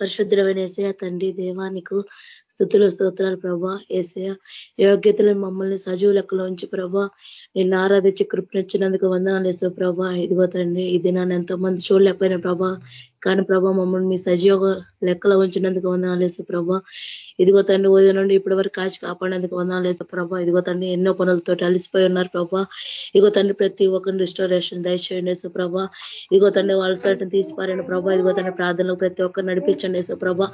పరిశుద్ధమైన ఏసయ తండ్రి దేవానికి స్థుతులు స్తోత్రాలు ప్రభా. ఏసయ యోగ్యతలు మమ్మల్ని సజీవ లెక్కలో ఉంచి ప్రభా నిన్ను ఆరాధించి కృపనిచ్చినందుకు వందనాలు వేసావు ప్రభా. ఇదిగో తండ్రి ఇది నన్ను ఎంతో మంది చూడలేకపోయిన ప్రభా. కానీ ప్రభా మమ్మల్ని మీ సజీవ లెక్కలో ఉంచినందుకు వందనాలు వేసే ప్రభా. ఇదిగో తండ్రి ఉదయం నుండి ఇప్పటి వరకు కాచి కాపాడేందుకు వందనాలు వేసే ప్రభా. ఇదిగో తండ్రి ఎన్నో పనులతో అలిసిపోయి ఉన్నారు ప్రభా. ఇదిగో తండ్రి ప్రతి ఒక్కరిని రిస్టోరేషన్ దయచేయండి వేసే ప్రభా. ఇదిగో తండ్రి వాళ్ళ సైట్ని తీసిపారండి ప్రభా. ఇదిగో తండ్రి ప్రార్థనలు ప్రతి ఒక్కరు నడిపించండి వేసే ప్రభా.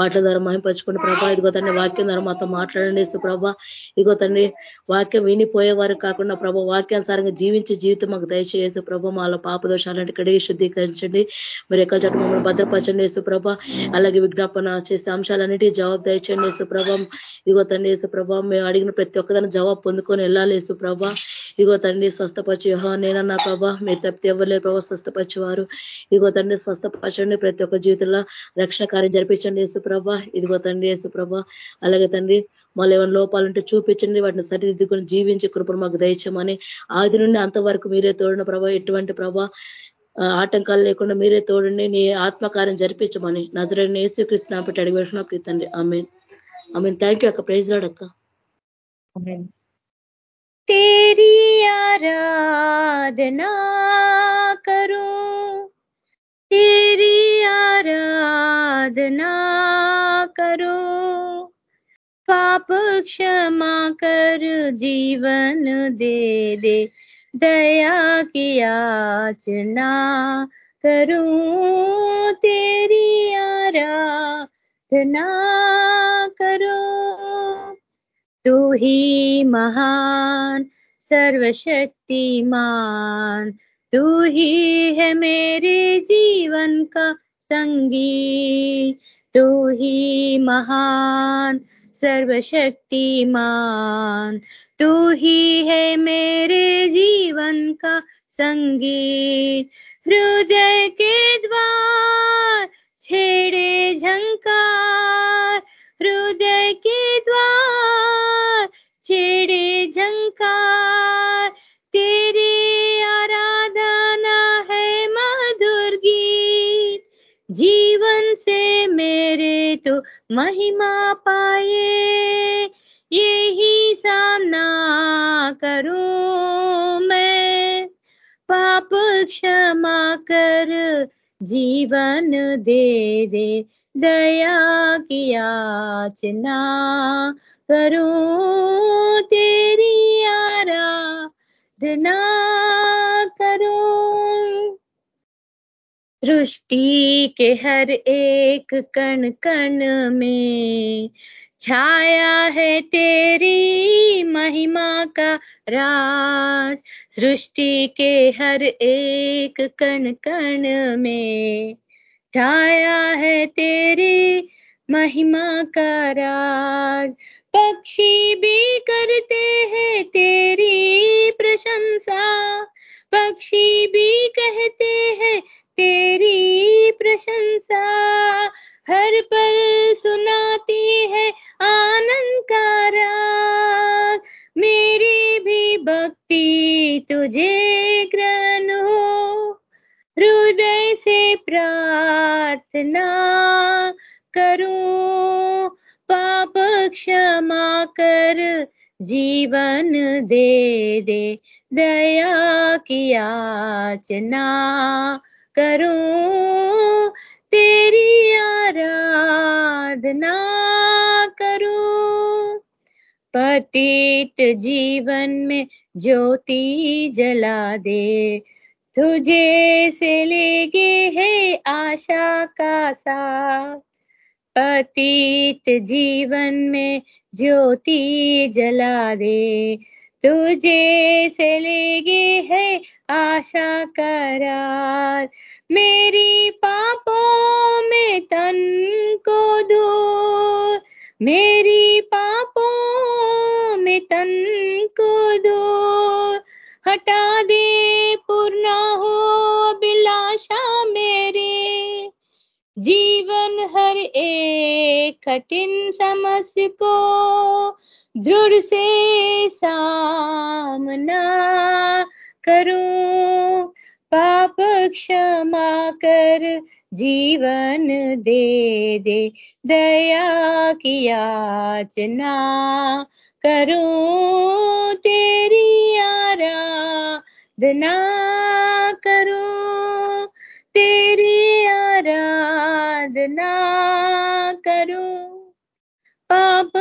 వాటి ద్వారా మహింపరచుకోండి ప్రభా. ఇదిగో తండ్రి వాక్యం ద్వారా మాతో మాట్లాడండి వేసే ప్రభా. ఇదిగో తండ్రి వాక్యం వినిపోయే కాకుండా ప్రభా వాక్యానుసారంగా జీవించే జీవితం మాకు దయచేసే ప్రభా. మాలో పాప దోషాలంటే కడిగి శుద్ధీకరించండి. మరి ఎక్కడ చట్ట మమ్మల్ని భద్రపరచండి యేసుప్రభ అలాగే విజ్ఞాపన చేసే అంశాలన్నిటి జవాబు దయచండి యేసుప్రభ ఇగో తండ్రి యేసుప్రభ మేము అడిగిన ప్రతి ఒక్కదాన్ని జవాబు పొందుకొని వెళ్ళాలి యేసుప్రభ ఇగో తండ్రి స్వస్థపరిచి యహో నేనన్నా ప్రభా. మీరు తప్పితే ఎవరు ప్రభావ స్వస్థపరిచేవారు. ఇగో తండ్రి స్వస్థపరచండి ప్రతి ఒక్క జీవితంలో రక్షణ కార్యం జరిపించండి యేసుప్రభ ఇదిగో తండ్రి యేసుప్రభ అలాగే తండ్రి మళ్ళీ ఏమైనా లోపాలంటే చూపించండి వాటిని సరిదిద్దుకొని జీవించి కృపను మాకు దయచమని ఆది నుండి అంతవరకు మీరే తోడిన ప్రభా ఎటువంటి ప్రభా ఆటంకాలు లేకుండా మీరే తోడుని నీ ఆత్మకారం జరిపించమని. నజరైన యేసుకృష్ణ పెట్టి అడిగేసిన ప్రీతండి ఆమె ఆమె థ్యాంక్ యూ అక్క. ప్రైజ్ రాడక్క తేరీ పాప క్షమా కరు. జీవన దే దే दया की याचना करूँ तेरी आराधना करूँ। तू ही महान, सर्वशक्तिमान, तू ही है मेरे जीवन का संगी तू ही महान, सर्वशक्तिमान तू ही है मेरे जीवन का संगीत। हृदय के द्वार छेड़े झंकार। हृदय के द्वार छेड़े झंकार। तेरी आराधना है मधुर गीत। जीवन से मेरे तो महिमा पाए। यही सामना करूँ मैं। पाप क्षमा कर जीवन दे दे, दया की याचना करूँ। तेरी आराधना करूँ। सृष्टि के हर एक कण कण में छाया है तेरी महिमा का राज। सृष्टि के हर एक कण कण में छाया है तेरी महिमा का राज। पक्षी भी करते हैं तेरी प्रशंसा। पक्षी भी कहते हैं तेरी प्रशंसा हर पल सुनाती है आनंद का राग। मेरी भी भक्ति तुझे ग्रहण हो। हृदय से प्रार्थना करूँ। पाप क्षमा कर जीवन दे दे। दया की याचना करूँ तेरी आराधना करो। पतित जीवन में ज्योति जला दे। तुझे से लेगे है आशा का सा। पतित जीवन में ज्योति जला दे। तुझे से लेगे है आशा करार। मेरी पापों में तन को दूर। मेरी पापों में तन को दूर। हटा दे पूर्ण हो अभिलाषा मेरे। जीवन हर एक कठिन समस्या को दृढ़ से सामना करूँ। पाप क्षमा कर जीवन दे दे। दया की याचना करूँ। तेरी आराधना करूँ। तेरी आराधना करूँ। पाप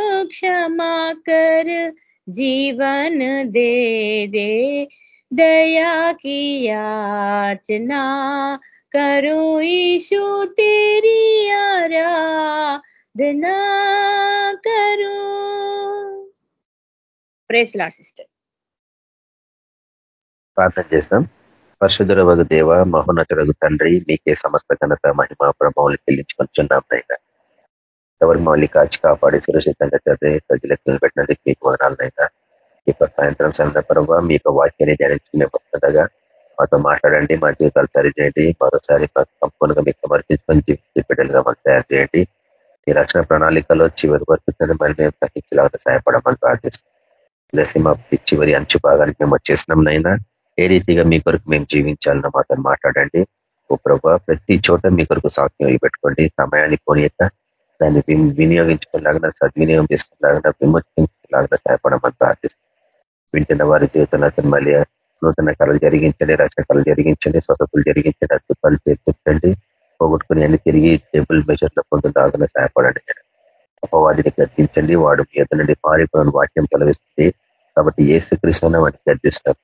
क्षमा कर जीवन दे दे दया की याचना करूं ईशु तेरी आराधना करूं ప్రేస్ లాడ్ సిస్టర్ ప్రార్థన చేస్తాం పరశుధర వగ దేవ మహోన్నతురగు తండ్రి మీకే సమస్త ఘనత మహిమ ప్రభావాలు చెల్లించుకొచ్చున్నాం నైనా ఎవరు మౌలి కాచి కాపాడి సురక్షితంగా చదివే ప్రజలకు పెట్టినందుకు మీకు వదనాలనైనా ఇక సాయంత్రం సందర్భంగా మీ యొక్క వాక్యాన్ని ధ్యానించుకునే వస్తుండగా మాతో మాట్లాడండి మా జీవితాలు సరిచేయండి మరోసారి సంపూర్ణంగా మీకు సమర్పించుకొని జీవిత బిడ్డలుగా మనం తయారు చేయండి. ఈ రక్షణ ప్రణాళికలో చివరి వరకు మరి మేము సహించలాగా సహాయపడమని ప్రార్థిస్తాం లేసి మా చివరి అంచు భాగానికి మేము వచ్చేసినాం నైనా ఏ రీతిగా మీ కొరకు మేము జీవించాలన్న మాతో మాట్లాడండి. ఓ ప్రభావ ప్రతి చోట మీ కొరకు సాక్ష్యం పెట్టుకోండి. సమయాన్ని పోనీయక దాన్ని వినియోగించుకునేలాగా సద్వినియోగం చేసుకునేలాగా విమర్శించేలాగా సహాయపడమని ప్రార్థిస్తాం వింటున్న వారి జీవితంలో మళ్ళీ నూతన కళలు జరిగించండి రక్షణ కళలు జరిగించండి స్వతతులు జరిగించండి అద్భుతాలు చేకూర్చండి పోగొట్టుకుని అన్ని తిరిగి టేబుల్ మెజర్లో పొందుతాగా సహాయపడండి అపవాదిని గర్తించండి వాడు మీ నుండి పారిపోయిన వాక్యం తొలగిస్తుంది. కాబట్టి ఏసు కృష్ణ వాటిని గర్తిస్తాం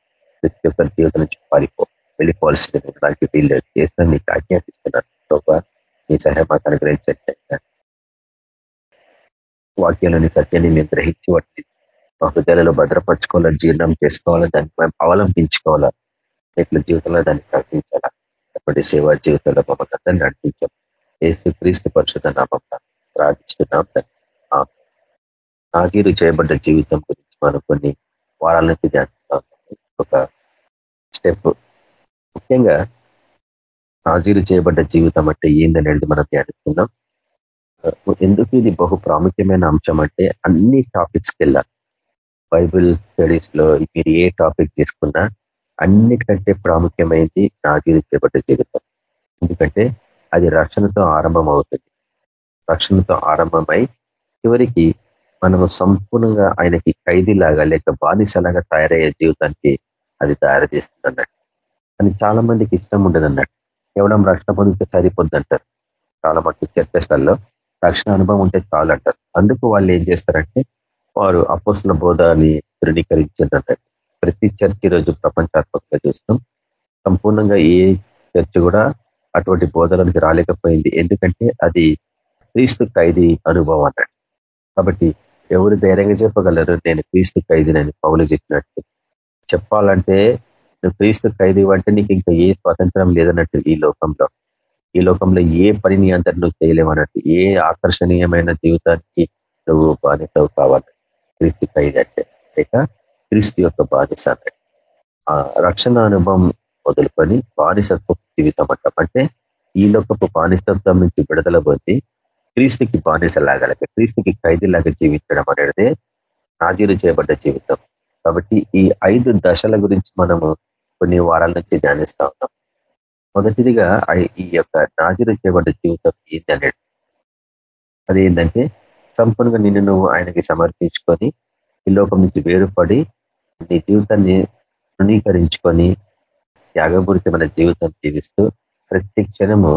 ప్రతి ఒక్కరి జీవితం నుంచి పారిపో వెళ్ళిపోవాల్సింది నాకు వీళ్ళు చేసిన మీకు ఆజ్ఞాపిస్తున్నాను. మీ సహాయం మాకు అనుగ్రహించండి. వాక్యాలని సత్యాన్ని మేము గ్రహించి వాటిని మా హృదయాలలో భద్రపరచుకోవాలా జీర్ణం చేసుకోవాలా దాన్ని మేము అవలంబించుకోవాలా ఎట్ల జీవితంలో దాన్ని ప్రకటించాలా అటువంటి సేవా జీవితంలో మమ్మల్ని అందరినీ నడిపించాం. ఏసు క్రీస్తు పరిషత్ నామం ప్రార్థిస్తున్నాం నాగీరు చేయబడ్డ జీవితం గురించి మనం కొన్ని వారాల నుంచి ధ్యానిస్తాం ఒక స్టెప్. ముఖ్యంగా హాజీరు చేయబడ్డ జీవితం అంటే ఏందనేది మనం ధ్యానిస్తున్నాం. ఎందుకు ఇది బహు ప్రాముఖ్యమైన అంశం అంటే అన్ని టాపిక్స్కి వెళ్ళాలి. బైబిల్ స్టడీస్లో మీరు ఏ టాపిక్ తీసుకున్నా అన్నిటికంటే ప్రాముఖ్యమైనది నాగీరు చేపట్ట జీవితం. ఎందుకంటే అది రక్షణతో ఆరంభం అవుతుంది రక్షణతో ఆరంభమై చివరికి మనము సంపూర్ణంగా ఆయనకి ఖైదీలాగా లేక బానిసలాగా తయారయ్యే జీవితానికి అది తయారుచేస్తుంది అన్నట్టు అని చాలా మందికి ఇష్టం ఉండదు అన్నట్టు కేవలం రక్షణ పొందితే సరిపోద్దంటారు. చాలా మటుకు చర్చలలో రక్షణ అనుభవం ఉంటే చాలు అంటారు అందుకు వాళ్ళు ఏం చేస్తారంటే వారు అపోసిన బోధాన్ని ధృవీకరించారంట ప్రతి చర్చ్ ఈరోజు ప్రపంచాత్మకంగా చూస్తాం. సంపూర్ణంగా ఏ చర్చ్ కూడా అటువంటి బోధనకి రాలేకపోయింది. ఎందుకంటే అది క్రీస్తు ఖైదీ అనుభవం అన్నట్టు. కాబట్టి ఎవరు ధైర్యంగా చెప్పగలరు? నేను క్రీస్తు ఖైదీనని పౌలు చెప్పినట్టు. చెప్పాలంటే నువ్వు క్రీస్తు ఖైదీ అంటే నీకు ఇంకా ఏ స్వాతంత్రం లేదన్నట్టు ఈ లోకంలో. ఈ లోకంలో ఏ పనిని అంతా నువ్వు చేయలేవన్నట్టు ఏ ఆకర్షణీయమైన జీవితానికి నువ్వు బానిసవు కావాలి. క్రీస్తు ఖైదీ అంటే లేక క్రీస్తు యొక్క బానిస అంటే ఆ రక్షణ అనుభవం మొదలుకొని బానిసత్వ జీవితం అంటాం. అంటే ఈ లోకపు బానిసత్వం నుంచి విడుదల పొంది క్రీస్తుకి బానిసలాగలక క్రీస్తుకి ఖైదీలాగా జీవించడం అనేది నాజీలు చేయబడ్డ జీవితం. కాబట్టి ఈ ఐదు దశల గురించి మనము కొన్ని వారాల నుంచి ధ్యానిస్తా ఉన్నాం. మొదటిదిగా ఈ యొక్క నాజీరు చేయబడ్డ జీవితం ఏంటి అనేది. అది ఏంటంటే సంపూర్ణంగా నిన్ను నువ్వు ఆయనకి సమర్పించుకొని ఈ లోకం నుంచి వేరుపడి నీ జీవితాన్ని తృణీకరించుకొని త్యాగపూరితమైన జీవితం జీవిస్తూ ప్రతి క్షణము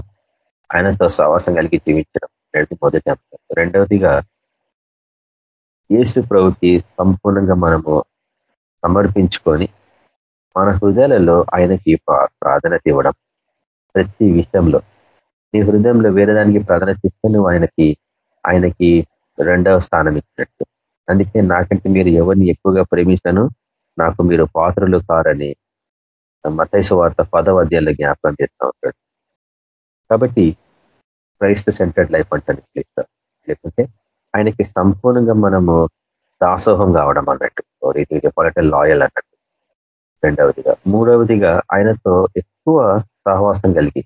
ఆయనతో సహవాసం కలిగి జీవించడం అనేది మొదటి అంశం. రెండవదిగా యేసు ప్రభుకి సంపూర్ణంగా మనము సమర్పించుకొని మన హృదయాలలో ఆయనకి ప్రాధాన్యత ఇవ్వడం. ప్రతి విషయంలో. నీ హృదయంలో వేరే దానికి ప్రాధాన్యత ఇస్తే నువ్వు ఆయనకి ఆయనకి రెండవ స్థానం ఇచ్చినట్టు. అందుకే నాకంటే మీరు ఎవరిని ఎక్కువగా ప్రేమించాను నాకు మీరు పాత్రలు కారని మతైస వార్త పదవ అధ్యాయంలో జ్ఞాపకం చేస్తూ ఉంటాడు. కాబట్టి క్రైస్ట్ సెంటర్డ్ లైఫ్ అంటాను లేకుంటే ఆయనకి సంపూర్ణంగా మనము దాసోహం కావడం అన్నట్టు. రీతి చెప్పాలంటే లాయల్ అన్నట్టు. రెండవదిగా మూడవదిగా ఆయనతో ఎక్కువ సహవాసం కలిగి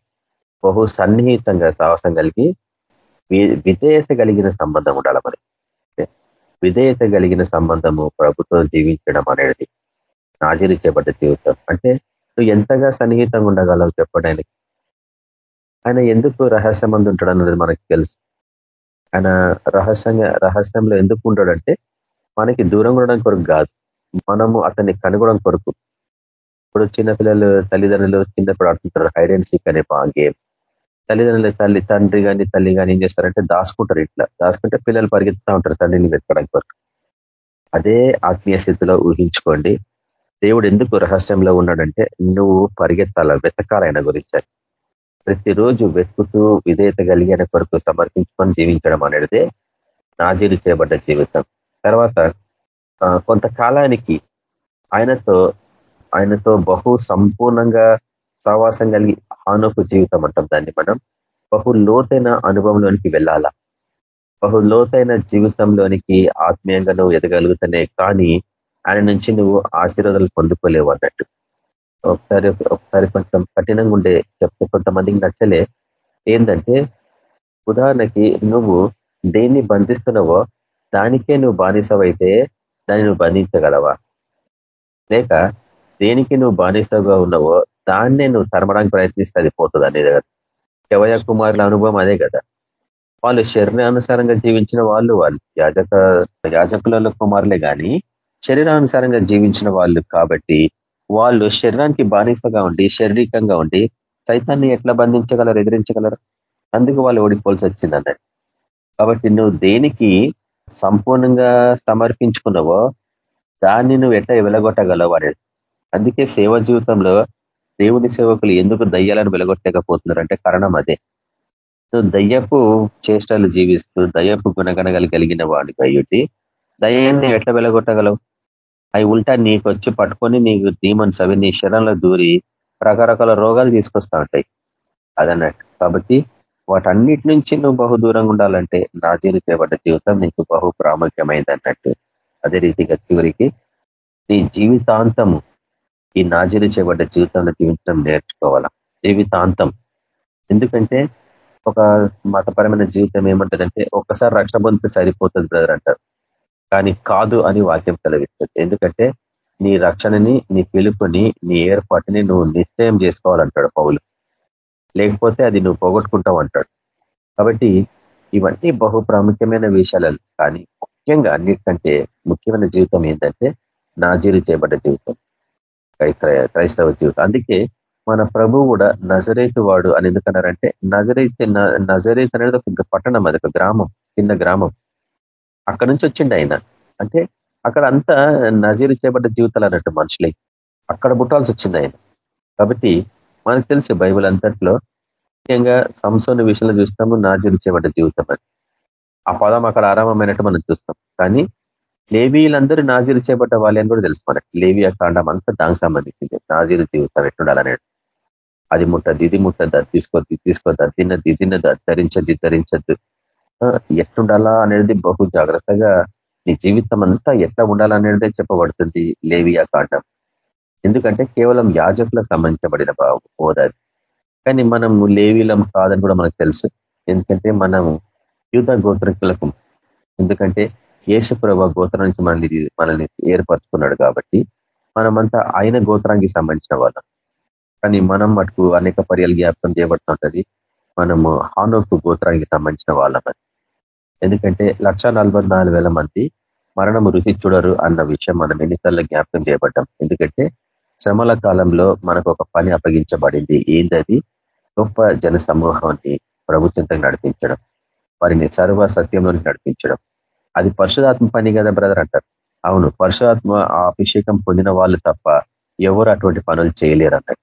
బహు సన్నిహితంగా సహవాసం కలిగి విధేయత కలిగిన సంబంధం ఉండాలి మనకి విధేయత కలిగిన సంబంధము ప్రభుత్వం జీవించడం అనేది నాజీలు చేపట్ట జీవితం. అంటే నువ్వు ఎంతగా సన్నిహితంగా ఉండగలవు చెప్పడానికి ఆయన ఎందుకు రహస్యం మంది ఉంటాడు అన్నది మనకి తెలుసు. ఆయన రహస్యంగా రహస్యంలో ఎందుకు ఉంటాడంటే మనకి దూరం ఉండడం కొరకు కాదు. మనము అతన్ని కనుగొనడం కొరకు ఇప్పుడు చిన్నపిల్లలు తల్లిదండ్రులు చిన్నప్పుడు ఆడుతుంటారు. హైడ్ అండ్ సీక్ అనే గేమ్ తల్లిదండ్రులు తల్లి తండ్రి కానీ తల్లి కానీ ఏం చేస్తారంటే దాచుకుంటారు ఇట్లా. దాచుకుంటే పిల్లలు పరిగెత్తుతూ ఉంటారు తండ్రిని వెతకడానికి కొరకు అదే ఆత్మీయ స్థితిలో ఊహించుకోండి. దేవుడు ఎందుకు రహస్యంలో ఉన్నాడంటే నువ్వు పరిగెత్తాల? వెతకాలైన గురించి. ప్రతిరోజు వెతుకుతూ విధేయత కలిగిన కొరకు సమర్పించుకొని జీవించడం అనేది నాజీలు చేయబడ్డ జీవితం. తర్వాత కొంతకాలానికి ఆయనతో ఆయనతో బహు సంపూర్ణంగా సహవాసం కలిగి హానోపు జీవితం అంటాం దాన్ని మనం. బహు లోతైన అనుభవంలోనికి వెళ్ళాలా? బహు లోతైన జీవితంలోనికి ఆత్మీయంగా నువ్వు ఎదగలుగుతానే కానీ ఆయన నుంచి నువ్వు ఆశీర్వాదాలు పొందుకోలేవు అన్నట్టు. ఒకసారి ఒకసారి కొంచెం కఠినంగా ఉండే చెప్తే కొంతమందికి నచ్చలే. ఏంటంటే ఉదాహరణకి నువ్వు దేన్ని బంధిస్తున్నావో దానికే నువ్వు బానిసవైతే దాన్ని నువ్వు బంధించగలవా? లేక దేనికి నువ్వు బానిసగా ఉన్నావో దాన్నే నువ్వు తరమడానికి ప్రయత్నిస్తే అది పోతుంది అనేది కదా శవయ కుమారుల అనుభవం అదే కదా. వాళ్ళు శరీరానుసారంగా జీవించిన వాళ్ళు వాళ్ళు. యాజక యాజకుల కుమారులే కానీ శరీరానుసారంగా జీవించిన వాళ్ళు కాబట్టి వాళ్ళు శరీరానికి బానిసగా ఉండి శారీరకంగా ఉండి సైతాన్ని ఎట్లా బంధించగలరు ఎదిరించగలరు? అందుకు వాళ్ళు ఓడిపోవాల్సి వచ్చింది అన్నట్టు. కాబట్టి నువ్వు దేనికి సంపూర్ణంగా సమర్పించుకున్నావో దాన్ని నువ్వు ఎట్లా వెలగొట్టగలవు అనేది అందుకే సేవ జీవితంలో దేవుని సేవకులు ఎందుకు దయ్యాలను వెలగొట్టలేకపోతున్నారు అంటే కారణం అదే. సో దయ్యపు చేష్టలు జీవిస్తూ దయ్యపు గుణగణగలు కలిగిన వాడికి అయ్యుటి దయ్యాన్ని ఎట్లా వెలగొట్టగలవు? అవి ఉల్టా నీకు వచ్చి పట్టుకొని నీకు డీమన్స్ అవి నీ శరీరంలో దూరి రకరకాల రోగాలు తీసుకొస్తా ఉంటాయి. అదన్నట్టు. కాబట్టి వాటన్నిటి నుంచి నువ్వు బహు దూరంగా ఉండాలంటే జీవిత చేయబడ్డ జీవితం నీకు బహు ప్రాముఖ్యమైంది అన్నట్టు. అదే రీతిగా చివరికి నీ జీవితాంతము ఈ నాజీలు చేయబడ్డ జీవితంలో జీవించడం నేర్చుకోవాలా? జీవితాంతం. ఎందుకంటే ఒక మతపరమైన జీవితం ఏమంటుందంటే ఒక్కసారి రక్షణ పొందితే సరిపోతుంది బ్రదర్ అంటారు. కానీ కాదు అని వాక్యం సెలవిస్తుంది. ఎందుకంటే నీ రక్షణని నీ పిలుపుని నీ ఏర్పాటుని నువ్వు నిశ్చయం చేసుకోవాలంటాడు పౌలు. లేకపోతే అది నువ్వు పోగొట్టుకుంటావు అంటాడు. కాబట్టి ఇవన్నీ బహు ప్రాముఖ్యమైన విషయాలు. కానీ ముఖ్యంగా అన్నిటికంటే ముఖ్యమైన జీవితం ఏంటంటే నాజీలు చేయబడ్డ జీవితం. క్రైస్తవ జీవితం. అందుకే మన ప్రభు కూడా నజరేతు వాడు అని ఎందుకన్నారంటే నజరైతే నజరేత్ అనేది ఒక పట్టణం అది ఒక గ్రామం చిన్న గ్రామం. అక్కడ నుంచి వచ్చిండు ఆయన. అంటే అక్కడ అంతా నజీరు చేయబడ్డ జీవితాలు అన్నట్టు మనుషులే. అక్కడ పుట్టాల్సి వచ్చింది ఆయన. కాబట్టి మనకు తెలిసి బైబుల్ అంతట్లో ముఖ్యంగా సంసోని విషయంలో చూస్తాము నాజీరు చేయబడ్డ జీవితం అని ఆ పదం అక్కడ ఆరామమైనట్టు మనం చూస్తాం. కానీ లేవీలందరూ నాజీరు వాళ్ళు వాళ్ళని కూడా తెలుసు మనకి. లేవియా కాండం అంతా దానికి సంబంధించింది. నాజీరు జీవితం ఎట్టుండాలనేది అది ముట్టద్దు ఇది ముట్టద్దు అది తీసుకోద్ది తీసుకోద్దు అది తిన్నది తిన్నది అది ధరించద్ది ధరించద్దు. ఎట్లుండాలా అనేది బహు జాగ్రత్తగా నీ జీవితం అంతా ఎట్లా ఉండాలనేదే చెప్పబడుతుంది లేవియా కాండం ఎందుకంటే కేవలం యాజకులకు సంబంధించబడిన హోదాది కానీ మనం లేవీలం కాదని కూడా మనకు తెలుసు. ఎందుకంటే మనము యూత గోత్రికులకు. ఎందుకంటే యేసుప్రభ గోత్రం నుంచి మనల్ని మనల్ని ఏర్పరచుకున్నాడు కాబట్టి మనమంతా ఆయన గోత్రానికి సంబంధించిన వాళ్ళం. కానీ మనం మటుకు అనేక పర్యాలు జ్ఞాపకం చేయబడుతుంటది మనము హానోకు గోత్రానికి సంబంధించిన వాళ్ళమని ఎందుకంటే లక్ష మంది మరణము రుచి చూడరు అన్న విషయం మనం ఎన్నిసార్లు జ్ఞాపకం చేయబడ్డాం. ఎందుకంటే శ్రమల కాలంలో మనకు ఒక పని అప్పగించబడింది. ఏంటది గొప్ప జన సమూహాన్ని ప్రభుత్వంతో నడిపించడం. వారిని సర్వ సత్యంలోని నడిపించడం. అది పరశురాత్మ పని కదా బ్రదర్ అంటారు. అవును పరశురాత్మ అభిషేకం పొందిన వాళ్ళు తప్ప ఎవరు అటువంటి పనులు చేయలేరు అన్నట్టు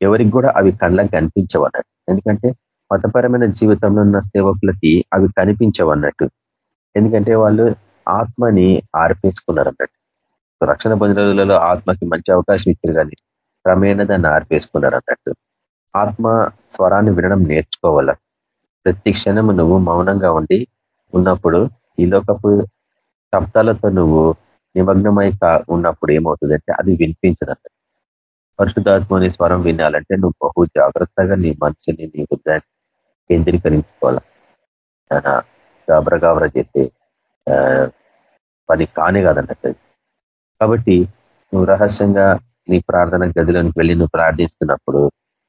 ఎవరికి కూడా అవి కళ్ళకి కనిపించవు ఎందుకంటే మతపరమైన జీవితంలో ఉన్న సేవకులకి అవి కనిపించవన్నట్టు ఎందుకంటే వాళ్ళు ఆత్మని ఆర్పేసుకున్నారు అన్నట్టు. రక్షణ పొందిన ఆత్మకి మంచి అవకాశం ఇచ్చారు కానీ క్రమేణ దాన్ని ఆర్పేసుకున్నారు అన్నట్టు. ఆత్మ స్వరాన్ని వినడం నేర్చుకోవాల. ప్రతి క్షణము నువ్వు మౌనంగా ఉండి ఉన్నప్పుడు ఈ లోకపు శబ్దాలతో నువ్వు నిమగ్నమై ఉన్నప్పుడు ఏమవుతుందంటే అది వినిపించదంట. పరిశుద్ధాత్మని స్వరం వినాలంటే నువ్వు బహు జాగ్రత్తగా నీ మనసుని నీ హృదయాన్ని కేంద్రీకరించుకోవాలి. చాలా గాబర చేసే పని కానే కాదంట కాబట్టి నువ్వు రహస్యంగా నీ ప్రార్థన గదిలోనికి వెళ్ళి నువ్వు ప్రార్థిస్తున్నప్పుడు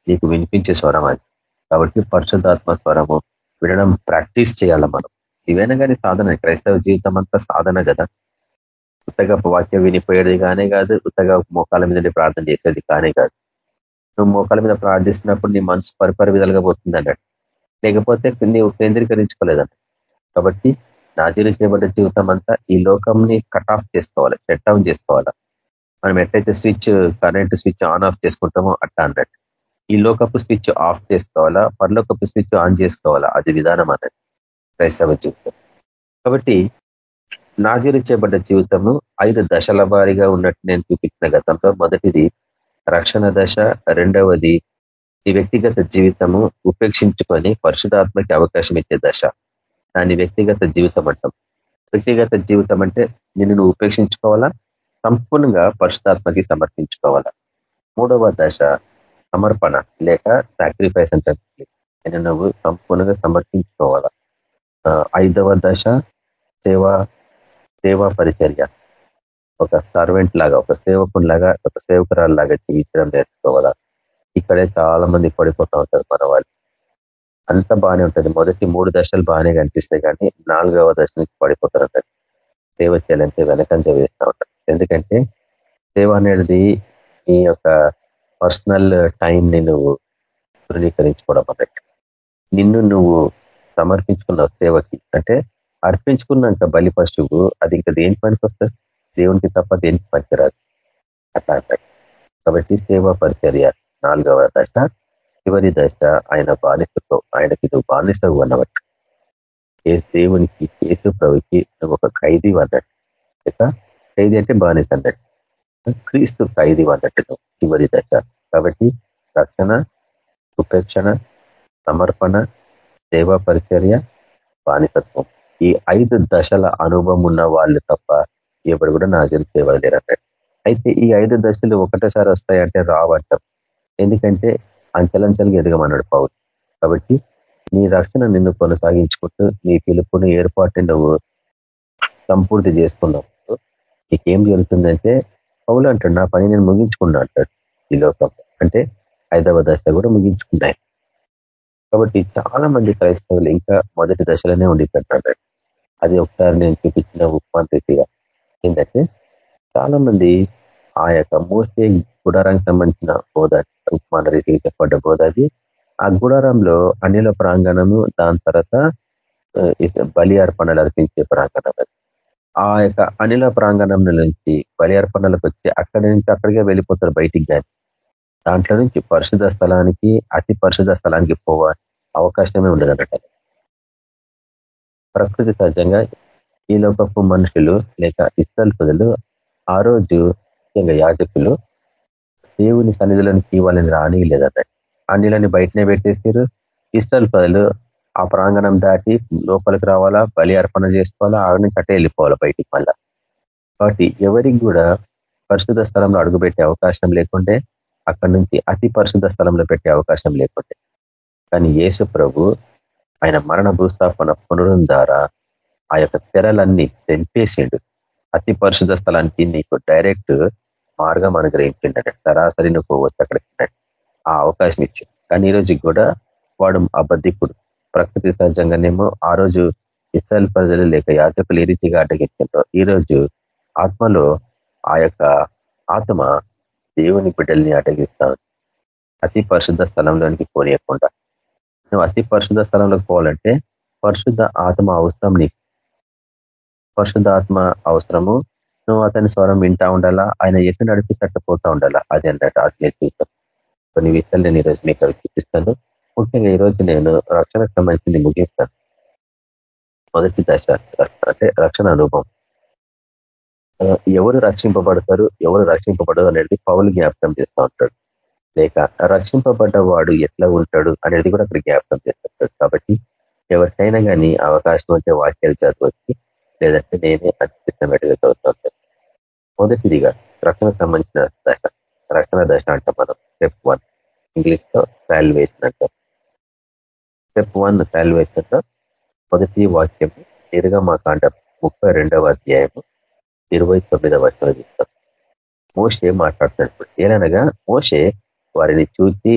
నీకు వినిపించే స్వరం అది. కాబట్టి పరిశుద్ధాత్మ స్వరము వినడం ప్రాక్టీస్ చేయాలి మనం. ఇవైనా కానీ సాధన. క్రైస్తవ జీవితం అంతా సాధన కదా. ఉత్తగా వాక్యం వినిపోయేది కానే కాదు ఉత్తగా మోకాల మీద ప్రార్థన చేసేది కానే కాదు. నువ్వు మోకాల మీద ప్రార్థిస్తున్నప్పుడు నీ మనసు పరిపరి విధాలుగా పోతుంది అన్నట్టు లేకపోతే నీవు కేంద్రీకరించుకోలేదన్నట్టు కాబట్టి నాజీలు చేయబడ్డ జీవితం అంతా ఈ లోకంని కట్ ఆఫ్ చేసుకోవాలి షట్ డౌన్ చేసుకోవాలా. మనం ఎట్టయితే switch current switch on off చేసుకుంటామో అట్లా అన్నట్టు. ఈ లోకపు స్విచ్ ఆఫ్ చేసుకోవాలా? పరలోకపు స్విచ్ ఆన్ చేసుకోవాలా? అది విధానం అన్నట్టు. క్రైస్తవ జీవితం. కాబట్టి నాజీలు చేయబడ్డ జీవితము ఐదు దశల వారీగా ఉన్నట్టు నేను చూపించిన గతంలో. మొదటిది రక్షణ దశ రెండవది ఈ వ్యక్తిగత జీవితము ఉపేక్షించుకొని పరిశుధాత్మకి అవకాశం ఇచ్చే దశ. దాని వ్యక్తిగత జీవితం అంటాం. వ్యక్తిగత జీవితం అంటే నిన్ను నువ్వు ఉపేక్షించుకోవాలా? సంపూర్ణంగా పరిశుధాత్మకి సమర్పించుకోవాలా? మూడవ దశ సమర్పణ లేక సాక్రిఫైస్ అంటే. నేను నువ్వు సంపూర్ణంగా సమర్పించుకోవాలా? ఐదవ దశ సేవా సేవా పరిచర్య. ఒక సర్వెంట్ లాగా ఒక సేవకుని లాగా ఒక సేవకురాలు లాగా జీవించడం నేర్చుకోవాలా? ఇక్కడే చాలా మంది పడిపోతూ ఉంటారు మన వాళ్ళు అంత బాగానే ఉంటుంది. మొదటి మూడు దశలు బాగానే కనిపిస్తాయి కానీ నాలుగవ దశ నుంచి పడిపోతారు అంటారు సేవ చేయాలంటే వెనకంజ వేస్తూ ఉంటారు. ఎందుకంటే సేవ అనేది ఈ యొక్క పర్సనల్ టైంని నువ్వు ధృవీకరించుకోవడం అన్నట్టు. నిన్ను నువ్వు సమర్పించుకున్నావు సేవకి అంటే అర్పించుకున్నాక బలి పశువు అది ఇంకా దేని పనికి వస్తుంది దేవునికి తప్ప దేనికి పనికిరాదు. అట్లా అంటాడు కాబట్టి సేవా పరిచర్య నాలుగవ దశ చివరి దశ ఆయన బానిసతో ఆయనకి నువ్వు బానిసవు అన్నట్టు ఏ దేవునికి కేసు ప్రభుకి నువ్వు ఒక ఖైదీ అన్నట్టు. ఇక ఖైదీ అంటే బానిస అన్నట్టు. క్రీస్తు ఖైదీ అన్నట్టు చివరి దశ. కాబట్టి రక్షణ ఉపేక్షణ సమర్పణ సేవా పరిచర్య బానిసత్వం. ఈ ఐదు దశల అనుభవం ఉన్న వాళ్ళు తప్ప ఎవరు కూడా నాజీలు చేయబడలేరు అన్నట్టు అయితే ఈ ఐదు దశలు ఒకటేసారి వస్తాయంటే రావటం. ఎందుకంటే అంచెలంచెలుగా ఎదగమన్నాడు పౌరు కాబట్టి నీ రక్షణ నిన్ను కొనసాగించుకుంటూ నీ పిలుపుని ఏర్పాటు నువ్వు సంపూర్తి చేసుకున్నప్పుడు నీకేం జరుగుతుందంటే పౌలు అంటాడు నా పని నేను ముగించుకున్నా అంటాడు ఈ లోకం అంటే ఐదవ దశ కూడా ముగించుకున్నాయి. కాబట్టి చాలా మంది క్రైస్తవులు ఇంకా మొదటి దశలోనే ఉండిపోతున్నారు. అది ఒకసారి నేను చూపించిన ఉపమాంతిగా ఏంటంటే చాలా మంది ఆ యొక్క మోసే గుడారానికి సంబంధించిన బోధ ఉపమాన రీతిగా చెప్పబడ్డ బోధ అది. ఆ గుడారంలో అనిల ప్రాంగణము దాని తర్వాత బలి అర్పణలు అర్పించే ప్రాంగణం అది. ఆ యొక్క అనిల ప్రాంగణం నుంచి బలి అర్పణలకు వచ్చి అక్కడి నుంచి అక్కడికే వెళ్ళిపోతారు బయటికి కానీ దాంట్లో నుంచి పరిశుధ స్థలానికి అతి పరిశుధ స్థలానికి పోవాలి. అవకాశమే ఉండదన్నట ప్రకృతి సహజంగా ఈ లోకపు మనుషులు లేక ఇస్రాల్ ప్రజలు ఆ రోజు ముఖ్యంగా యాజకులు దేవుని సన్నిధిలోనికి వాళ్ళని రాని లేదన్నట్టు ఆ నీళ్ళని బయటనే పెట్టేసారు ఇస్రాల్ ప్రజలు ఆ ప్రాంగణం దాటి లోపలికి రావాలా? బలి అర్పణ చేసుకోవాలా? ఆవిడ నుంచి అట్టే వెళ్ళిపోవాలా బయటికి మళ్ళా? కాబట్టి ఎవరికి కూడా పరిశుద్ధ స్థలంలో అడుగుపెట్టే అవకాశం లేకుంటే అక్కడి నుంచి అతి పరిశుద్ధ స్థలంలో పెట్టే అవకాశం లేకుంటే కానీ యేసు ప్రభు ఆయన మరణ భూస్థాపన పునరుం ద్వారా ఆ యొక్క తెరలన్నీ తెంపేసిండు. అతి పరిశుద్ధ స్థలానికి నీకు డైరెక్ట్ మార్గం అనుగ్రహించిండట సరాసరి నువ్వు పోవచ్చు అక్కడికి ఆ అవకాశం ఇచ్చు కానీ ఈరోజు కూడా వాడు అబద్ధికుడు. ప్రకృతి సహజంగానేమో ఆ రోజు ఇస్రాయల్ ప్రజలు లేక యాజకులు ఏ రీతిగా అడ్డగించారో ఈరోజు ఆత్మలో ఆ యొక్క ఆత్మ దేవుని బిడ్డల్ని అడ్డగిస్తాను అతి పరిశుద్ధ స్థలంలోనికి పోనీయకుండా. నువ్వు అతి పరిశుద్ధ స్థలంలోకి పోవాలంటే పరిశుద్ధ ఆత్మ అవసరం నీకు. పరిశుద్ధ ఆత్మ అవసరము. నువ్వు అతని స్వరం వింటా ఉండాలా? ఆయన ఎటు నడిపిస్తట్టు పోతా ఉండాలా? అది అంటే ఆత్మీయ జీవితం. కొన్ని విషయాలు నేను ఈరోజు మీకు అవి చూపిస్తాను. ముఖ్యంగా ఈరోజు నేను రక్షణకు సంబంధించింది ముగిస్తాను. మొదటి దశ అంటే రక్షణ అనుభవం. ఎవరు రక్షింపబడతారు? ఎవరు రక్షింపబడదు అనేది పౌలు జ్ఞాపకం చేస్తూ ఉంటాడు. లేక రక్షింపబడ్డవాడు ఎట్లా ఉంటాడు అనేది కూడా అక్కడ జ్ఞాపకం చేస్తుంటాడు. కాబట్టి ఎవరికైనా కానీ అవకాశం ఉంటే వాక్యాలు చదవచ్చు లేదంటే నేనే అది చదువుతాను మొదటిదిగా రక్షణ సంబంధించిన దశ రక్షణ దశ అంటాం మనం. స్టెప్ వన్ ఇంగ్లీష్లో శాల్వేషన్ అంటాం. స్టెప్ వన్ సాల్వేషన్లో మొదటి వాక్యం నేరుగా మా కాండ ముప్పై రెండవ అధ్యాయము ఇరవై తొమ్మిదవ వర్షాలు చూస్తాం మోషే మాట్లాడుతున్నప్పుడు ఏలనగా మోషే వారిని చూసి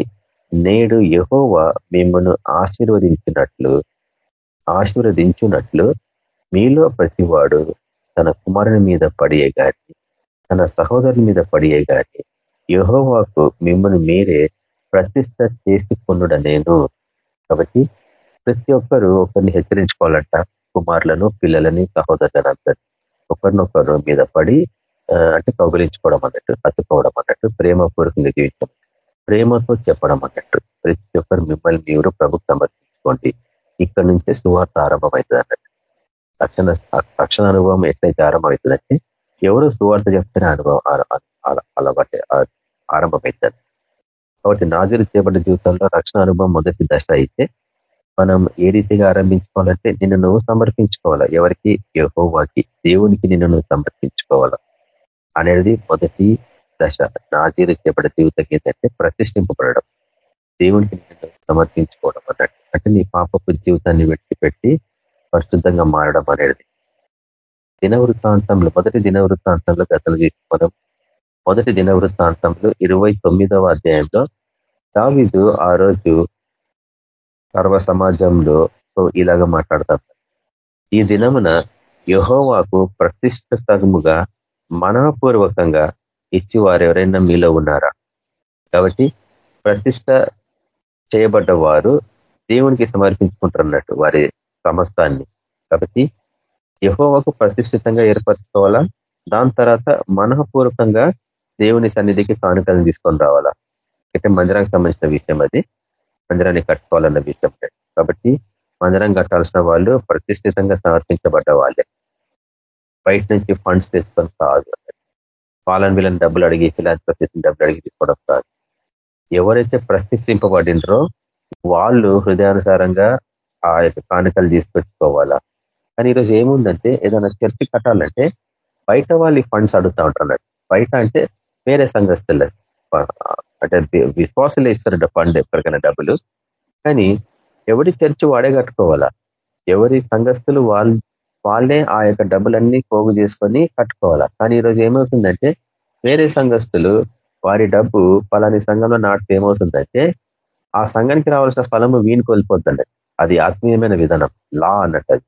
నేడు యహోవా మిమ్మల్ని ఆశీర్వదించినట్లు ఆశీర్వదించున్నట్లు మీలో ప్రతివాడు తన కుమారుని మీద పడియే గాని తన సహోదరుని మీద పడియే గాని యహోవాకు మిమ్మల్ని మీరే ప్రతిష్ట చేసుకున్నాడ నేను కాబట్టి ప్రతి ఒక్కరు ఒకరిని హెచ్చరించుకోవాలంట కుమారులను పిల్లలని సహోదరులను అందరు ఒకరినొకరు మీద పడి అంటే కౌగలించుకోవడం అన్నట్టు హత్తుకోవడం అన్నట్టు ప్రేమపూర్వకంగా జీవించడం. ప్రేమతో చెప్పడం అన్నట్టు. ప్రతి ఒక్కరు మిమ్మల్ని మీరు ప్రభు సమర్పించుకోండి ఇక్కడి నుంచే సువార్త ఆరంభమవుతుంది అన్నట్టు. రక్షణ రక్షణ అనుభవం ఎట్లయితే ఆరంభమవుతుందంటే ఎవరు సువార్త చెప్తేనే అనుభవం అలవాటే ఆరంభమవుతుంది కాబట్టి నాజీరు చేపట్టే జీవితంలో రక్షణ అనుభవం మొదటి దశ అయితే మనం ఏ రీతిగా ఆరంభించుకోవాలంటే నిన్ను నువ్వు సమర్పించుకోవాలా ఎవరికి? యహోవాకి. దేవునికి నిన్ను నువ్వు సమర్పించుకోవాలా అనేది మొదటి దశ నాజీరు చేపడే జీవితం ఏంటంటే ప్రతిష్ఠింపబడడం. దేవునికి సమర్పించుకోవడం అన్నట్టు. అంటే నీ పాపపు జీవితాన్ని పెట్టి పరిశుద్ధంగా మారడం అనేది. దినవృత్తాంతంలో మొదటి దినవృత్తాంతంలో గతలు తీసుకోవడం మొదటి దినవృత్తాంతంలో ఇరవై తొమ్మిదవ అధ్యాయంలో దావిదు ఆ రోజు సర్వ సమాజంలో ఇలాగ మాట్లాడతాం ఈ దినమున యహోవాకు ప్రతిష్టతముగా మనపూర్వకంగా ఇచ్చి వారు ఎవరైనా మీలో ఉన్నారా? కాబట్టి ప్రతిష్ట చేయబడ్డ వారు దేవునికి సమర్పించుకుంటారన్నట్టు వారి సమస్తాన్ని. కాబట్టి యహోవకు ప్రతిష్ఠితంగా ఏర్పరచుకోవాలా? దాని తర్వాత మనఃపూర్వకంగా దేవుని సన్నిధికి కానుకలను తీసుకొని రావాలా? అయితే మందిరానికి సంబంధించిన విషయం అది. మందిరాన్ని కట్టుకోవాలన్న విషయం కాబట్టి మందిరం కట్టాల్సిన వాళ్ళు ప్రతిష్ఠితంగా సమర్పించబడ్డ వాళ్ళే. బయట నుంచి ఫండ్స్ తీసుకొని కాదు. పాలన వీళ్ళని డబ్బులు అడిగి ఫిలాంథ్రఫీస్ని డబ్బులు అడిగి తీసుకోవడం కాదు. ఎవరైతే ప్రతిష్ఠింపబడినరో వాళ్ళు హృదయానుసారంగా ఆ యొక్క కానుకలు తీసుకొచ్చుకోవాలా? కానీ ఈరోజు ఏముందంటే ఏదైనా చర్చి కట్టాలంటే బయట వాళ్ళు ఫండ్స్ అడుగుతూ ఉంటారు బయట అంటే వేరే సంఘస్థులు. అంటే విశ్వాసులే ఇస్తారు ఫండ్ ఎప్పటికైనా డబ్బులు. కానీ ఎవరి చర్చి వాడే కట్టుకోవాలా? ఎవరి సంఘస్థులు వాళ్ళు వాళ్ళే ఆ యొక్క డబ్బులన్నీ పోగు చేసుకొని కట్టుకోవాలా. కానీ ఈరోజు ఏమవుతుందంటే వేరే సంఘస్థులు వారి డబ్బు పలాని సంఘంలో నాటితే ఏమవుతుందంటే ఆ సంఘానికి రావాల్సిన ఫలము వీని అది ఆత్మీయమైన విధానం. లా అన్నట్టు అది.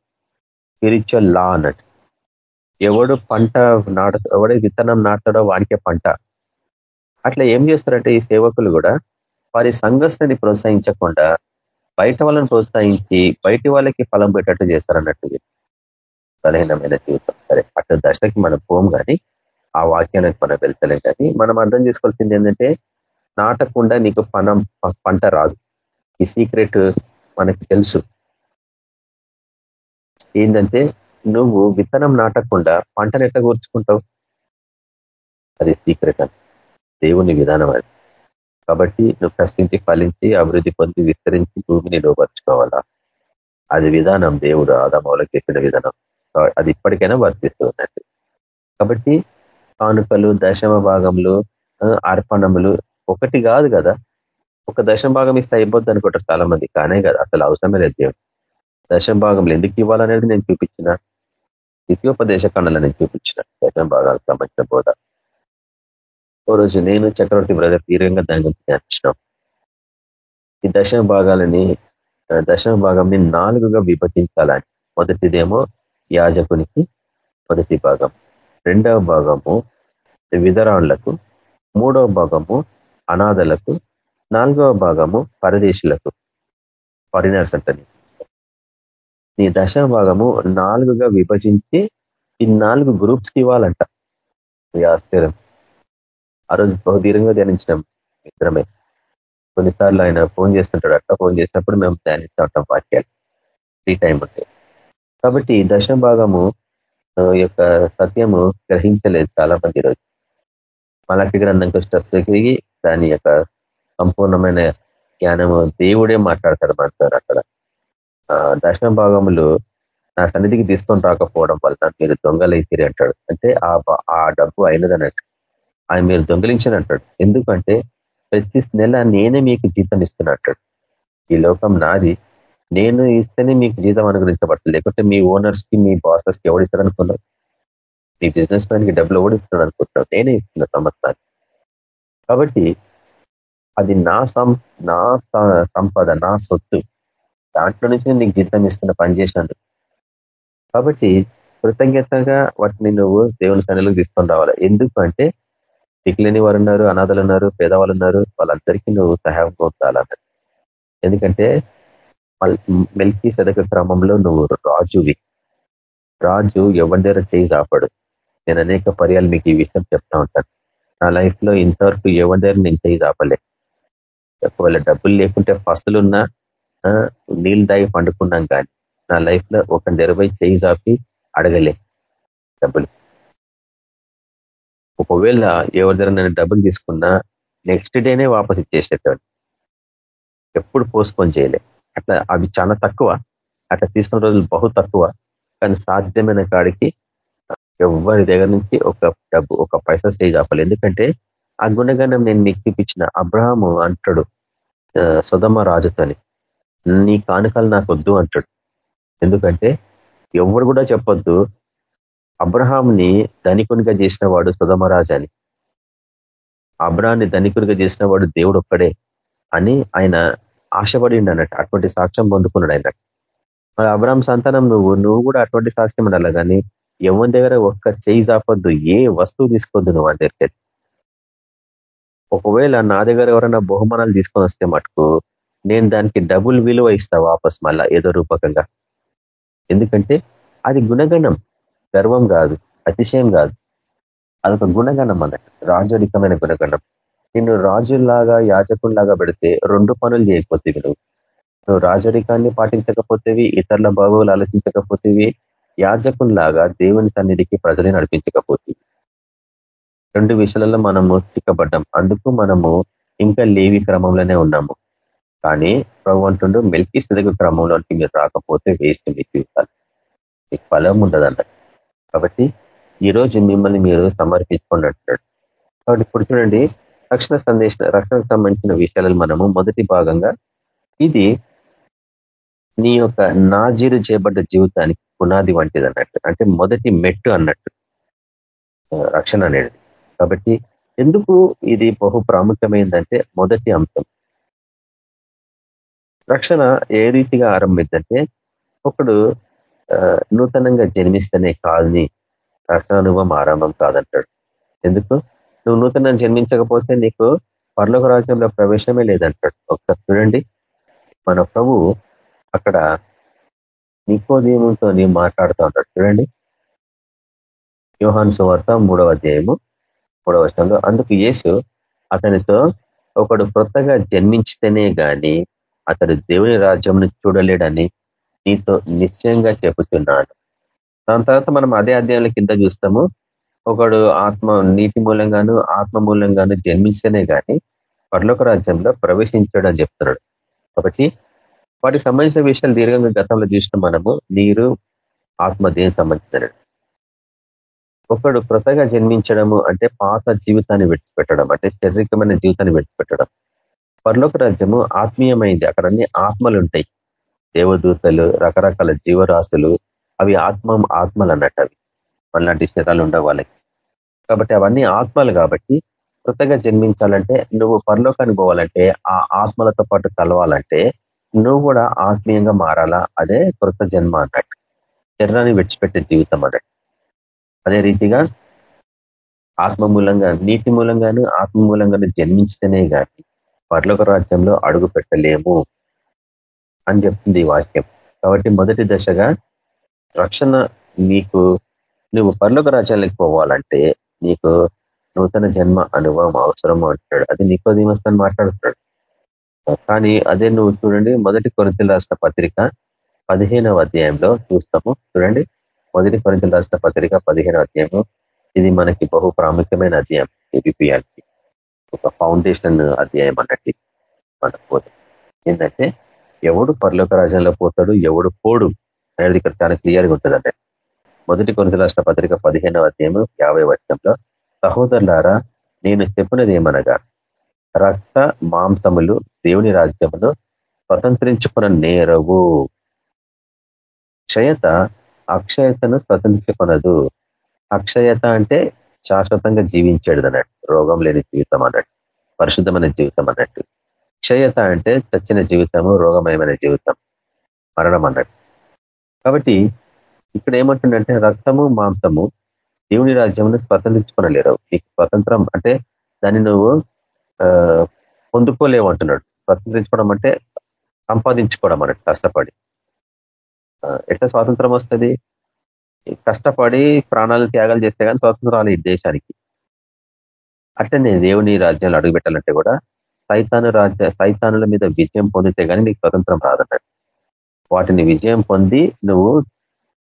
స్పిరిచువల్ లా అన్నట్టు. ఎవడు పంట నాట ఎవడే విత్తనం నాటుతాడో వానికే పంట. అట్లా ఏం చేస్తారంటే ఈ సేవకులు కూడా వారి సంఘస్థని ప్రోత్సహించకుండా బయట వాళ్ళని ప్రోత్సహించి బయటి వాళ్ళకి ఫలం పెట్టట్టు చేస్తారన్నట్టు. బలహీనమైన జీవితం సరే అటు దశకి మనం పోం కానీ ఆ వాక్యానికి మనం వెళ్తలేం కానీ మనం అర్థం చేసుకోవాల్సింది ఏంటంటే నాటకుండా నీకు పనం పంట రాదు. ఈ సీక్రెట్ మనకి తెలుసు. ఏంటంటే నువ్వు విత్తనం నాటకుండా పంటను ఎట్లా కూర్చుకుంటావు? అది సీక్రెట్ అని. దేవుని విధానం అది. కాబట్టి నువ్వు కష్టించి ఫలించి అభివృద్ధి పొంది విస్తరించి భూమిని లోపరుచుకోవాలా అది విధానం దేవుడు ఆదామౌలకి చెప్పిన విధానం. అది ఇప్పటికైనా వర్తిస్తూ కాబట్టి కానుకలు దశమ భాగంలో అర్పణములు ఒకటి కాదు కదా. ఒక దశం భాగం ఇస్తే అయిపోద్ది అనుకుంటారు చాలా మంది కానే కదా అసలు అవసరమే లేదు దేవుడు. దశం భాగంలో ఎందుకు ఇవ్వాలనేది నేను చూపించిన ద్వితీయోపదేశ ఖండలో నేను చూపించిన దశం భాగాలకు సంబంధించిన బోధ. ఓ రోజు నేను చక్రవర్తి బ్రదర్ తీవ్రంగా దాని గురించి ధ్యానించినాం ఈ దశమ భాగాలని దశమ భాగంని నాలుగుగా విభజించాలని. మొదటిదేమో యాజకునికి మొదటి భాగం. రెండవ భాగము విధరాళ్ళకు మూడవ భాగము అనాథలకు నాలుగవ భాగము పరదేశులకు. ఫారినర్స్ అంటని. నీ దశ భాగము నాలుగుగా విభజించి ఈ నాలుగు గ్రూప్స్కి ఇవ్వాలంట. ఆశ్చర్యం. ఆ రోజు బహుదీర్ఘంగా ధ్యానించినాం మిత్రమే కొన్నిసార్లు ఆయన ఫోన్ చేస్తుంటాడు అట్లా ఫోన్ చేసినప్పుడు మేము ధ్యానిస్తూ ఉంటాం వాక్యాలు. ఫ్రీ టైం ఉంటే. కాబట్టి దశ భాగము యొక్క సత్యము గ్రహించలేదు చాలా మంది రోజు. మలకి గ్రంథంకి వచ్చేసరికి దాని యొక్క సంపూర్ణమైన జ్ఞానము దేవుడే మాట్లాడతాడు మనతో అక్కడ. దశమ భాగములు నా సన్నిధికి తీసుకొని రాకపోవడం వల్ల మీరు దొంగలైతిరి అంటాడు. అంటే ఆ డబ్బు అయినదన్నట్టు ఆయన మీరు దొంగలించని అంటాడు. ఎందుకంటే ప్రతి నెల నేనే మీకు జీతం ఇస్తున్నట్టాడు ఈ లోకం నాది. నేను ఇస్తేనే మీకు జీతం అనుగ్రహించబడుతుంది. లేకుంటే మీ ఓనర్స్కి మీ బాసెస్కి ఎవడిస్తారనుకున్నారు మీ బిజినెస్ మ్యాన్కి డబ్బులు ఎవడు ఇస్తున్నాడు అనుకుంటున్నావు నేనే ఇస్తున్న సంవత్సరాన్ని కాబట్టి అది నా సం నా సంపద నా సొత్తు. దాంట్లో నుంచి నీకు జీతం ఇస్తున్న పని చేశాను. కాబట్టి కృతజ్ఞతగా వాటిని నువ్వు దేవుని సన్నిలోకి తీసుకొని రావాలి. ఎందుకు అంటే దిక్కులేని వారు ఉన్నారు అనాథలు ఉన్నారు పేదవాళ్ళు ఉన్నారు. వాళ్ళందరికీ నువ్వు సహాయం పొందాలన్నది ఎందుకంటే మెల్కి సెదక క్రమంలో నువ్వు రాజువి. రాజు ఎవరి దగ్గర చేయి ఆపడు నేను అనేక పర్యాలు మీకు ఈ విషయం చెప్తా ఉంటాను. నా లైఫ్లో ఇంతవరకు ఎవరి దగ్గర నేను చేయి ఆపలే ఒకవేళ డబ్బులు లేకుంటే ఫస్టులున్న నీళ్ళు దాగి పండుకున్నాం కానీ నా లైఫ్లో ఒక నెరవై చేయి ఆపి అడగలే డబ్బులు. ఒకవేళ ఎవరి దగ్గర నేను డబ్బులు తీసుకున్నా నెక్స్ట్ డేనే వాపస్ ఇచ్చేసేటోడు ఎప్పుడు పోస్ట్పోన్ చేయలే. అట్లా అవి చాలా తక్కువ. అట్లా తీసుకున్న రోజులు బహు తక్కువ. కానీ సాధ్యమైన కాడికి ఎవరి దగ్గర నుంచి ఒక డబ్బు ఒక పైసా స్టేజ్ ఆపాలి ఎందుకంటే ఆ గుణగణం నేను మీకు చూపించిన అబ్రహాము అంటాడు సుధమ రాజుతోని నీ కానుకలు నాకు వద్దు అంటాడు. ఎందుకంటే ఎవరు కూడా చెప్పొద్దు అబ్రహాంని ధనికునిగా చేసిన వాడు సుధమరాజు అని. అబ్రహాన్ని ధనికునిగా చేసిన వాడు దేవుడు ఒక్కడే అని ఆయన ఆశపడిండు అన్నట్టు అటువంటి సాక్ష్యం పొందుకున్నాడు ఆయన. మరి అబ్రామ్ సంతానం నువ్వు నువ్వు కూడా అటువంటి సాక్ష్యం ఉండాలి కానీ ఎవరి దగ్గర ఒక్క చేయి చాపొద్దు ఏ వస్తువు తీసుకోద్దు నువ్వు అని దగ్గరికి ఒకవేళ నా దగ్గర ఎవరైనా బహుమానాలు తీసుకొని వస్తే మటుకు నేను దానికి డబుల్ విలువ ఇస్తా వాపస్ మళ్ళా ఏదో రూపకంగా. ఎందుకంటే అది గుణగణం. గర్వం కాదు అతిశయం కాదు. అదొక గుణగణం అన్నట్టు. రాజరికమైన గుణగణం. నిన్ను రాజుల్లాగా యాజకుల్లాగా పెడితే రెండు పనులు చేయకపోతేవి నువ్వు నువ్వు రాజరికాన్ని పాటించకపోతేవి ఇతరుల బాగోలు ఆలోచించకపోతేవి యాజకుల్లాగా దేవుని సన్నిధికి ప్రజలు నడిపించకపోతే రెండు విషయాలలో మనము చిక్కబడ్డాం అందుకు మనము ఇంకా లేవి క్రమంలోనే ఉన్నాము. కానీ ప్రభు అంటుండో మెల్కి స్థితికి క్రమంలోకి మీరు రాకపోతే వేస్ట్ మీ జీవితాలు. మీకు ఫలం ఉండదంట కాబట్టి ఈరోజు మిమ్మల్ని మీరు సమర్పించుకున్నట్టు. కాబట్టి ఇప్పుడు చూడండి రక్షణ సందేశ రక్షణకు సంబంధించిన విషయాలను మనము మొదటి భాగంగా ఇది నీ యొక్క నాజీరు చేయబడ్డ జీవితానికి పునాది వంటిది అన్నట్టు. అంటే మొదటి మెట్టు అన్నట్టు. రక్షణ అనేది. కాబట్టి ఎందుకు ఇది బహు ప్రాముఖ్యమైందంటే మొదటి అంశం. రక్షణ ఏ రీతిగా ఆరంభిద్దంటే ఒకడు నూతనంగా జన్మిస్తేనే కాదని రక్షణ అనుభవం ఆరంభం కాదంటాడు. ఎందుకు? నువ్వు నూతన జన్మించకపోతే నీకు పర్లోక రాజ్యంలో ప్రవేశమే లేదంటాడు ఒకసారి చూడండి. మన ప్రభు అక్కడ నికోదీముతో నీ మాట్లాడుతూ ఉంటాడు చూడండి. యోహాన్ సువార్త మూడవ అధ్యాయము మూడవ వర్షంలో అందుకు యేసు అతనితో ఒకడు కొత్తగా జన్మించితేనే గాని అతడు దేవుని రాజ్యంను చూడలేడని నీతో నిశ్చయంగా చెబుతున్నాడు దాని తర్వాత మనం అదే అధ్యాయంలో కింద చూస్తాము. ఒకడు ఆత్మ నీతి మూలంగాను ఆత్మ మూలంగాను జన్మిస్తేనే కానీ పర్లోక రాజ్యంలో ప్రవేశించాడు అని చెప్తున్నాడు. కాబట్టి వాటికి సంబంధించిన విషయాలు దీర్ఘంగా గతంలో చూసిన మనము. నీరు ఆత్మ దేనికి సంబంధించినడు ఒకడు కృతగా జన్మించడము అంటే పాత జీవితాన్ని విడిచిపెట్టడం అంటే శారీరకమైన జీవితాన్ని విడిచిపెట్టడం. పర్లోక రాజ్యము ఆత్మీయమైంది. అక్కడ అన్ని ఆత్మలు ఉంటాయి. దేవదూతలు రకరకాల జీవరాశులు అవి ఆత్మ ఆత్మలు అన్నట్టు అవి. మనలాంటి శరీరాలు ఉండవు వాళ్ళకి. కాబట్టి అవన్నీ ఆత్మలు కాబట్టి కృతగా జన్మించాలంటే నువ్వు పరలోకానికి పోవాలంటే ఆ ఆత్మలతో పాటు కలవాలంటే నువ్వు కూడా ఆత్మీయంగా మారాలా? అదే కృత జన్మ అన్నట్టు. శరీరాన్ని విడిచిపెట్టే జీవితం అన్నట్టు. అదే రీతిగా ఆత్మ మూలంగా నీతి మూలంగాను ఆత్మ మూలంగాను జన్మించితేనే కానీ పర్లోక రాజ్యంలో అడుగు పెట్టలేము అని చెప్తుంది వాక్యం. కాబట్టి మొదటి దశగా రక్షణ నీకు నువ్వు పర్లోక రాజ్యాలకు పోవాలంటే నీకు నూతన జన్మ అనుభవం అవసరం అంటాడు. అది నీకో దిమస్తాన్ని మాట్లాడుతున్నాడు. కానీ అదే నువ్వు చూడండి మొదటి కొరింతలు రాష్ట్ర పత్రిక పదిహేనవ అధ్యాయంలో చూస్తాము. చూడండి మొదటి కొరింతలు రాష్ట్ర పత్రిక పదిహేనవ అధ్యాయము ఇది మనకి బహు ప్రాముఖ్యమైన అధ్యాయం ఏబిపిఆర్కి ఒక ఫౌండేషన్ అధ్యాయం అన్నట్టు మన పోతే. ఏంటంటే ఎవడు పర్లోక రాజ్యంలో పోతాడు ఎవడు పోడు అనేది ఇక్కడ చాలా క్లియర్గా ఉంటుంది అంటే మొదటి కొనుగోలు రాష్ట్ర పత్రిక పదిహేనవ అధ్యాయము యాభై వర్షంలో సహోదరులారా నేను చెప్పినది ఏమనగా రక్త మాంసములు దేవుని రాజ్యమును స్వతంత్రించుకున్న నేరవు. క్షయత అక్షయతను స్వతంత్రించుకున్నదు అక్షయత అంటే శాశ్వతంగా జీవించాడు అన్నట్టు రోగం లేని జీవితం అన్నట్టు పరిశుద్ధమైన జీవితం అన్నట్టు. క్షయత అంటే చచ్చిన జీవితము రోగమయమైన జీవితం మరణం అన్నట్టు. కాబట్టి ఇక్కడ ఏమంటుండంటే రక్తము మాంసము దేవుని రాజ్యమును స్వతంత్రించుకోనలేరు. నీకు స్వతంత్రం అంటే దాన్ని నువ్వు పొందుకోలేవు అంటున్నాడు. స్వతంత్రించుకోవడం అంటే సంపాదించుకోవడం అన్నట్టు కష్టపడి. ఎట్లా స్వాతంత్రం వస్తుంది? కష్టపడి ప్రాణాలు త్యాగాలు చేస్తే కానీ స్వాతంత్రం ఈ దేశానికి. అట్లనే దేవుని రాజ్యాలు అడుగుపెట్టాలంటే కూడా సైతాను రాజ్య సైతానుల మీద విజయం పొందితే కానీ నీకు స్వతంత్రం రాదన్నాడు వాటిని విజయం పొంది నువ్వు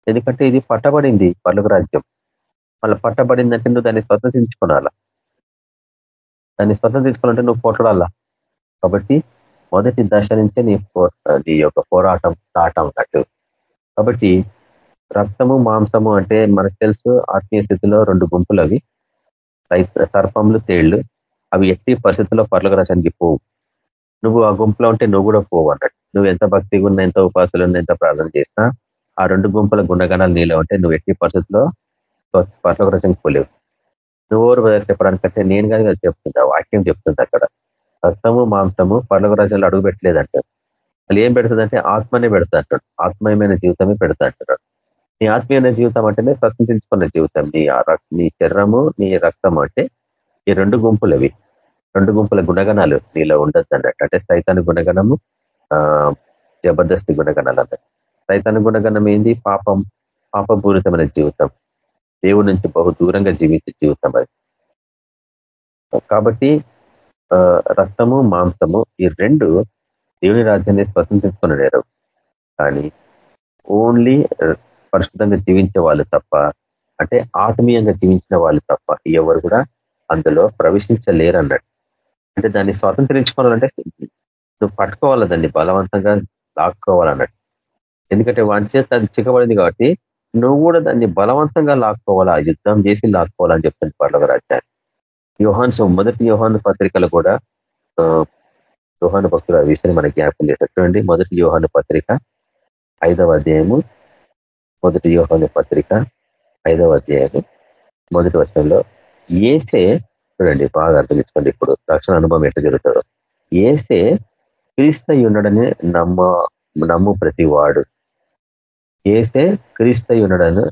ఎందుకంటే ఇది పట్టబడింది పలుగు రాజ్యం. మళ్ళీ పట్టబడిందంటే నువ్వు దాన్ని స్వతంత్రించుకోవాలా దాన్ని స్వతంత్రించుకోవాలంటే నువ్వు పోట్లాడాలా కాబట్టి మొదటి దశ నుంచే నీ నీ యొక్క పోరాటం స్టార్ట్ అన్నట్టు కాబట్టి రక్తము మాంసము అంటే మనకు తెలుసు ఆత్మీయ స్థితిలో రెండు గుంపులు అవి. సర్పంలు తేళ్ళు. అవి ఎట్టి పరిస్థితుల్లో పర్లకు రాజానికి పోవు. నువ్వు ఆ గుంపులో ఉంటే నువ్వు కూడా పోవు అన్నట్టు. నువ్వు ఎంత భక్తిగా ఉన్నా ఎంత ఉపాసాలు ఉన్నా ఎంత ప్రార్థన చేసినా ఆ రెండు గుంపుల గుణగణాలు నీలో ఉంటే నువ్వు ఎట్టి పరిస్థితుల్లో పర్లకు పోలేవు. నువ్వు ఎవరు చెప్పడానికంటే నేను కానీ చెప్తుంటా వాక్యం చెప్తుంది అక్కడ. రక్తము మాంసము పర్లకు రాజ్యంలో అడుగు పెట్టలేదంట అసలు ఏం పెడుతుందంటే ఆత్మనే పెడతా అంటాడు ఆత్మయమైన జీవితమే పెడతా అంటున్నాడు నీ ఆత్మీయమైన జీవితం అంటేనే స్వతంత్రించుకున్న జీవితం. నీ నీ శరీరము నీ రక్తం అంటే ఈ రెండు గుంపులు అవి రెండు గుంపుల గుణగణాలు నీలో ఉండద్దు అన్నట్టు అంటే సైతాన్ని గుణగణము జబర్దస్తి గుణగణాలు అన్నట్టు సైతాన్ని గుణగణం ఏంది? పాపం పాపపూరితమైన జీవితం. దేవుడి నుంచి బహు దూరంగా జీవించే జీవితం అది. కాబట్టి రక్తము మాంసము ఈ రెండు దేవుని రాజ్యాన్ని స్వతంత్రించుకున్నాడు కానీ ఓన్లీ పరిశుద్ధంగా జీవించే వాళ్ళు తప్ప అంటే ఆత్మీయంగా జీవించిన వాళ్ళు తప్ప ఎవరు కూడా అందులో ప్రవేశించలేరన్నట్టు. అంటే దాన్ని స్వాతంత్రించుకోవాలంటే నువ్వు పట్టుకోవాలి దాన్ని? బలవంతంగా లాక్కోవాలన్నట్టు. ఎందుకంటే వాని చేత అది చిక్కబడింది కాబట్టి నువ్వు కూడా దాన్ని బలవంతంగా లాక్కోవాలా యుద్ధం చేసి లాక్కోవాలని చెప్తుంది పర్లవ రాజ్యాన్ని యోహాన్ మొదటి యోహాన్ పత్రికలు కూడా యోహాను భక్తులు ఆ విషయాన్ని మనకి జ్ఞాపకం చేస్తారు చూడండి మొదటి యోహాను పత్రిక ఐదవ అధ్యాయము మొదటి యోహాను పత్రిక ఐదవ అధ్యాయము మొదటి వర్షంలో ఏసే చూడండి బాగా అర్థం చేసుకోండి ఇప్పుడు రక్షణ అనుభవం ఎట్లా జరుగుతుందో. ఏసే క్రీస్తయి ఉండడని నమ్మ నమ్ము ప్రతివాడు. ఏసే క్రీస్తయి ఉన్నాడని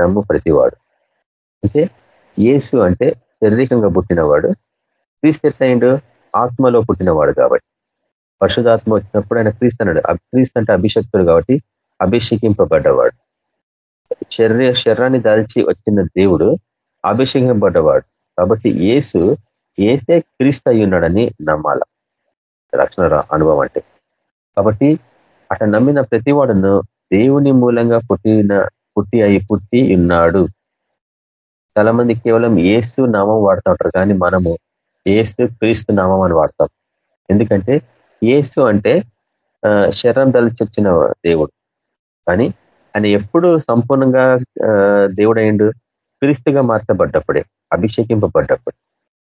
నమ్ము ప్రతివాడు అంటే ఏసు అంటే శారీరకంగా పుట్టినవాడు క్రీస్తు ఎట్లయిండు? ఆత్మలో పుట్టినవాడు కాబట్టి. పరిశుధాత్మ వచ్చినప్పుడు ఆయన క్రీస్తు అన్నాడు క్రీస్తు అంటే అభిషక్తుడు కాబట్టి అభిషేకింపబడ్డవాడు. శరీర శరీరాన్ని దాల్చి వచ్చిన దేవుడు అభిషేకింపబడ్డవాడు. కాబట్టి ఏసు ఏసే క్రీస్తు అయి ఉన్నాడని నమ్మాల. రక్షణ అనుభవం అంటే. కాబట్టి అట నమ్మిన ప్రతివాడును దేవుని మూలంగా పుట్టిన పుట్టి అయి పుట్టి ఉన్నాడు. చాలా మంది కేవలం ఏసు నామం వాడుతూ ఉంటారు కానీ మనము ఏసు క్రీస్తు నామం అని వాడతాం. ఎందుకంటే ఏసు అంటే శరణం దళిచొచ్చిన దేవుడు. కానీ ఆయన ఎప్పుడు సంపూర్ణంగా దేవుడైండు క్రీస్తుగా మార్చబడ్డప్పుడే అభిషేకింపబడ్డప్పుడు.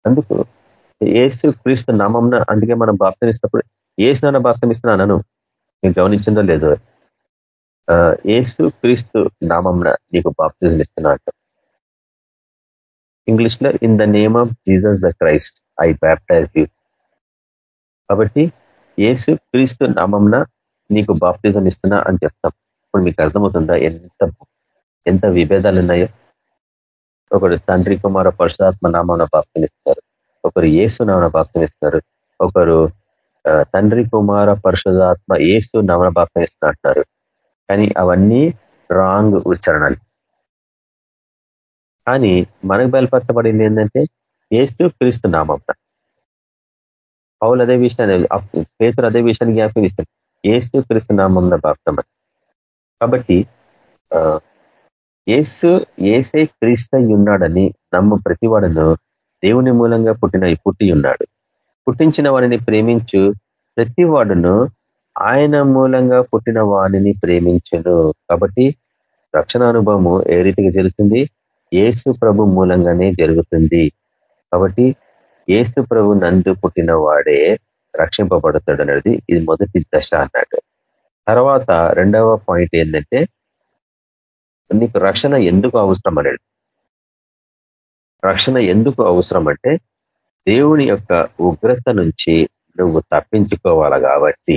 అందుకు ఏసు క్రీస్తు నామంన అందుకే మనం బాప్తమిస్తున్నప్పుడు ఏసునాన్న బాప్తమిస్తున్నాను మీరు గమనించిందో లేదో ఏసు క్రీస్తు నామంన నీకు బాప్తిజం ఇస్తున్నా ఇంగ్లీష్లో in the name of Jesus the Christ I baptize you కాబట్టి ఏసు క్రీస్తు నామంన నీకు బాప్తిజం ఇస్తున్నా అని చెప్తాం. ఇప్పుడు మీకు అర్థమవుతుందా ఎంత ఎంత విభేదాలు ఉన్నాయో ఒకరు తండ్రి కుమార పరశురాత్మ నామాన బాప్తినిస్తారు ఒకరు ఏసు నామన బాప్తినిస్తారు ఒకరు తండ్రి కుమార పరిశుధాత్మ ఏసు నామన అంటున్నారు కానీ అవన్నీ రాంగ్ ఉచ్చారణలు. కానీ మనకు బయలుపరచబడింది ఏంటంటే ఏసు క్రీస్తు నామం పౌలు అదే విషయాన్ని పేతులు అదే విషయాన్ని జ్ఞాపకం ఇస్తాడు ఏసు క్రీస్తు నామం బాప్తమని కాబట్టి ఏసు ఏసే క్రీస్తై ఉన్నాడని నమ్మ ప్రతివాడును దేవుని మూలంగా పుట్టిన పుట్టి ఉన్నాడు. పుట్టించిన వాడిని ప్రేమించు ప్రతివాడును ఆయన మూలంగా పుట్టిన వాణిని ప్రేమించను. కాబట్టి రక్షణ అనుభవము ఏ రీతిగా జరుగుతుంది? ఏసు ప్రభు మూలంగానే జరుగుతుంది. కాబట్టి ఏసు ప్రభు నందు పుట్టిన వాడే రక్షింపబడతాడు అనేది ఇది మొదటి దశ అన్నట్టు తర్వాత రెండవ పాయింట్ ఏంటంటే నీకు రక్షణ ఎందుకు అవసరం అనేది. రక్షణ ఎందుకు అవసరం అంటే దేవుని యొక్క ఉగ్రత నుంచి నువ్వు తప్పించుకోవాలి కాబట్టి.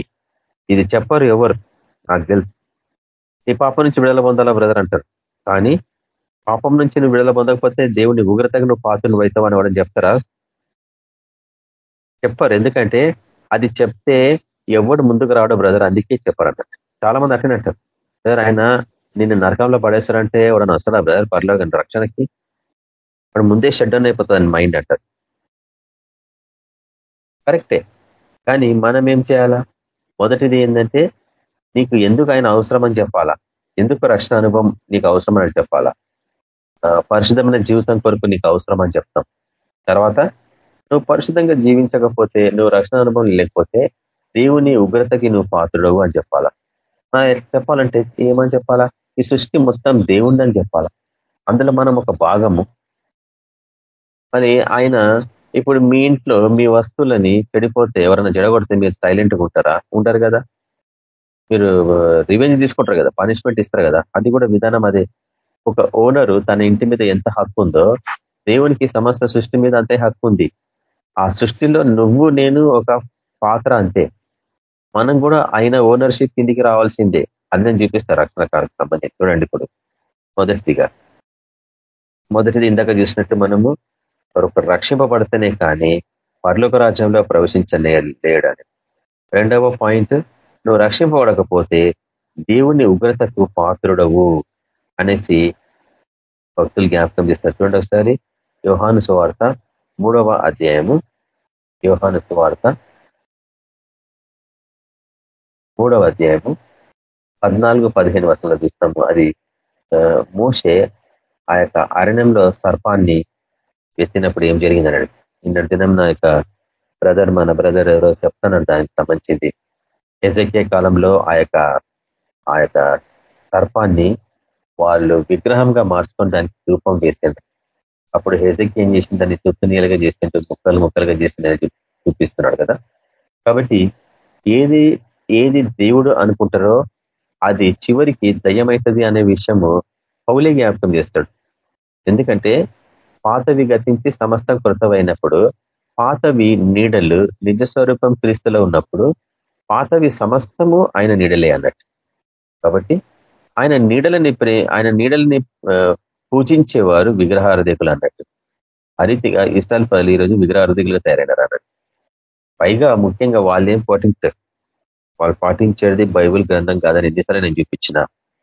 ఇది చెప్పరు ఎవరు? నాకు తెలుసు. ఈ పాపం నుంచి విడుదల పొందాలా బ్రదర్ అంటారు. కానీ పాపం నుంచి నువ్వు విడుదల పొందకపోతే దేవుని ఉగ్రతగా నువ్వు పాత్రను అవుతావు అని వాడని చెప్తారా? చెప్పారు. ఎందుకంటే అది చెప్తే ఎవడు ముందుకు రావడం బ్రదర్ అందుకే చెప్పారంట చాలా మంది అట్లనే అంటారు. బ్రదర్ ఆయన నిన్ను నరకంలో పడేస్తారంటే ఎవడన్నా వస్తాడా బ్రదర్ పర్లో కానీ రక్షణకి. వాడు ముందే షెడ్ అయిపోతుంది మైండ్ అంటారు. కరెక్టే కానీ మనం ఏం చేయాలా? మొదటిది ఏంటంటే నీకు ఎందుకు ఆయన అవసరం అని చెప్పాలా? ఎందుకు రక్షణ అనుభవం నీకు అవసరం అని చెప్పాలా పరిశుద్ధమైన జీవితం కొరకు నీకు అవసరం అని చెప్తాం. తర్వాత నువ్వు పరిశుద్ధంగా జీవించకపోతే నువ్వు రక్షణ అనుభవం లేకపోతే దేవుని ఉగ్రతకి నువ్వు పాత్రుడవు అని చెప్పాలా? చెప్పాలంటే ఏమని చెప్పాలా? ఈ సృష్టి మొత్తం దేవుందని చెప్పాలా? అందులో మనం ఒక భాగము. మరి ఆయన ఇప్పుడు మీ ఇంట్లో మీ వస్తువులని చెడిపోతే ఎవరైనా జడగొడితే మీరు సైలెంట్గా ఉంటారా? ఉంటారు కదా. మీరు రివెంజ్ తీసుకుంటారు కదా పనిష్మెంట్ ఇస్తారు కదా. అది కూడా విధానం అదే. ఒక ఓనరు తన ఇంటి మీద ఎంత హక్కు ఉందో దేవునికి సమస్త సృష్టి మీద అంతే హక్కు ఉంది. ఆ సృష్టిలో నువ్వు నేను ఒక పాత్ర అంతే. మనం కూడా ఆయన ఓనర్షిప్ కిందికి రావాల్సిందే. అది నేను చూపిస్తాను రక్షణ కార్యక్రమం చూడండి ఇప్పుడు మొదటిదిగా. మొదటిది ఇందాక చూసినట్టు మనము ఒకరు రక్షింపబడితేనే కానీ పర్లోక రాజ్యంలో ప్రవేశించలే లేడని. రెండవ పాయింట్ నువ్వు రక్షింపబడకపోతే దేవుని ఉగ్రతకు పాత్రుడవు అనేసి భక్తులు జ్ఞాపకం చేస్తారు. చూడండి ఒకసారి యోహాను సువార్త మూడవ అధ్యాయము యోహాను సువార్త మూడవ అధ్యాయము పద్నాలుగు పదిహేను వర్షంలో చూస్తాము. అది మోసే ఆ యొక్క అరణ్యంలో సర్పాన్ని ఎత్తినప్పుడు ఏం జరిగిందన్నాడు నిన్నటి దినం నా యొక్క బ్రదర్ మన బ్రదర్ ఎవరో చెప్తానంట ఆయనకు సంబంధించింది. ఎజకే కాలంలో ఆ యొక్క ఆ యొక్క సర్పాన్ని వాళ్ళు విగ్రహంగా మార్చుకొని దానికి రూపం వేసింది. అప్పుడు హెజకి ఏం చేసింది? దాన్ని తుత్తునీలుగా చేసింటూ ముక్కలు ముక్కలుగా చేసిందని చూపిస్తున్నాడు కదా. కాబట్టి ఏది ఏది దేవుడు అనుకుంటారో అది చివరికి దయ్యమవుతుంది అనే విషయము పౌలే జ్ఞాపకం చేస్తాడు. ఎందుకంటే పాతవి గతించి సమస్తం కృతమైనప్పుడు పాతవి నీడలు నిజస్వరూపం క్రీస్తులో ఉన్నప్పుడు పాతవి సమస్తము ఆయన నీడలే అన్నట్టు. కాబట్టి ఆయన నీడలని ఆయన నీడలని పూజించేవారు విగ్రహారధికులు అన్నట్టు. అరీతిగా ఇష్టాలు పదలు ఈరోజు విగ్రహారధికులు తయారైనారు అన్నట్టు. పైగా ముఖ్యంగా వాళ్ళు ఏం పాటించారు? వాళ్ళు పాటించేది బైబుల్ గ్రంథం కాదని ఎన్నిసార్లు నేను చూపించిన.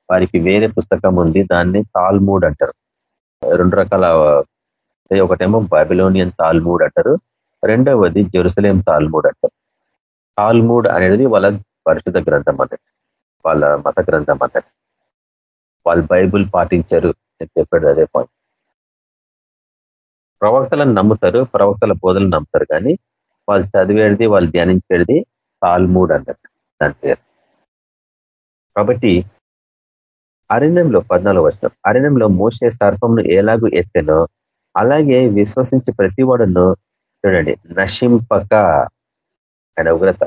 వారికి వేరే పుస్తకం ఉంది దాన్ని తాల్మూడ్ అంటారు. రెండు రకాల ఒకటేమో బైబిలోనియన్ తాల్మూడ్ అంటారు. రెండవది జెరూసలేం తాల్మూడ్ అంటారు. తాల్మూడ్ అనేది వాళ్ళ పరిశుద్ధ గ్రంథం అన్నట్టు వాళ్ళ మత గ్రంథం అన్నట్టు వాళ్ళు బైబుల్ పాటించరు అని చెప్పాడు అదే పాయింట్ ప్రవక్తలను నమ్ముతారు ప్రవక్తల బోధలు నమ్ముతారు కానీ వాళ్ళు చదివేది వాళ్ళు ధ్యానించేది తాల్మూడ్ అన్నట్టు. దాని పేరు. కాబట్టి అరణ్యంలో పద్నాలుగు వర్షం అరణ్యంలో మోసే సర్పంను ఎలాగూ ఎత్తెనో అలాగే విశ్వసించే ప్రతి వాడును చూడండి నశింపక ఆయన ఉగ్రత.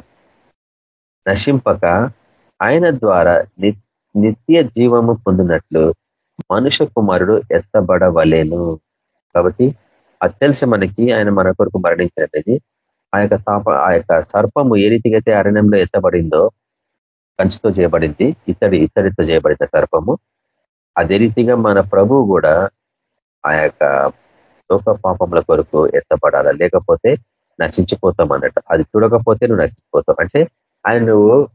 నశింపక ఆయన ద్వారా నిత్య జీవము పొందినట్లు మనుష్య కుమారుడు ఎత్తబడవలేను. కాబట్టి అది తెలిసి మనకి ఆయన మన కొరకు మరణించినట్లయితే ఆ యొక్క తాప ఆ యొక్క సర్పము ఏ రీతిగా అయితే అరణ్యంలో ఎత్తబడిందో కంచుతో చేయబడింది ఇతడి ఇతడితో చేయబడిన సర్పము అదే రీతిగా మన ప్రభువు కూడా ఆ యొక్క లోక పాపముల కొరకు ఎత్తపడాలా లేకపోతే నశించిపోతాం అన్నట్టు అది చూడకపోతే నువ్వు నశించిపోతావు. అంటే ఆయన నువ్వు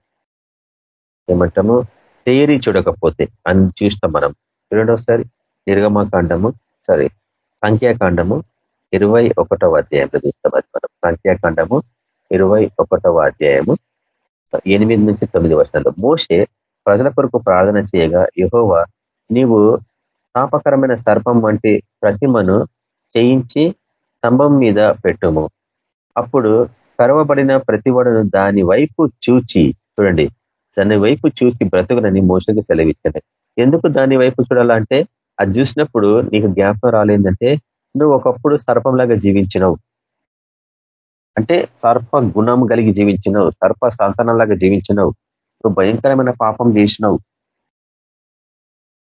ఏమంటాము? తేరి చూడకపోతే. అని చూస్తాం మనం. చూడండి ఒకసారి. నిర్గమాకాండము. సరే సంఖ్యాకాండము ఇరవై ఒకటవ అధ్యాయంలో చూస్తాం అది మనం. సంఖ్యాకాండము ఇరవై ఒకటవ అధ్యాయము ఎనిమిది నుంచి తొమ్మిది వర్షాలు మోసే ప్రజల కొరకు ప్రార్థన చేయగా యహోవా నీవు తాపకరమైన సర్పం వంటి ప్రతిమను చేయించి స్తంభం మీద పెట్టుము. అప్పుడు కరవబడిన ప్రతివాడును దాని వైపు చూచి చూడండి దాని వైపు చూసి బ్రతుకునని మోసకు సెలవిచ్చాడు. ఎందుకు దాని వైపు చూడాలంటే అది చూసినప్పుడు నీకు జ్ఞాపకం రాలేదంటే నువ్వు ఒకప్పుడు సర్పంలాగా జీవించినవు. అంటే సర్ప గుణం కలిగి జీవించినవు సర్ప సంతానంలాగా జీవించినవు. నువ్వు భయంకరమైన పాపం చేసినవు.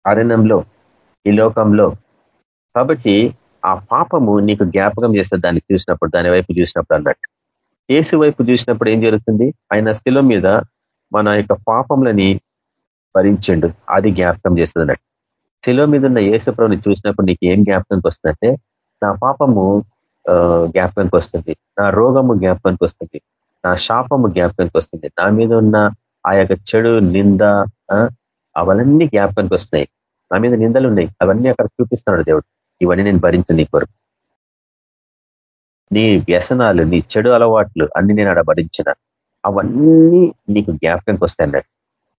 అరణ్యంలో ఈ లోకంలో. కాబట్టి ఆ పాపము నీకు జ్ఞాపకం చేస్తే దాన్ని చూసినప్పుడు దాని వైపు చూసినప్పుడు అన్నట్టు. ఏసు వైపు చూసినప్పుడు ఏం జరుగుతుంది? ఆయన స్థిల మీద మన యొక్క పాపములని భరించిండు. అది జ్ఞాపకం చేస్తుంది అన్నట్టు. శిలో మీద ఉన్న యేసుప్రభుని చూసినప్పుడు నీకు ఏం జ్ఞాపకంకి వస్తుందంటే నా పాపము జ్ఞాపకానికి వస్తుంది. నా రోగము జ్ఞాపకానికి వస్తుంది. నా శాపము జ్ఞాపకానికి వస్తుంది. నా మీద ఉన్న ఆ యొక్క చెడు నింద అవన్నీ జ్ఞాపకానికి వస్తున్నాయి. నా మీద నిందలు ఉన్నాయి. అవన్నీ అక్కడ చూపిస్తున్నాడు దేవుడు. ఇవన్నీ నేను భరించు నీ కొరకు. నీ వ్యసనాలు నీ చెడు అలవాట్లు అన్ని నేను అక్కడ భరించిన. అవన్నీ నీకు జ్ఞాపకానికి వస్తాయన్నాడు అన్నట్టు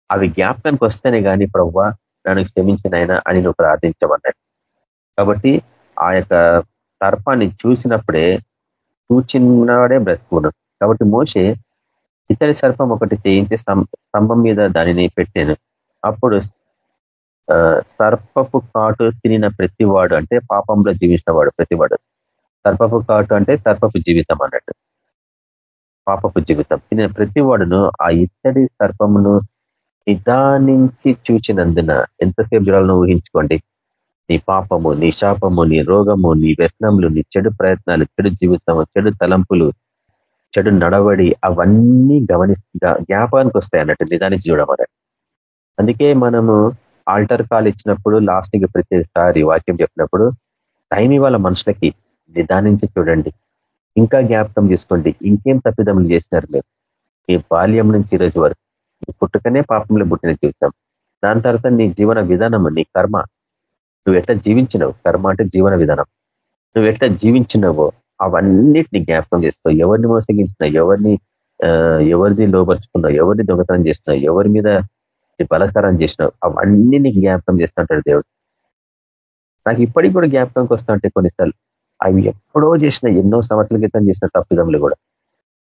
అవి జ్ఞాపకానికి వస్తేనే కానీ ప్రవ్వా నన్ను క్షమించిన అని నువ్వు ప్రార్థించమన్నాడు. కాబట్టి ఆ యొక్క సర్పాన్ని చూసినప్పుడే చూచినాడే బ్రతుకును. కాబట్టి మోసే ఇతడి సర్పం ఒకటి చేయించి స్తంభం మీద దానిని పెట్టాను. అప్పుడు సర్పపు కాటు తినిన ప్రతివాడు అంటే పాపంలో జీవించిన వాడు ప్రతివాడు. సర్పపు కాటు అంటే సర్పపు జీవితం అన్నట్టు. పాపపు జీవితం. తినిన ప్రతివాడును ఆ ఇత్తడి సర్పమును నిదానించి చూచినందున ఎంతసేపు జ్వరాలను ఊహించుకోండి? నీ పాపము నీ శాపము నీ రోగము నీ వ్యసనములు నీ చెడు ప్రయత్నాలు చెడు జీవితం చెడు తలంపులు చెడు నడవడి అవన్నీ గమని జ్ఞాపకానికి వస్తాయి అన్నట్టు నిదానికి చూడమన్నట్టు అందుకే మనము ఆల్టర్ కాల్ ఇచ్చినప్పుడు లాస్ట్కి ప్రతిసారి వాక్యం చెప్పినప్పుడు టైం ఇవాళ మనుషులకి? నిదానించి చూడండి. ఇంకా జ్ఞాపకం తీసుకోండి ఇంకేం తప్పిదములు చేసినారు మీరు? మీ బాల్యం నుంచి ఈరోజు వరకు. పుట్టుకనే పాపంలో పుట్టిన జీవితం. దాని తర్వాత నీ జీవన విధానము నీ కర్మ. నువ్వు ఎట్లా జీవించినవు? కర్మ అంటే జీవన విధానం. నువ్వు ఎట్లా జీవించినవో అవన్నిటిని జ్ఞాపకం చేస్తావు ఎవరిని మోసగించినావు ఎవరిని ఎవరిది లోపరుచుకున్నావు ఎవరిని దొంగతనం చేసినావు ఎవరి మీద బలకరం చేసినావు అవన్నీ నీకు జ్ఞాపకం చేస్తుంటాడు దేవుడు. నాకు ఇప్పటికి కూడా జ్ఞాపకంకి వస్తుంటే కొన్నిసార్లు. అవి ఎప్పుడో చేసిన ఎన్నో సంవత్సరాల క్రితం చేసిన తప్పిదములు కూడా.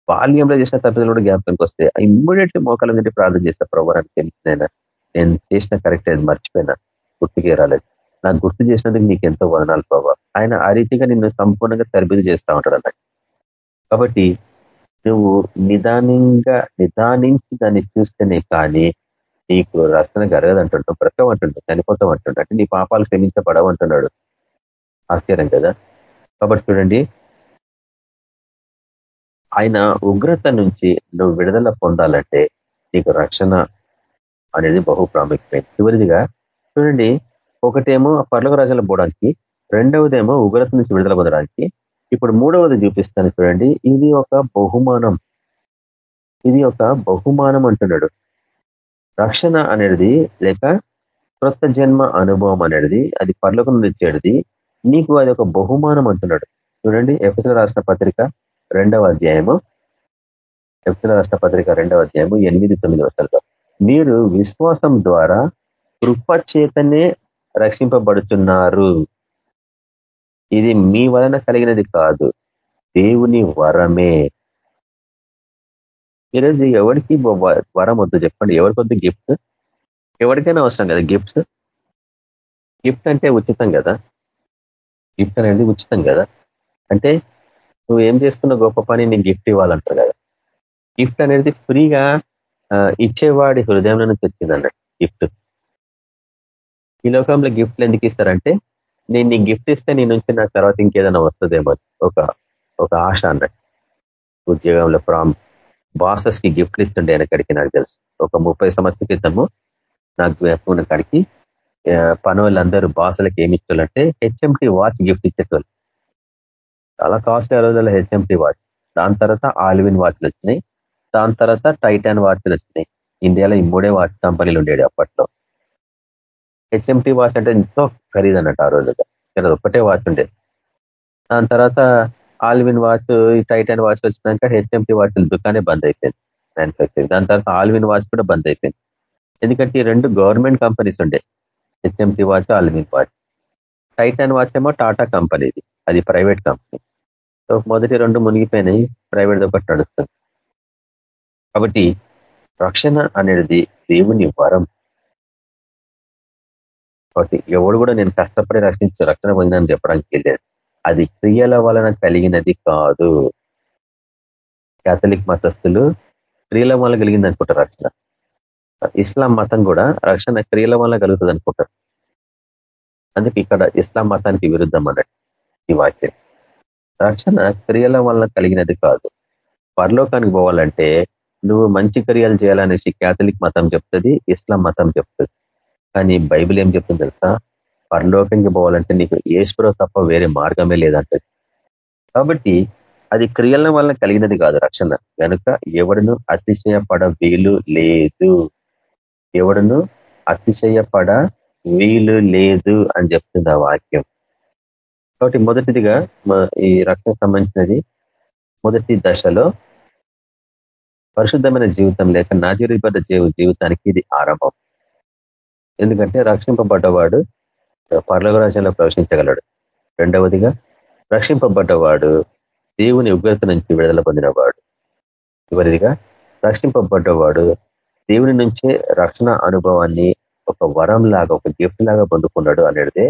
బాల్యంలో చేసిన తప్పిదములు కూడా జ్ఞాపకంకి వస్తే ఇమ్మీడియట్లీ మోకాలం నుండి ప్రార్థన చేస్తా ప్రభావానికి తెలిసినైనా నేను చేసిన కరెక్ట్ అది మర్చిపోయినా గుర్తుకే రాలేదు. నాకు గుర్తు చేసినందుకు నీకు ఎంతో వదనాలు ప్రభావ ఆయన ఆ రీతిగా నిన్ను సంపూర్ణంగా తరబిది చేస్తూ ఉంటాడు అన్నట్టు కాబట్టి నువ్వు నిదానంగా నిదానించి దాన్ని చూస్తేనే కానీ నీకు రక్షణ జరగదంటుంటావు బ్రతకమంటుంటావు చనిపోతాం అంటుండ అంటే నీ పాపాలు క్షమించబడవంటున్నాడు ఆశ్చర్యం కదా? కాబట్టి చూడండి ఆయన ఉగ్రత నుంచి నువ్వు విడుదల పొందాలంటే నీకు రక్షణ అనేది బహు ప్రాముఖ్యమైంది చివరిదిగా చూడండి ఒకటేమో పర్లకు రాజాల పోవడానికి రెండవదేమో ఉగ్రత నుంచి విడుదల పొందడానికి. ఇప్పుడు మూడవది చూపిస్తాను చూడండి ఇది ఒక బహుమానం. ఇది ఒక బహుమానం అంటున్నాడు. రక్షణ అనేది లేక క్రొత్త జన్మ అనుభవం అనేది అది పర్లోకం నుంచి నీకు అది ఒక బహుమానం అంటున్నాడు. చూడండి ఎఫ్ఎస్ల రాష్ట్ర పత్రిక రెండవ అధ్యాయము. ఎఫ్ఎస్ల రాష్ట్ర పత్రిక రెండవ అధ్యాయము ఎనిమిది తొమ్మిది వర్షాలతో మీరు విశ్వాసం ద్వారా కృపచేతనే రక్షింపబడుతున్నారు ఇది మీ వలన కలిగినది కాదు. దేవుని వరమే. ఈరోజు ఎవరికి వరం వద్దు చెప్పండి. ఎవరికి వద్దు గిఫ్ట్ ఎవరికైనా అవసరం కదా గిఫ్ట్స్ గిఫ్ట్ అంటే ఉచితం కదా? గిఫ్ట్ అనేది ఉచితం కదా? అంటే నువ్వు ఏం చేసుకున్న గొప్ప పని నీకు గిఫ్ట్ ఇవ్వాలంటారు కదా? గిఫ్ట్ అనేది ఫ్రీగా ఇచ్చేవాడి హృదయం నుంచి వచ్చింది అన్నట్టు గిఫ్ట్ ఈ లోకంలో గిఫ్ట్లు ఎందుకు ఇస్తారంటే నేను నీకు గిఫ్ట్ ఇస్తే నీ నుంచి నా తర్వాత ఇంకేదైనా వస్తుందేమో ఒక ఒక ఆశ అన్నట్టు. ఉద్యోగంలో ప్రామ్ బాసస్కి గిఫ్ట్లు ఇస్తుండే వెనకడికి నాకు తెలుసు. ఒక ముప్పై సంవత్సరం క్రితము నాకు జ్ఞాపకం పని వాళ్ళందరూ బాసలకు ఏమి ఇచ్చేవాళ్ళంటే హెచ్ఎంటి వాచ్ గిఫ్ట్ ఇచ్చేటోళ్ళు. చాలా కాస్ట్లీ ఆ రోజుల్లో హెచ్ఎంటి వాచ్. దాని తర్వాత ఆలివిన్ వాచ్లు వచ్చినాయి. దాని తర్వాత టైటాన్ వాచ్లు వచ్చినాయి. ఇండియాలో ఈ మూడే వాచ్ కంపెనీలు ఉండేవి అప్పట్లో. హెచ్ఎంటీ వాచ్ అంటే ఎంతో ఖరీదన్నట్టు ఆ రోజుగా ఇక్కడ ఒక్కటే వాచ్ ఉండేది. దాని తర్వాత ఆల్విన్ వాచ్ టైటన్ వాచ్ వచ్చినాక హెచ్ఎంటీ వాచ్ దుకాణే బంద్ అయిపోయింది మ్యానుఫ్యాక్చరింగ్ దాని తర్వాత ఆల్విన్ వాచ్ కూడా బంద్ అయిపోయింది. ఎందుకంటే ఈ రెండు గవర్నమెంట్ కంపెనీస్ ఉండే HMT watch Allwyn watch. Titan watch ఏమో టాటా కంపెనీది అది ప్రైవేట్ కంపెనీ. సో మొదటి రెండు మునిగిపోయినాయి ప్రైవేట్ ఒకటి నడుస్తుంది. కాబట్టి రక్షణ అనేది దేవుని వరం. కాబట్టి ఎవడు కూడా నేను కష్టపడి రక్షించు రక్షణ పొందినని చెప్పడానికి వెళ్ళేది అది క్రియల వలన కలిగినది కాదు. కేథలిక్ మతస్థులు క్రియల వల్ల కలిగింది అనుకుంటారు రక్షణ. ఇస్లాం మతం కూడా రక్షణ క్రియల వల్ల కలుగుతుంది అనుకుంటారు. అందుకే ఇక్కడ ఇస్లాం మతానికి విరుద్ధం అన్నట్టు ఈ వాక్యం. రక్షణ క్రియల వల్ల కలిగినది కాదు. పరలోకానికి పోవాలంటే నువ్వు మంచి క్రియలు చేయాలనేసి క్యాథలిక్ మతం చెప్తుంది ఇస్లాం మతం చెప్తుంది. కానీ బైబిల్ ఏం చెప్తుంది తెలుసా? పరలోకంకి పోవాలంటే నీకు ఏసుప్రో తప్ప వేరే మార్గమే లేదంటది కాబట్టి అది క్రియల వలన కలిగినది కాదు రక్షణ. కనుక ఎవడును అతిశయపడ వీలు లేదు. ఎవడును అతిశయపడ వీలు లేదు అని చెప్తుంది ఆ వాక్యం. కాబట్టి మొదటిదిగా ఈ రక్షణ సంబంధించినది మొదటి దశలో పరిశుద్ధమైన జీవితం లేక నాజీరిబడ్డ జీవితానికి ఇది ఆరంభం. ఎందుకంటే రక్షింపబడ్డవాడు పర్లవరాజ్యంలో ప్రవేశించగలడు. రెండవదిగా రక్షింపబడ్డవాడు దేవుని ఉగ్రత నుంచి విడుదల పొందినవాడు. చివరిదిగా రక్షింపబడ్డవాడు దేవుని నుంచే రక్షణ అనుభవాన్ని ఒక వరం లాగా ఒక గిఫ్ట్ లాగా పొందుకున్నాడు అనేది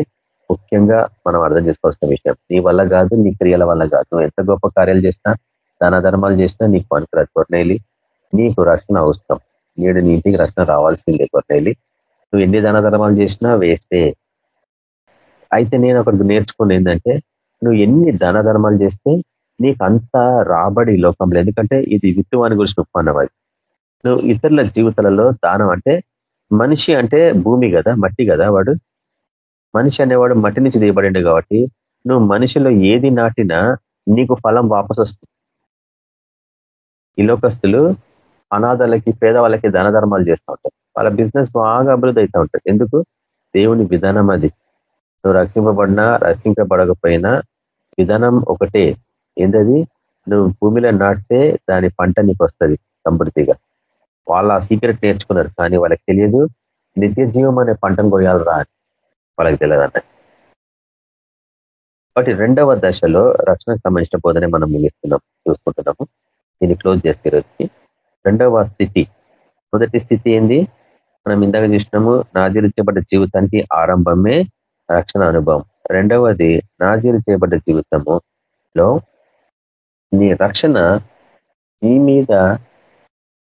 ముఖ్యంగా మనం అర్థం చేసుకోవాల్సిన విషయం. నీ వల్ల కాదు నీ క్రియల వల్ల కాదు. నువ్వు ఎంత గొప్ప కార్యాలు చేసినా దాన ధర్మాలు చేసినా నీకు పనికిరాదు కొట్టనేలి నీకు రక్షణ అవసరం. నేడు నీ ఇంటికి రక్షణ రావాల్సిందే కొట్టనేలి నువ్వు ఎన్ని దాన ధర్మాలు చేసినా వేస్తే అయితే నేను ఒకటి నేర్చుకుని ఏంటంటే నువ్వు ఎన్ని ధన ధర్మాలు చేస్తే నీకు అంత రాబడి లోకంలో ఎందుకంటే ఇది విత్తువాని గురించి ఒప్పన్నవాది నువ్వు ఇతరుల జీవితాలలో దానం అంటే మనిషి అంటే భూమి కదా మట్టి కదా వాడు. మనిషి అనేవాడు మట్టి నుంచి దిగబడిండు కాబట్టి నువ్వు మనిషిలో ఏది నాటినా నీకు ఫలం వాపసు వస్తుంది. ఈ లోకస్తులు అనాథలకి పేదవాళ్ళకి ధన ధర్మాలు చేస్తూ ఉంటారు. వాళ్ళ బిజినెస్ బాగా అభివృద్ధి అవుతూ ఉంటుంది. ఎందుకు? దేవుని విధానం అది. నువ్వు రక్షింపబడినా రక్షింపబడకపోయినా విధానం ఒకటే. ఏంటది నువ్వు భూమిలో నాటితే దాని పంట నీకు వస్తుంది సమృద్ధిగా. వాళ్ళ సీక్రెట్ నేర్చుకున్నారు కానీ వాళ్ళకి తెలియదు నిత్య జీవం అనే పంటను కొయ్యాలి రా వాళ్ళకి తెలియదు అన్న కాబట్టి రెండవ దశలో రక్షణకు సంబంధించిన బోధనే మనం ముగిస్తున్నాం చూసుకుంటున్నాము. దీన్ని క్లోజ్ చేస్తే రోజుకి రెండవ స్థితి. మొదటి స్థితి ఏంది? మనం ఇందాక చూసినాము నాజీలు జీవితానికి ఆరంభమే రక్షణ అనుభవం. రెండవది నాజీలు చేయబడ్డ జీవితములో నీ రక్షణ నీ మీద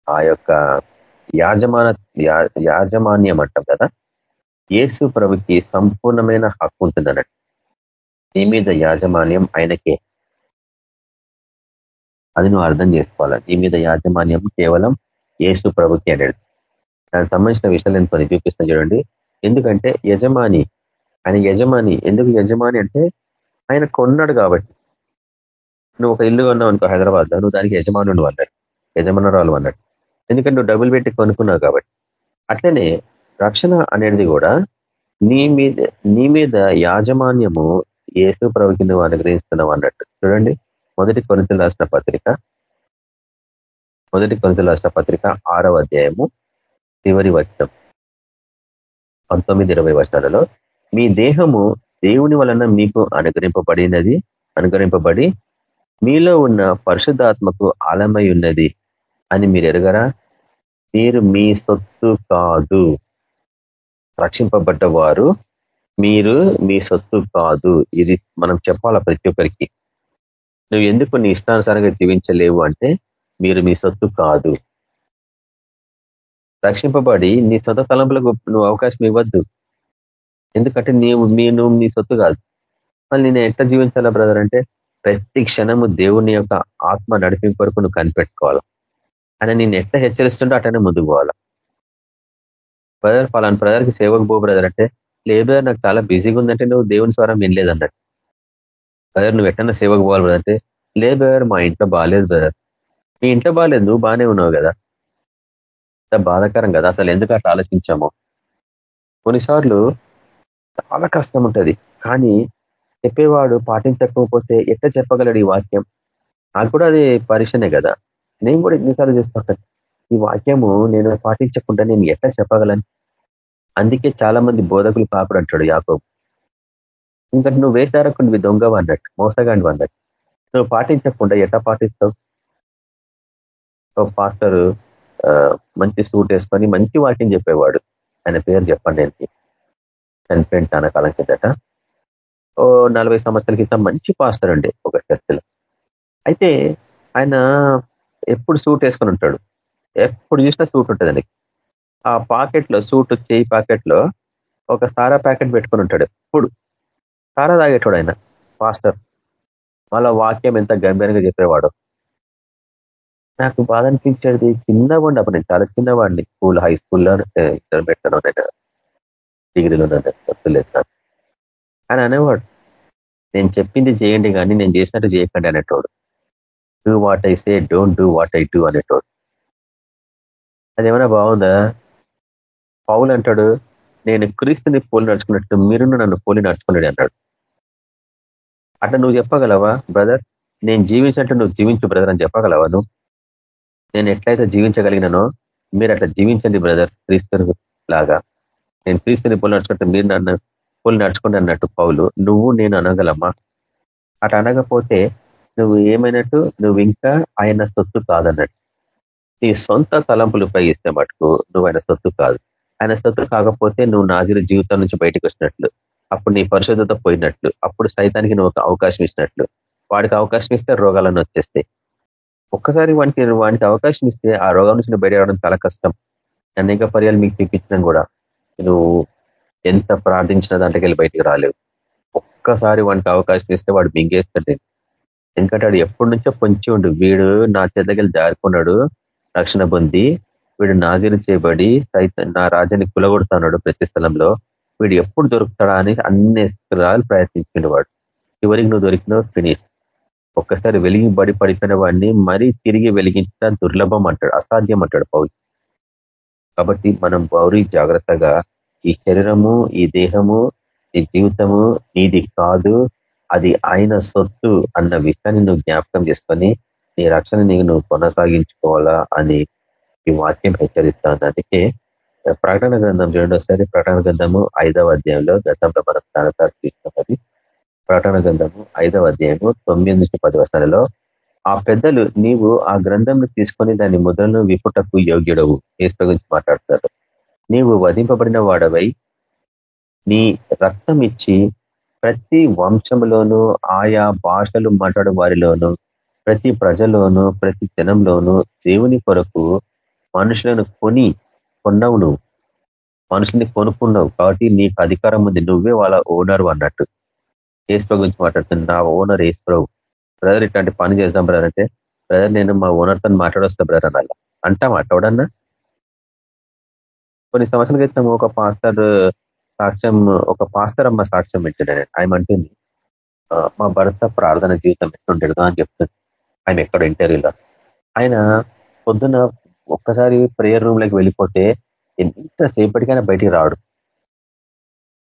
ఆ యొక్క యాజమాన యాజమాన్యం అంటాం కదా? యేసు ప్రభుకి సంపూర్ణమైన హక్కు ఉంటుందన్నట్టు. నీ మీద యాజమాన్యం ఆయనకే. అది నువ్వు అర్థం చేసుకోవాలి? నీ మీద యాజమాన్యం కేవలం యేసు ప్రభుకి అనేది దానికి సంబంధించిన విషయాలు నేను కొన్ని చూపిస్తాను చూడండి. ఎందుకంటే యజమాని ఆయన యజమాని. ఎందుకు యజమాని అంటే ఆయన కొన్నాడు కాబట్టి. నువ్వు ఒక ఇల్లు కొన్నావు అనుకో హైదరాబాద్లో నువ్వు దానికి యజమానుడు అన్నాడు యజమానురాలు అన్నాడు ఎందుకంటే నువ్వు డబ్బులు పెట్టి కొనుక్కున్నావు కాబట్టి. అట్లనే రక్షణ అనేది కూడా నీ మీద నీ మీద యాజమాన్యము ఏసు ప్రభుకి నువ్వు అనుగ్రహిస్తున్నావు అన్నట్టు. చూడండి మొదటి కొనుతలు రాసిన పత్రిక మొదటి కొనుతలు రాసిన పత్రిక ఆరవ అధ్యాయము చివరి వచనం పంతొమ్మిది ఇరవై వర్షాలలో మీ దేహము దేవుని వలన మీకు అనుగ్రహింపబడినది అనుగ్రహింపబడి మీలో ఉన్న పరిశుద్ధాత్మకు ఆలమై ఉన్నది అని మీరు ఎరగరా? మీరు మీ సొత్తు కాదు. రక్షింపబడ్డ వారు మీరు మీ సొత్తు కాదు. ఇది మనం చెప్పాలా ప్రతి ఒక్కరికి? నువ్వు ఎందుకు నీ ఇష్టానుసారంగా జీవించలేవు అంటే మీరు మీ సొత్తు కాదు. రక్షింపబడి నీ సొంత తలంపులకు నువ్వు అవకాశం ఇవ్వద్దు. ఎందుకంటే నీవు మీ నీ సొత్తు కాదు. మళ్ళీ నేను ఎట్లా జీవించాలా బ్రదర్ అంటే ప్రతి క్షణము దేవుని యొక్క ఆత్మ నడిపింపు కొరకు నువ్వు కనిపెట్టుకోవాలి. ఆయన నేను ఎట్లా హెచ్చరిస్తుండో అటనే ముందుకు పోవాలా. బ్రదర్ పలానా బ్రదర్కి సేవకు పో బ్రదర్ అంటే లేదు నాకు చాలా బిజీగా ఉందంటే నువ్వు దేవుని స్వరం వినలేదన్నట్టు బ్రదర్ నువ్వు ఎట్టన్నా సేవకు పోవాలి బ్రదర్ అంటే లేదు బ్రదర్ మా ఇంట్లో బాగాలేదు బ్రదర్ మీ ఇంట్లో బాగాలేదు నువ్వు బాగానే ఉన్నావు కదా. బాధాకరం కదా అసలు ఎందుకు అట్లా ఆలోచించాము? కొన్నిసార్లు చాలా కష్టం ఉంటుంది. కానీ చెప్పేవాడు పాటించకపోతే ఎట్లా చెప్పగలడు ఈ వాక్యం? నాకు కూడా అది పరీక్షనే కదా. నేను కూడా ఎన్నిసార్లు చేస్తుంటాను ఈ వాక్యము నేను పాటించకుండా నేను ఎట్లా చెప్పగలను? అందుకే చాలా మంది బోధకులు పాపడు అంటాడు యాకో ఇంకా నువ్వు వేసారకుండా నువ్వు దొంగవు అన్నట్టు మోసగాండి అన్నట్టు. నువ్వు పాటించకుండా ఎట్లా పాటిస్తావు? పాస్టర్ మంచి సూట్ వేసుకొని మంచి వాక్యం చెప్పేవాడు. ఆయన పేరు చెప్పండి నేను చనిపోయిన చాలా కాలం కిందట ఓ నలభై సంవత్సరాల క్రితం మంచి పాస్టర్ అండి ఒక చర్చలో. అయితే ఆయన ఎప్పుడు సూట్ వేసుకొని ఉంటాడు? ఎప్పుడు చూసినా సూట్ ఉంటుంది ఆ పాకెట్లో సూట్ చేయి పాకెట్లో ఒక సారా ప్యాకెట్ పెట్టుకొని ఉంటాడు ఎప్పుడు. సారా తాగేటోడు ఆయన పాస్టర్. మళ్ళా వాక్యం ఎంత గంభీరంగా చెప్పేవాడు. నాకు బాధ అనిపించేది చిన్నవాడిని అప్పుడు నేను చాలా చిన్నవాడిని. స్కూల్ హై స్కూల్లో ఇంటర్మీడియట్ నేను డిగ్రీలో గుర్తులేదు అని అనేవాడు. నేను చెప్పింది చేయండి కానీ నేను చేసినట్టు చేయకండి అనేటోడు. Do what I say don't do what I do అనేటోడు. అదేమైనా బాగుందా? పౌలు అంటాడు నేను క్రీస్తుని పోలి నడుచుకున్నట్టు మీరు నన్ను పోలి నడుచుకున్నాడు అన్నాడు. అట్లా నువ్వు చెప్పగలవా బ్రదర్? నేను జీవించినట్టు నువ్వు జీవించు బ్రదర్ అని చెప్పగలవా నువ్వు? నేను ఎట్లయితే జీవించగలిగినానో మీరు అట్లా జీవించండి బ్రదర్ క్రీస్తు లాగా. నేను క్రీస్తుని పోలి నడుచుకుంటే మీరు నన్ను పోలి నడుచుకోండి అన్నట్టు పౌలు నువ్వు నేను అనగలమ్మా అటు అనకపోతే నువ్వు ఏమైనట్టు నువ్వు ఇంకా ఆయన సొత్తు కాదన్నట్టు. నీ సొంత తలంపులు ఉపయోగిస్తే మటుకు నువ్వు ఆయన సొత్తు కాదు. ఆయన సొత్తు కాకపోతే నువ్వు నాజీల జీవితం నుంచి బయటకు వచ్చినట్లు అప్పుడు నీ పరిశుద్ధత పోయినట్లు అప్పుడు సైతానికి నువ్వు ఒక అవకాశం ఇచ్చినట్లు వాడికి అవకాశం ఇస్తే రోగాలను వచ్చేస్తాయి. ఒక్కసారి వానికి వానికి అవకాశం ఇస్తే ఆ రోగం నుంచి బయట రావడం చాలా కష్టం. అనేక పర్యాలు మీకు చూపించినాం కూడా. నువ్వు ఎంత ప్రార్థించిన దాంట్లోకి వెళ్ళి బయటికి రాలేవు. ఒక్కసారి వానికి అవకాశం ఇస్తే వాడు మింగేస్తాడు ఎందుకంటే వాడు ఎప్పటి నుంచో పొంచి ఉండు. వీడు నా చేతకి జారుకున్నాడు రక్షణ పొంది వీడు నాజీరు చేయబడి నా రాజ్యాన్ని కులగొడుతున్నాడు ప్రతి స్థలంలో. వీడు ఎప్పుడు దొరుకుతాడా అని అన్ని స్థలాలు ప్రయత్నించిండు వాడు. చివరికి నువ్వు దొరికినావు ఫినిష్. ఒక్కసారి వెలిగి బడి పడిపోయిన వాడిని మరీ తిరిగి వెలిగించడం దుర్లభం అంటాడు అసాధ్యం అంటాడు పౌజ్ కాబట్టి మనం గౌరీ జాగ్రత్తగా ఈ శరీరము ఈ దేహము ఈ జీవితము నీది కాదు అది ఆయన సొత్తు అన్న విషయాన్ని నువ్వు జ్ఞాపకం చేసుకొని నీ రక్షణ నీకు నువ్వు కొనసాగించుకోవాలా అని ఈ వాక్యం హెచ్చరిస్తాను. అందుకే ప్రకటన గ్రంథం రెండోసారి ప్రకటన గ్రంథము ఐదవ అధ్యాయంలో గతంలో మనం స్థానసారి తీసుకున్నది ప్రకటన గ్రంథము ఐదవ అధ్యాయము తొమ్మిది నుంచి పది వర్షాలలో ఆ పెద్దలు నీవు ఆ గ్రంథంను తీసుకొని దాని ముద్రను విపుటకు యోగ్యుడవు. ఏసు గురించి మాట్లాడుతారు. నీవు వధింపబడిన వాడవై నీ రక్తం ఇచ్చి ప్రతి వంశంలోనూ ఆయా భాషలు మాట్లాడే వారిలోనూ ప్రతి ప్రజలోనూ ప్రతి జనంలోనూ దేవుని కొరకు మనుషులను కొని కొన్నావు నువ్వు. మనుషుల్ని కొనుక్కున్నావు కాబట్టి నీకు అధికారం ఉంది. నువ్వే వాళ్ళ ఓనర్ అన్నట్టు. ఏసుప్రభు గురించి మాట్లాడుతుంది నా ఓనర్ ఏసుప్రభు బ్రదర్ ఇట్లాంటి పని చేద్దాం బ్రదర్ అంటే బ్రదర్ నేను మా ఓనర్తో మాట్లాడొస్తా బ్రదర్ అనాల అంటాం అట్టవడన్నా? కొన్ని సంవత్సరాల క్రితం ఒక పాస్టర్ సాక్ష్యం ఒక పాస్టర్ అమ్మ సాక్ష్యం పెట్టాడు ఆయన అంటుంది మా భర్త ప్రార్థన జీవితం ఎట్లుంటాడు అని చెప్తుంది. ఆయన ఎక్కడ ఇంటర్వ్యూలో ఆయన పొద్దున ఒక్కసారి ప్రేయర్ రూమ్లోకి వెళ్ళిపోతే ఎంతసేపటికైనా బయటికి రాడు.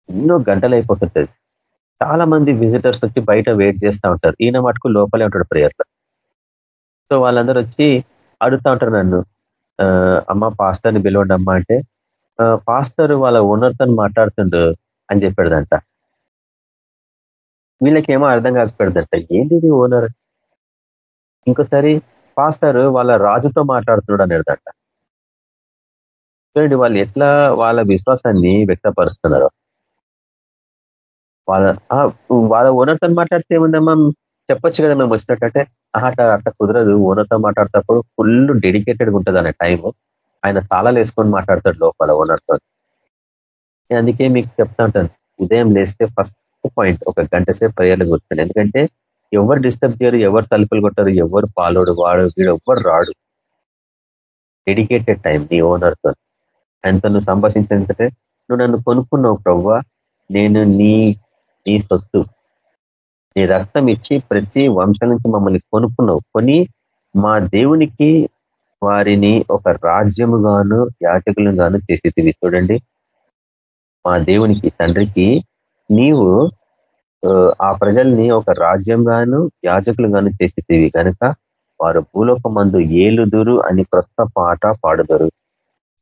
ఎన్నో గంటలు అయిపోతుంటుంది. చాలా మంది విజిటర్స్ వచ్చి బయట వెయిట్ చేస్తూ ఉంటారు. ఈయన మటుకు లోపలే ఉంటాడు ప్రేయర్లో సో వాళ్ళందరూ వచ్చి అడుగుతా ఉంటారు నన్ను. అమ్మ పాస్టర్ని పిలవండి అమ్మ అంటే పాస్టర్ వాళ్ళ ఓనర్తో మాట్లాడుతుండు అని చెప్పాడుదంట వీళ్ళకేమో అర్థం కాకపోయాడుదంట ఏంటిది ఓనర్ ఇంకోసారి పాస్టర్ వాళ్ళ రాజుతో మాట్లాడుతున్నాడు అనేదంట చూడండి వాళ్ళు ఎట్లా వాళ్ళ విశ్వాసాన్ని వ్యక్తపరుస్తున్నారో. వాళ్ళ వాళ్ళ ఓనర్తో మాట్లాడితే ఏముందమ్మా? చెప్పొచ్చు కదా మేము వచ్చినట్టంటే అట్లా అట్లా కుదరదు. ఓనర్తో మాట్లాడేటప్పుడు ఫుల్ డెడికేటెడ్గా ఉంటుంది అనే టైము. ఆయన తాళాలు వేసుకొని మాట్లాడతాడు లోపల ఓనర్తో. అందుకే మీకు చెప్తా ఉంటాను. ఉదయం లేస్తే ఫస్ట్ పాయింట్ ఒక గంట సేపు ప్రేయర్లు కూర్చోండి. ఎందుకంటే ఎవరు డిస్టర్బ్ చేయరు ఎవరు తలుపులు కొట్టారు ఎవరు పాలోడు వాడు వీడు ఎవ్వరు రాడు. డెడికేటెడ్ టైం నీ ఓనర్తో. ఆయనతో నువ్వు సంభాషించే నువ్వు నన్ను కొనుక్కున్నావు ప్రవ్వా. నేను నీ నీ సొత్తు. నీ రక్తం ఇచ్చి ప్రతి వంశం నుంచి మమ్మల్ని కొనుక్కున్నావు. కొని మా దేవునికి వారిని ఒక రాజ్యముగాను గాను చేసేది చూడండి. మా దేవునికి తండ్రికి నీవు ఆ ప్రజల్ని ఒక రాజ్యంగాను యాజకులుగాను చేసేవి కనుక వారు భూలోకమందు ఏలుదురు అని కొత్త పాట పాడుదరు.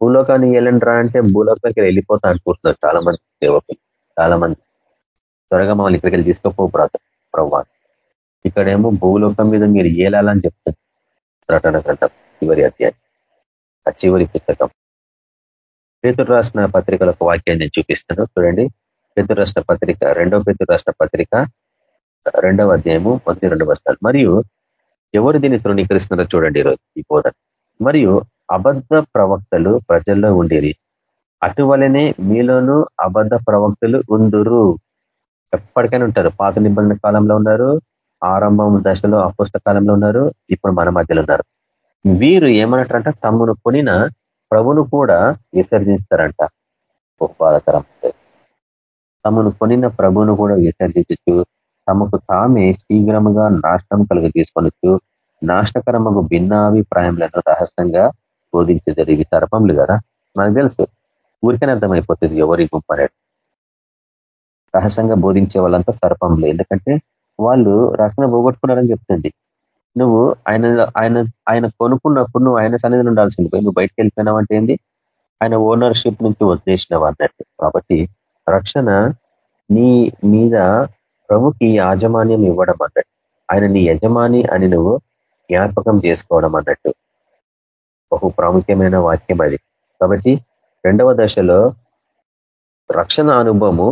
భూలోకాన్ని ఏలండ్రా అంటే భూలోకానికి వెళ్ళిపోతా అనుకుంటున్నారు చాలా మంది సేవకులు. చాలా మంది త్వరగా మమ్మల్ని ఇక్కడికి వెళ్ళి తీసుకోపో ప్రవ్వా. ఇక్కడేమో భూలోకం మీద మీరు ఏలాలని చెప్తుంది ప్రకటన గ్రంథం చివరి అధ్యాయం ఆ చివరి పుస్తకం. పేతుడు రాసిన పత్రికల ఒక వాక్యాన్ని నేను చూపిస్తాను. చూడండి. పేతుడు రాష్ట్ర పత్రిక రెండవ పేతుడు రాష్ట్ర పత్రిక రెండవ అధ్యాయము మొదటి రెండు వస్తాలు మరియు ఎవరు దీన్ని తృణీకరిస్తున్నారో చూడండి ఈరోజు ఈ బోధన. మరియు అబద్ధ ప్రవక్తలు ప్రజల్లో ఉండేది అటువలనే మీలోనూ అబద్ధ ప్రవక్తలు ఉందురు. ఎప్పటికైనా ఉంటారు. పాత నిబంధన కాలంలో ఉన్నారు ఆరంభం దశలో అపుష్ట కాలంలో ఉన్నారు ఇప్పుడు మన మధ్యలో ఉన్నారు. వీరు ఏమన్నటారంట? తమ్మును కొనిన ప్రభును కూడా విసర్జిస్తారంట. బాధకరం తమను కొనిన ప్రభును కూడా విసర్జించచ్చు తమకు తామే శీఘ్రముగా నాశనం కలిగి తీసుకొనొచ్చు నాశనకరమకు భిన్నాభిప్రాయములను రహస్యంగా బోధించేది ఇవి సర్పములు కదా? మనకు తెలుసు. ఊరికనే అర్థమైపోతుంది ఎవరి గుంపనేది రహస్యంగా బోధించే వాళ్ళంతా సర్పంలు. ఎందుకంటే వాళ్ళు రక్షణ పోగొట్టుకున్నారని చెప్తుంది. నువ్వు ఆయన ఆయన ఆయన కొనుక్కున్నప్పుడు నువ్వు ఆయన సన్నిధిలో ఉండాల్సింది పోయి నువ్వు బయటకు వెళ్ళిపోయినావు అంటే ఏంది? ఆయన ఓనర్షిప్ నుంచి వదిలేసినావు అన్నట్టు. కాబట్టి రక్షణ నీ మీద ప్రభుకి యాజమాన్యం ఇవ్వడం అన్నట్టు. ఆయన నీ యజమాని అని నువ్వు జ్ఞాపకం చేసుకోవడం అన్నట్టు. బహు ప్రాముఖ్యమైన వాక్యం అది. కాబట్టి రెండవ దశలో రక్షణ అనుభవము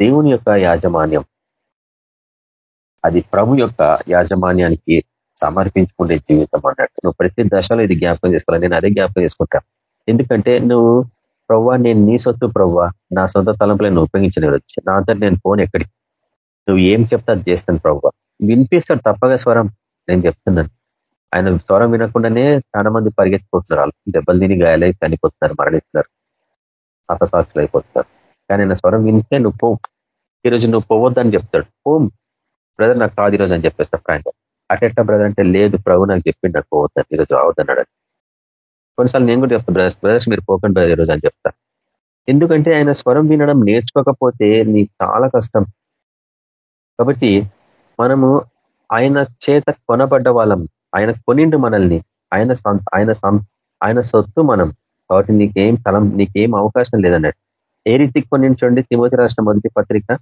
దేవుని యొక్క యాజమాన్యం. అది ప్రభు యొక్క యాజమాన్యానికి సమర్పించుకునే జీవితం అన్నట్టు. నువ్వు ప్రతి దశలో ఇది జ్ఞాపకం చేసుకోవాలి. నేను అదే జ్ఞాపకం చేసుకుంటా. ఎందుకంటే నువ్వు ప్రవ్వా నేను నీ సొత్తు ప్రవ్వా. నా సొంత తలంపులో నువ్వు ఉపయోగించిన నా అంతా నేను ఫోన్ ఎక్కడికి? నువ్వు ఏం చెప్తా అది చేస్తాను ప్రవ్వా. వినిపిస్తాడు తప్పగా స్వరం. నేను చెప్తున్నాను. ఆయన స్వరం వినకుండానే చాలా మంది పరిగెత్తిపోతున్నారు. వాళ్ళు దెబ్బలు తిని గాయాలై చనిపోతున్నారు మరణిస్తున్నారు. హతసాక్షులు అయిపోతున్నారు కానీ ఆయన స్వరం వింటే నువ్వు పో. ఈరోజు నువ్వు పోవద్దని చెప్తాడు. పోం. బ్రదర్ నాకు కాదు ఈరోజు అని చెప్పేస్తా ఫ్రాంక్ అటెట్లా బ్రదర్ అంటే లేదు ప్రభు నాకు చెప్పింది నాకు పోవద్దని ఈరోజు అవద్దన్నాడు కొన్నిసార్లు నేను కూడా చెప్తాను బ్రదర్స్ బ్రదర్స్ మీరు పోకండి బ్రదర్ ఈరోజు అని చెప్తా. ఎందుకంటే ఆయన స్వరం వినడం నేర్చుకోకపోతే నీ చాలా కష్టం. కాబట్టి మనము ఆయన చేత కొనబడ్డ వాళ్ళం. ఆయన కొనిండు మనల్ని. ఆయన ఆయన ఆయన సొత్తు మనం. కాబట్టి నీకేం తలం నీకేం అవకాశం లేదన్నట్టు. ఏ రీతికి కొనించండి తిమోతి రాష్ట్ర మొదటి పత్రిక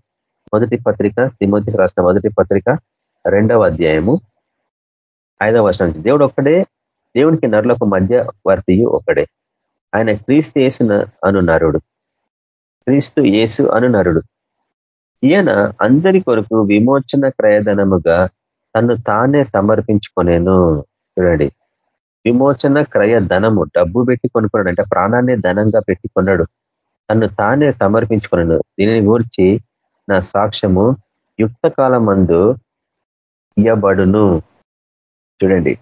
మొదటి పత్రిక తిమోతి రాష్ట్ర మొదటి పత్రిక రెండవ అధ్యాయము ఐదవ వర్షం దేవుడు ఒక్కడే దేవునికి నరులకు మధ్య వర్తియు ఒకడే ఆయన క్రీస్తు యేసు అను నరుడు. క్రీస్తు యేసు అను నరుడు. ఈయన అందరి కొరకు విమోచన క్రయధనముగా తను తానే సమర్పించుకునేను. చూడండి. విమోచన క్రయ ధనము డబ్బు పెట్టి కొనుక్కున్నాడు అంటే ప్రాణాన్ని ధనంగా పెట్టి కొన్నాడు. తను తానే సమర్పించుకున్నాను దీనిని గూర్చి నా సాక్ష్యము యుక్త కాలమందు ఇయ్యబడును. చూడండి.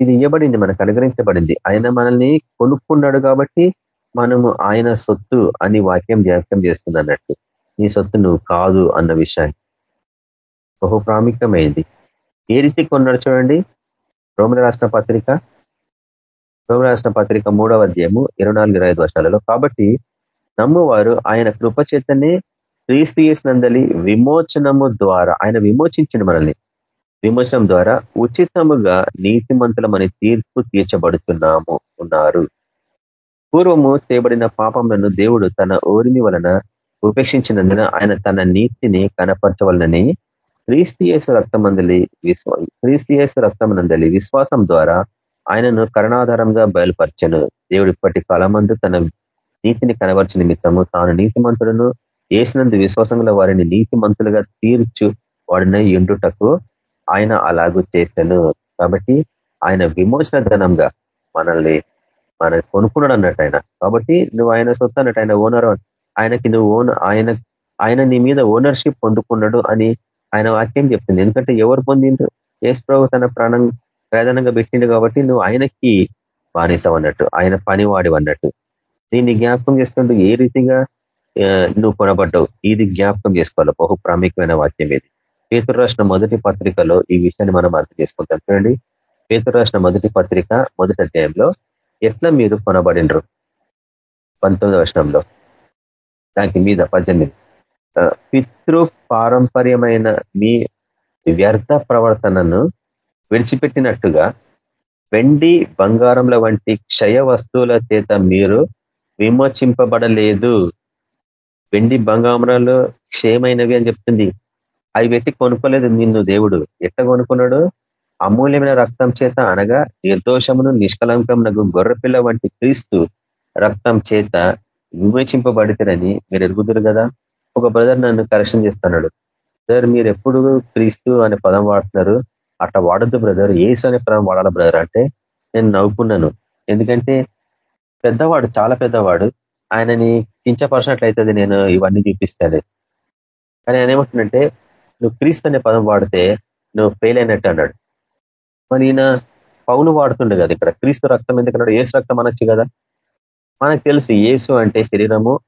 ఇది ఇవ్వబడింది మనకు అనుగ్రహించబడింది. ఆయన మనల్ని కొనుక్కున్నాడు కాబట్టి మనము ఆయన సొత్తు అని వాక్యం వ్యాఖ్యం చేస్తుంది అన్నట్టు. నీ సొత్తు నువ్వు కాదు అన్న విషయాన్ని. బహు ప్రాముఖ్యమైంది. ఏ రీతి కొన్నాడు చూడండి? రోమిల రాష్ట్ర పత్రిక. రోమిల రాష్ట్ర పత్రిక మూడవ అధ్యాయము ఇరవై నాలుగు ఇరవై ఐదు వర్షాలలో. కాబట్టి నమ్మువారు ఆయన కృపచేతనే క్రీస్తు చేసినందలి విమోచనము ద్వారా ఆయన విమోచించిన మనల్ని. విమోచనం ద్వారా ఉచితముగా నీతిమంతులమని తీర్పు తీర్చబడుతున్నాము ఉన్నారు. పూర్వము చేయబడిన పాపములను దేవుడు తన ఓరిమి వలన ఉపేక్షించినందున ఆయన తన నీతిని కనపరచవలనని క్రీస్తియేసు రక్తమందలి విశ్వ క్రీస్తియేసు రక్తమనందలి విశ్వాసం ద్వారా ఆయనను కరుణాధారంగా బయలుపరచను. దేవుడు ఇప్పటి కాలమందు తన నీతిని కనబరిచిన నిమిత్తము తాను నీతిమంతులను వేసినందు విశ్వాసంలో వారిని నీతిమంతులుగా తీర్చు వాడిని ఎండుటకు ఆయన అలాగూ చేశాను కాబట్టి ఆయన విమోచన ధనంగా మనల్ని మన కొనుక్కున్నాడు అన్నట్టు ఆయన కాబట్టి నువ్వు ఆయన సొత్తు అన్నట్టు ఆయన ఓనర్ ఆయనకి నువ్వు ఓన్ ఆయన ఆయన నీ మీద ఓనర్షిప్ పొందుకున్నాడు అని ఆయన వాక్యం చెప్తుంది. ఎందుకంటే ఎవరు పొందిండు ఏసు ప్రభు తన ప్రాణం ప్రధానంగా పెట్టిండు కాబట్టి నువ్వు ఆయనకి బానిసం అన్నట్టు ఆయన పనివాడి అన్నట్టు దీన్ని జ్ఞాపకం చేసుకుంటూ ఏ రీతిగా నువ్వు కొనబడ్డావు ఇది జ్ఞాపకం చేసుకోవాలి. బహు ప్రాముఖ్యమైన వాక్యం ఇది. పేతురు రాసిన మొదటి పత్రికలో ఈ విషయాన్ని మనం అర్థం చేసుకుంటాం. చూడండి. పేతురు రాసిన మొదటి పత్రిక మొదటి అధ్యాయంలో ఎట్లా మీరు కొనబడినరు? పంతొమ్మిది వర్షంలో దానికి మీద పద్దెనిమిది. పితృ పారంపర్యమైన మీ వ్యర్థ ప్రవర్తనను విడిచిపెట్టినట్టుగా వెండి బంగారంల వంటి క్షయ వస్తువుల చేత మీరు విమోచింపబడలేదు. వెండి బంగారాలు క్షేమైనవి అని చెప్తుంది. అవి పెట్టి కొనుక్కోలేదు నిన్ను దేవుడు. ఎట్ట కొనుక్కున్నాడు? అమూల్యమైన రక్తం చేత అనగా నిర్దోషమును నిష్కలంకమునకు గొర్రెపిల్ల వంటి క్రీస్తు రక్తం చేత విమోచింపబడితేనని మీరు ఎరుగుదురు కదా? ఒక బ్రదర్ నన్ను కరెక్షన్ చేస్తున్నాడు. సార్ మీరు ఎప్పుడు క్రీస్తు అనే పదం వాడుతున్నారు? అట్లా వాడద్దు బ్రదర్. ఏసు అనే పదం వాడాలి బ్రదర్ అంటే? నేను నవ్వుకున్నాను. ఎందుకంటే పెద్దవాడు చాలా పెద్దవాడు. ఆయనని కించపరిచినట్లయితుంది నేను ఇవన్నీ చూపిస్తాను కానీ ఆయన ఏమంటుందంటే నువ్వు క్రీస్తు అనే పదం వాడితే నువ్వు ఫెయిల్ అయినట్టు అన్నాడు. మరి ఈయన పౌలు వాడుతుండే కదా ఇక్కడ క్రీస్తు రక్తం ఎందుకన్నాడు? ఏసు రక్తం అనొచ్చు కదా. మనకు తెలుసు ఏసు అంటే శరీరము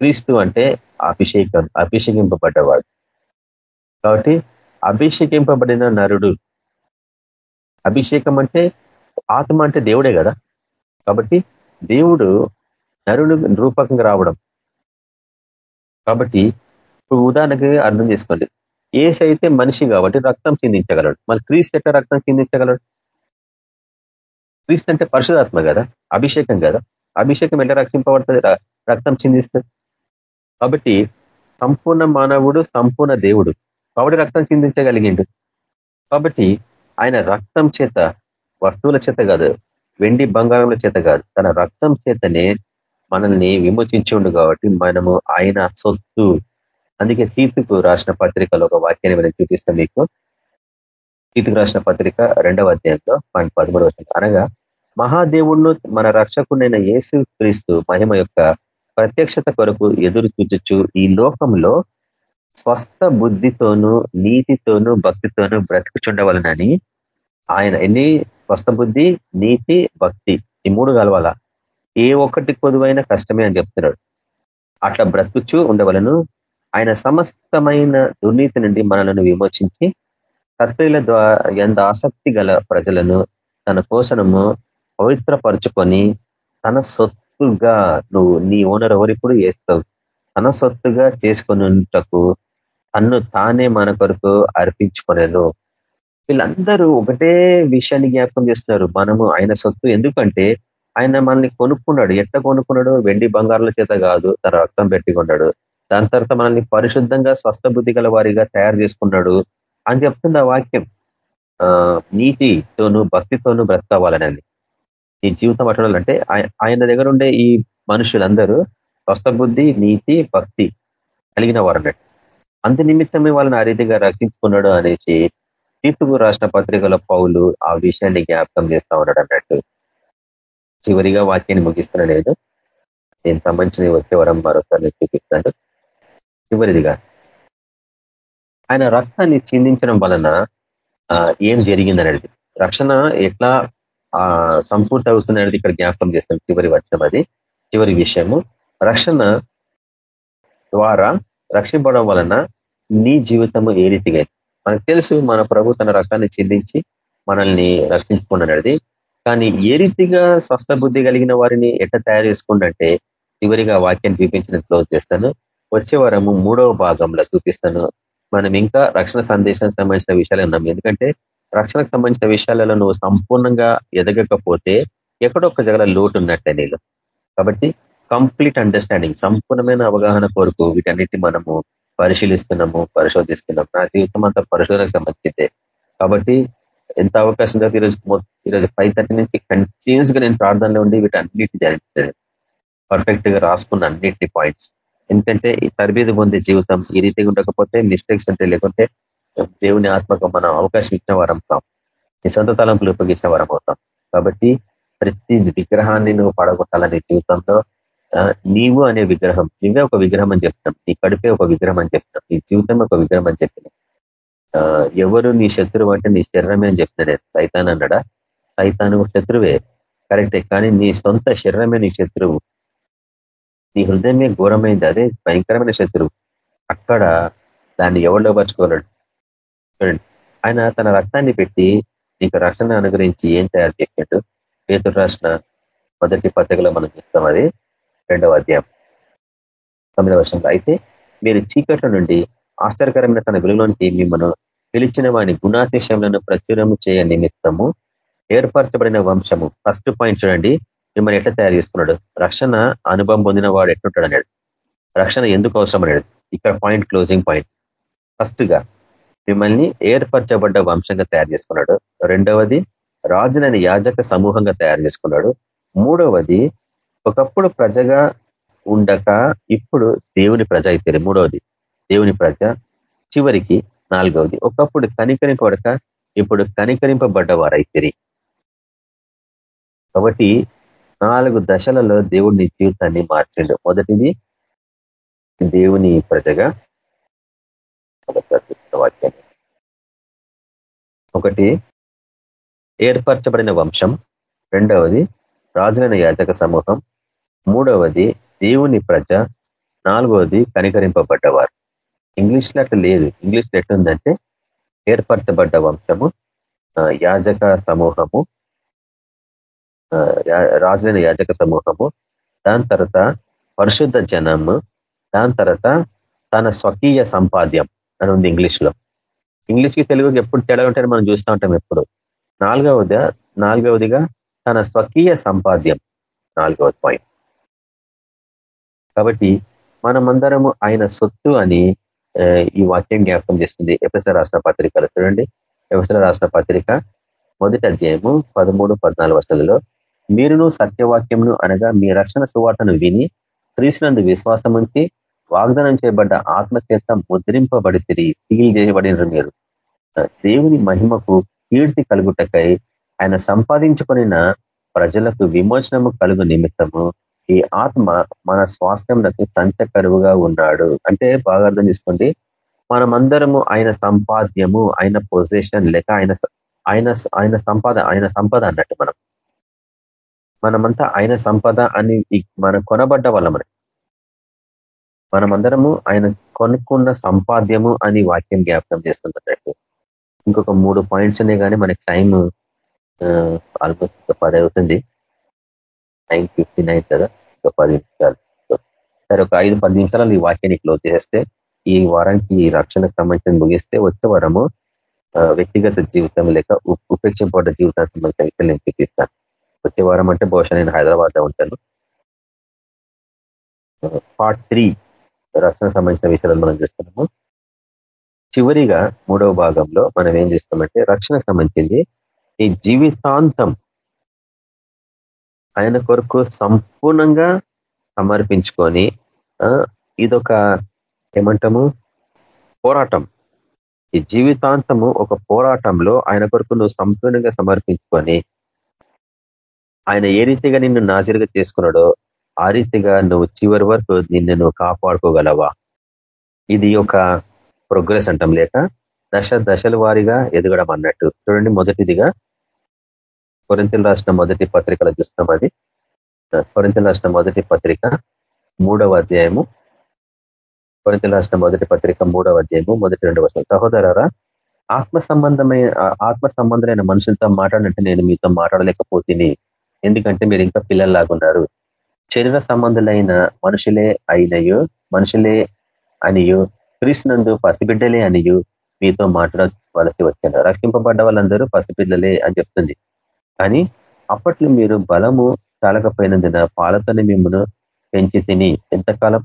క్రీస్తు అంటే అభిషేకం అభిషేకింపబడ్డవాడు. కాబట్టి అభిషేకింపబడిన నరుడు. అభిషేకం అంటే ఆత్మ అంటే దేవుడే కదా. కాబట్టి దేవుడు నరుడు రూపకంగా రావడం. కాబట్టి ఇప్పుడు ఉదాహరణకి అర్థం చేసుకోండి. ఏసు అయితే మనిషి కాబట్టి రక్తం చిందించగలడు. మళ్ళీ క్రీస్తు ఎట్లా రక్తం చిందించగలడు? క్రీస్తు అంటే పరిశుధాత్మ కదా? అభిషేకం కదా? అభిషేకం ఎట్లా రక్షింపబడుతుంది? రక్తం చిందిస్తుంది కాబట్టి సంపూర్ణ మానవుడు సంపూర్ణ దేవుడు. కాబట్టి రక్తం చిందించగలిగిండు. కాబట్టి ఆయన రక్తం చేత వస్తువుల చేత కాదు. వెండి బంగారముల చేత కాదు. తన రక్తం చేతనే మనల్ని విమోచించుండు కాబట్టి మనము ఆయన సొత్తు. అందుకే తీతుకు రాసిన పత్రికలో ఒక వాక్యాన్ని మనం చూపిస్తాం మీకు. తీతుకు రాసిన పత్రిక రెండవ అధ్యాయంలో పాయింట్ పదమూడు వచ్చింది అనగా మహాదేవుణ్ణు మన రక్షకుడైన యేసు క్రీస్తు మహిమ యొక్క ప్రత్యక్షత కొరకు ఎదురు చూచచ్చు ఈ లోకంలో స్వస్థ బుద్ధితోనూ నీతితోనూ భక్తితోనూ బ్రతుకుచుండవలనని ఆయన ఎన్ని స్వస్థ బుద్ధి నీతి భక్తి ఈ మూడు కలవాల? ఏ ఒక్కటి పొదువైన కష్టమే అని చెప్తున్నాడు. అట్లా బ్రతుకుచూ ఉండవలను. ఆయన సమస్తమైన దుర్నీతి నుండి మనలను విమోచించి కర్తీల ద్వారా ఎంత ఆసక్తి గల ప్రజలను తన కోసనము పవిత్రపరుచుకొని తన సొత్తుగా నువ్వు నీ ఓనర్ ఎవరిప్పుడు వేస్తావు తన సొత్తుగా చేసుకున్నటకు తన్ను తానే మన కొరకు అర్పించుకునేను. వీళ్ళందరూ ఒకటే విషయాన్ని జ్ఞాపకం చేస్తున్నారు. మనము ఆయన సొత్తు ఎందుకంటే ఆయన మనల్ని కొనుక్కున్నాడు. ఎట్ట కొనుక్కున్నాడు? వెండి బంగారుల చేత కాదు తన రక్తం పెట్టి కొన్నాడు దాని తర్వాత మనల్ని పరిశుద్ధంగా స్వస్థ బుద్ధి గల వారిగా తయారు చేసుకున్నాడు అని చెప్తుంది ఆ వాక్యం నీతితోనూ భక్తితోనూ బ్రతకావాలని ఈ జీవితం అట్టాలంటే ఆయన దగ్గర ఉండే ఈ మనుషులందరూ స్వస్థ బుద్ధి నీతి భక్తి కలిగిన వారు అన్నట్టు అంత నిమిత్తమే వాళ్ళని ఆ రీతిగా రక్షించుకున్నాడు అనేసి తీర్పుకు రాష్ట్ర పత్రికల పౌలు ఆ విషయాన్ని జ్ఞాపకం చేస్తా ఉన్నాడు అన్నట్టు. చివరిగా వాక్యాన్ని ముగిస్తున్నా లేదు నేను సంబంధించిన వచ్చే వరం మరొకసారి చూపిస్తాను. చివరిదిగా ఆయన రక్తాన్ని చిందించడం వలన ఏం జరిగిందనేది. రక్షణ ఎట్లా సంపూర్తి అవుతున్నది ఇక్కడ జ్ఞాపకం చేస్తాం చివరి వర్షం అది. చివరి విషయము. రక్షణ ద్వారా రక్షింపడం వలన నీ జీవితము ఏ రీతిగా మనకు తెలుసు మన ప్రభు తన రక్తాన్ని చెల్లించి మనల్ని రక్షించుకున్నది కానీ ఏ రీతిగా స్వస్థ బుద్ధి కలిగిన వారిని ఎట్లా తయారు చేసుకుంటే చివరిగా వాక్యాన్ని చూపించిన క్లోజ్ చేస్తాను. వచ్చే వారము మూడవ భాగంలో చూపిస్తాను. మనం ఇంకా రక్షణ సందేశానికి సంబంధించిన విషయాలు ఉన్నాం ఎందుకంటే రక్షణకు సంబంధించిన విషయాలలో నువ్వు సంపూర్ణంగా ఎదగకపోతే ఎక్కడొక్క జగల లోటు ఉన్నట్టే నీళ్ళు కాబట్టి కంప్లీట్ అండర్స్టాండింగ్ సంపూర్ణమైన అవగాహన కొరకు వీటన్నిటి మనము పరిశీలిస్తున్నాము పరిశోధిస్తున్నాం నా జీవితం అంతా పరిశోధనకు సంబంధించిందే. కాబట్టి ఎంత అవకాశం దొరికి ఈరోజు ఈరోజు ఫైవ్ థర్టీ నుంచి కంటిన్యూస్గా నేను ప్రార్థనలో ఉండి వీటన్నిటిని ధ్యానించాను పర్ఫెక్ట్గా రాసుకున్న అన్నింటి పాయింట్స్ ఎందుకంటే ఈ తరబీదు పొందే జీవితం ఈ రీతిగా ఉండకపోతే మిస్టేక్స్ అంటే లేకుంటే దేవుని ఆత్మకు మనం అవకాశం ఇచ్చిన వారం కాం నీ సొంత తలంపులు ఉపయోగించిన వారం అవుతాం. కాబట్టి ప్రతి విగ్రహాన్ని నువ్వు పడగొట్టాలని జీవితంలో నీవు అనే విగ్రహం నువ్వే ఒక విగ్రహం అని చెప్తాం నీ కడుపే ఒక విగ్రహం అని చెప్తాం నీ జీవితం ఒక విగ్రహం అని చెప్పిన. ఎవరు నీ శత్రువు అంటే నీ శరీరమే అని చెప్తున్నా నేను. సైతాన్ అన్నాడా? సైతాను శత్రువే. కరెక్టే కానీ నీ సొంత శరీరమే నీ శత్రువు. నీ హృదయమే ఘోరమైంది అదే భయంకరమైన శత్రువు. అక్కడ దాన్ని ఎవరిలో పరచుకోలేడు చూడండి ఆయన తన రక్తాన్ని పెట్టి నీకు రక్షణ అనుగ్రహించి ఏం తయారు చేసినట్టు పేతుడు రాసిన మొదటి పత్రికలో మనం చూస్తాం అది. రెండవ అధ్యాయం. తొమ్మిదవ వర్షంలో అయితే మీరు చీకట్ల నుండి ఆశ్చర్యకరమైన తన వెలుగులోనికి మిమ్మల్ని పిలిచిన వాని గుణాతిశయములను ప్రచురము చేయ నిమిత్తము ఏర్పరచబడిన వంశము. ఫస్ట్ పాయింట్ చూడండి మిమ్మల్ని ఎట్లా తయారు చేసుకున్నాడు? రక్షణ అనుభవం పొందిన వాడు ఎట్లుంటాడు అన్నాడు. రక్షణ ఎందుకు అవసరం అన్నాడు? ఇక్కడ పాయింట్ క్లోజింగ్ పాయింట్ ఫస్ట్గా మిమ్మల్ని ఏర్పరచబడ్డ వంశంగా తయారు చేసుకున్నాడు. రెండవది రాజునని యాజక సమూహంగా తయారు చేసుకున్నాడు. మూడవది ఒకప్పుడు ప్రజగా ఉండక ఇప్పుడు దేవుని ప్రజ అయితే మూడవది. దేవుని ప్రజ చివరికి నాలుగవది. ఒకప్పుడు కనికరింపబడక ఇప్పుడు కనికరింపబడ్డవారైతే కాబట్టి నాలుగు దశలలో దేవుడిని జీవితాన్ని మార్చిండు. మొదటిది దేవుని ప్రజగా వాక్యాన్ని. ఒకటి ఏర్పరచబడిన వంశం. రెండవది రాజులైన యాచక సమూహం. మూడవది దేవుని ప్రజ నాలుగవది కనికరింపబడ్డవారు. ఇంగ్లీష్లో అట్లా లేదు. ఇంగ్లీష్లో ఎట్లుందంటే ఏర్పరచబడ్డ వంశము యాజక సమూహము రాజులైన యాజక సమూహము దాని తర్వాత పరిశుద్ధ జనము దాని తర్వాత తన స్వకీయ సంపాద్యం అని ఉంది ఇంగ్లీష్లో ఇంగ్లీష్కి తెలుగుకి ఎప్పుడు తేడా ఉంటే మనం చూస్తూ ఉంటాం ఎప్పుడు. నాలుగవది నాలుగవదిగా తన స్వకీయ సంపాద్యం నాలుగవది పాయింట్. కాబట్టి మనమందరము ఆయన సొత్తు అని ఈ వాక్యం జ్ఞాపకం చేస్తుంది. ఎపసర రాష్ట్ర పత్రికలు చూడండి. ఎపసర రాష్ట్ర పత్రిక మొదటి అధ్యాయము పదమూడు పద్నాలుగు వర్షాలలో మీరును సత్యవాక్యంను అనగా మీ రక్షణ సువార్తను విని క్రీస్తునందు విశ్వాసం ఉంచి వాగ్దానం చేయబడ్డ ఆత్మచేత ముద్రింపబడి తిరిగి సీల్ చేయబడినరు మీరు. దేవుని మహిమకు కీర్తి కలుగుటకై ఆయన సంపాదించుకున్న ప్రజలకు విమోచనము కలుగు నిమిత్తము ఈ ఆత్మ మన స్వాస్థ్యంకు సంచకరువుగా ఉన్నాడు. అంటే బాగా అర్థం చేసుకోండి. మనమందరము ఆయన సంపాద్యము ఆయన పొజిషన్ లేక ఆయన ఆయన ఆయన సంపద ఆయన సంపద అన్నట్టు మనం. మనమంతా ఆయన సంపద అని మనం కొనబడ్డ వాళ్ళమని మనమందరము ఆయన కొనుక్కున్న సంపాద్యము అని వాక్యం జ్ఞాపకం చేస్తున్నట్టు ఇంకొక మూడు పాయింట్స్ ఉన్నాయి కానీ మనకి టైం ఆల్మోస్ట్ పది అవుతుంది. నైన్ ఫిఫ్టీ నైన్ కదా? ఒక పది నిమిషాలు. సరే ఒక ఐదు పది నిమిషాలు ఈ వాక్యాన్ని క్లోజ్ చేస్తే ఈ వారానికి ఈ రక్షణకు సంబంధించిన ముగిస్తే వచ్చే వారము వ్యక్తిగత జీవితం లేక ఉపేక్షింపబడ్డ జీవితానికి సంబంధించిన నేను చూపిస్తాను. వచ్చే వారం అంటే బహుశా నేను హైదరాబాద్లో ఉంటాను. పార్ట్ త్రీ రక్షణ సంబంధించిన విషయాలను మనం చూస్తున్నాము. చివరిగా మూడవ భాగంలో మనం ఏం చేస్తామంటే రక్షణకు సంబంధించింది ఈ జీవితాంతం ఆయన కొరకు సంపూర్ణంగా సమర్పించుకొని ఇదొక ఏమంటాము? పోరాటం. ఈ జీవితాంతము ఒక పోరాటంలో ఆయన కొరకు నువ్వు సంపూర్ణంగా సమర్పించుకొని ఆయన ఏ రీతిగా నిన్ను నాజరుగా చేసుకున్నాడో ఆ రీతిగా నువ్వు చివరి వరకు నిన్ను నువ్వు కాపాడుకోగలవా? ఇది ఒక ప్రోగ్రెస్ అంటాం లేక దశ దశల వారీగా ఎదగడం అన్నట్టు. చూడండి మొదటిదిగా కొరింతలు రాసిన మొదటి పత్రికలు చూస్తాం అది. కొరింతలు రాసిన మొదటి పత్రిక మూడవ అధ్యాయము. కొరింతలు రాసిన మొదటి పత్రిక మూడవ అధ్యాయము మొదటి రెండు వర్షం సహోదరారా ఆత్మ సంబంధమైన ఆత్మ సంబంధమైన మనుషులతో మాట్లాడినట్టు నేను మీతో మాట్లాడలేకపోతుంది ఎందుకంటే మీరు ఇంకా పిల్లల్లాగున్నారు. శరీర సంబంధులైన మనుషులే అయినయో మనుషులే అనియు క్రీస్తునందు పసిబిడ్డలే అనియు మీతో మాట్లాడవలసి వచ్చాను రక్షింపబడ్డ వాళ్ళందరూ పసిబిడ్డలే అని చెప్తుంది. కానీ అప్పట్లో మీరు బలము చాలకపోయినందున పాలతోనే మిమ్మను పెంచి తిని ఎంతకాలం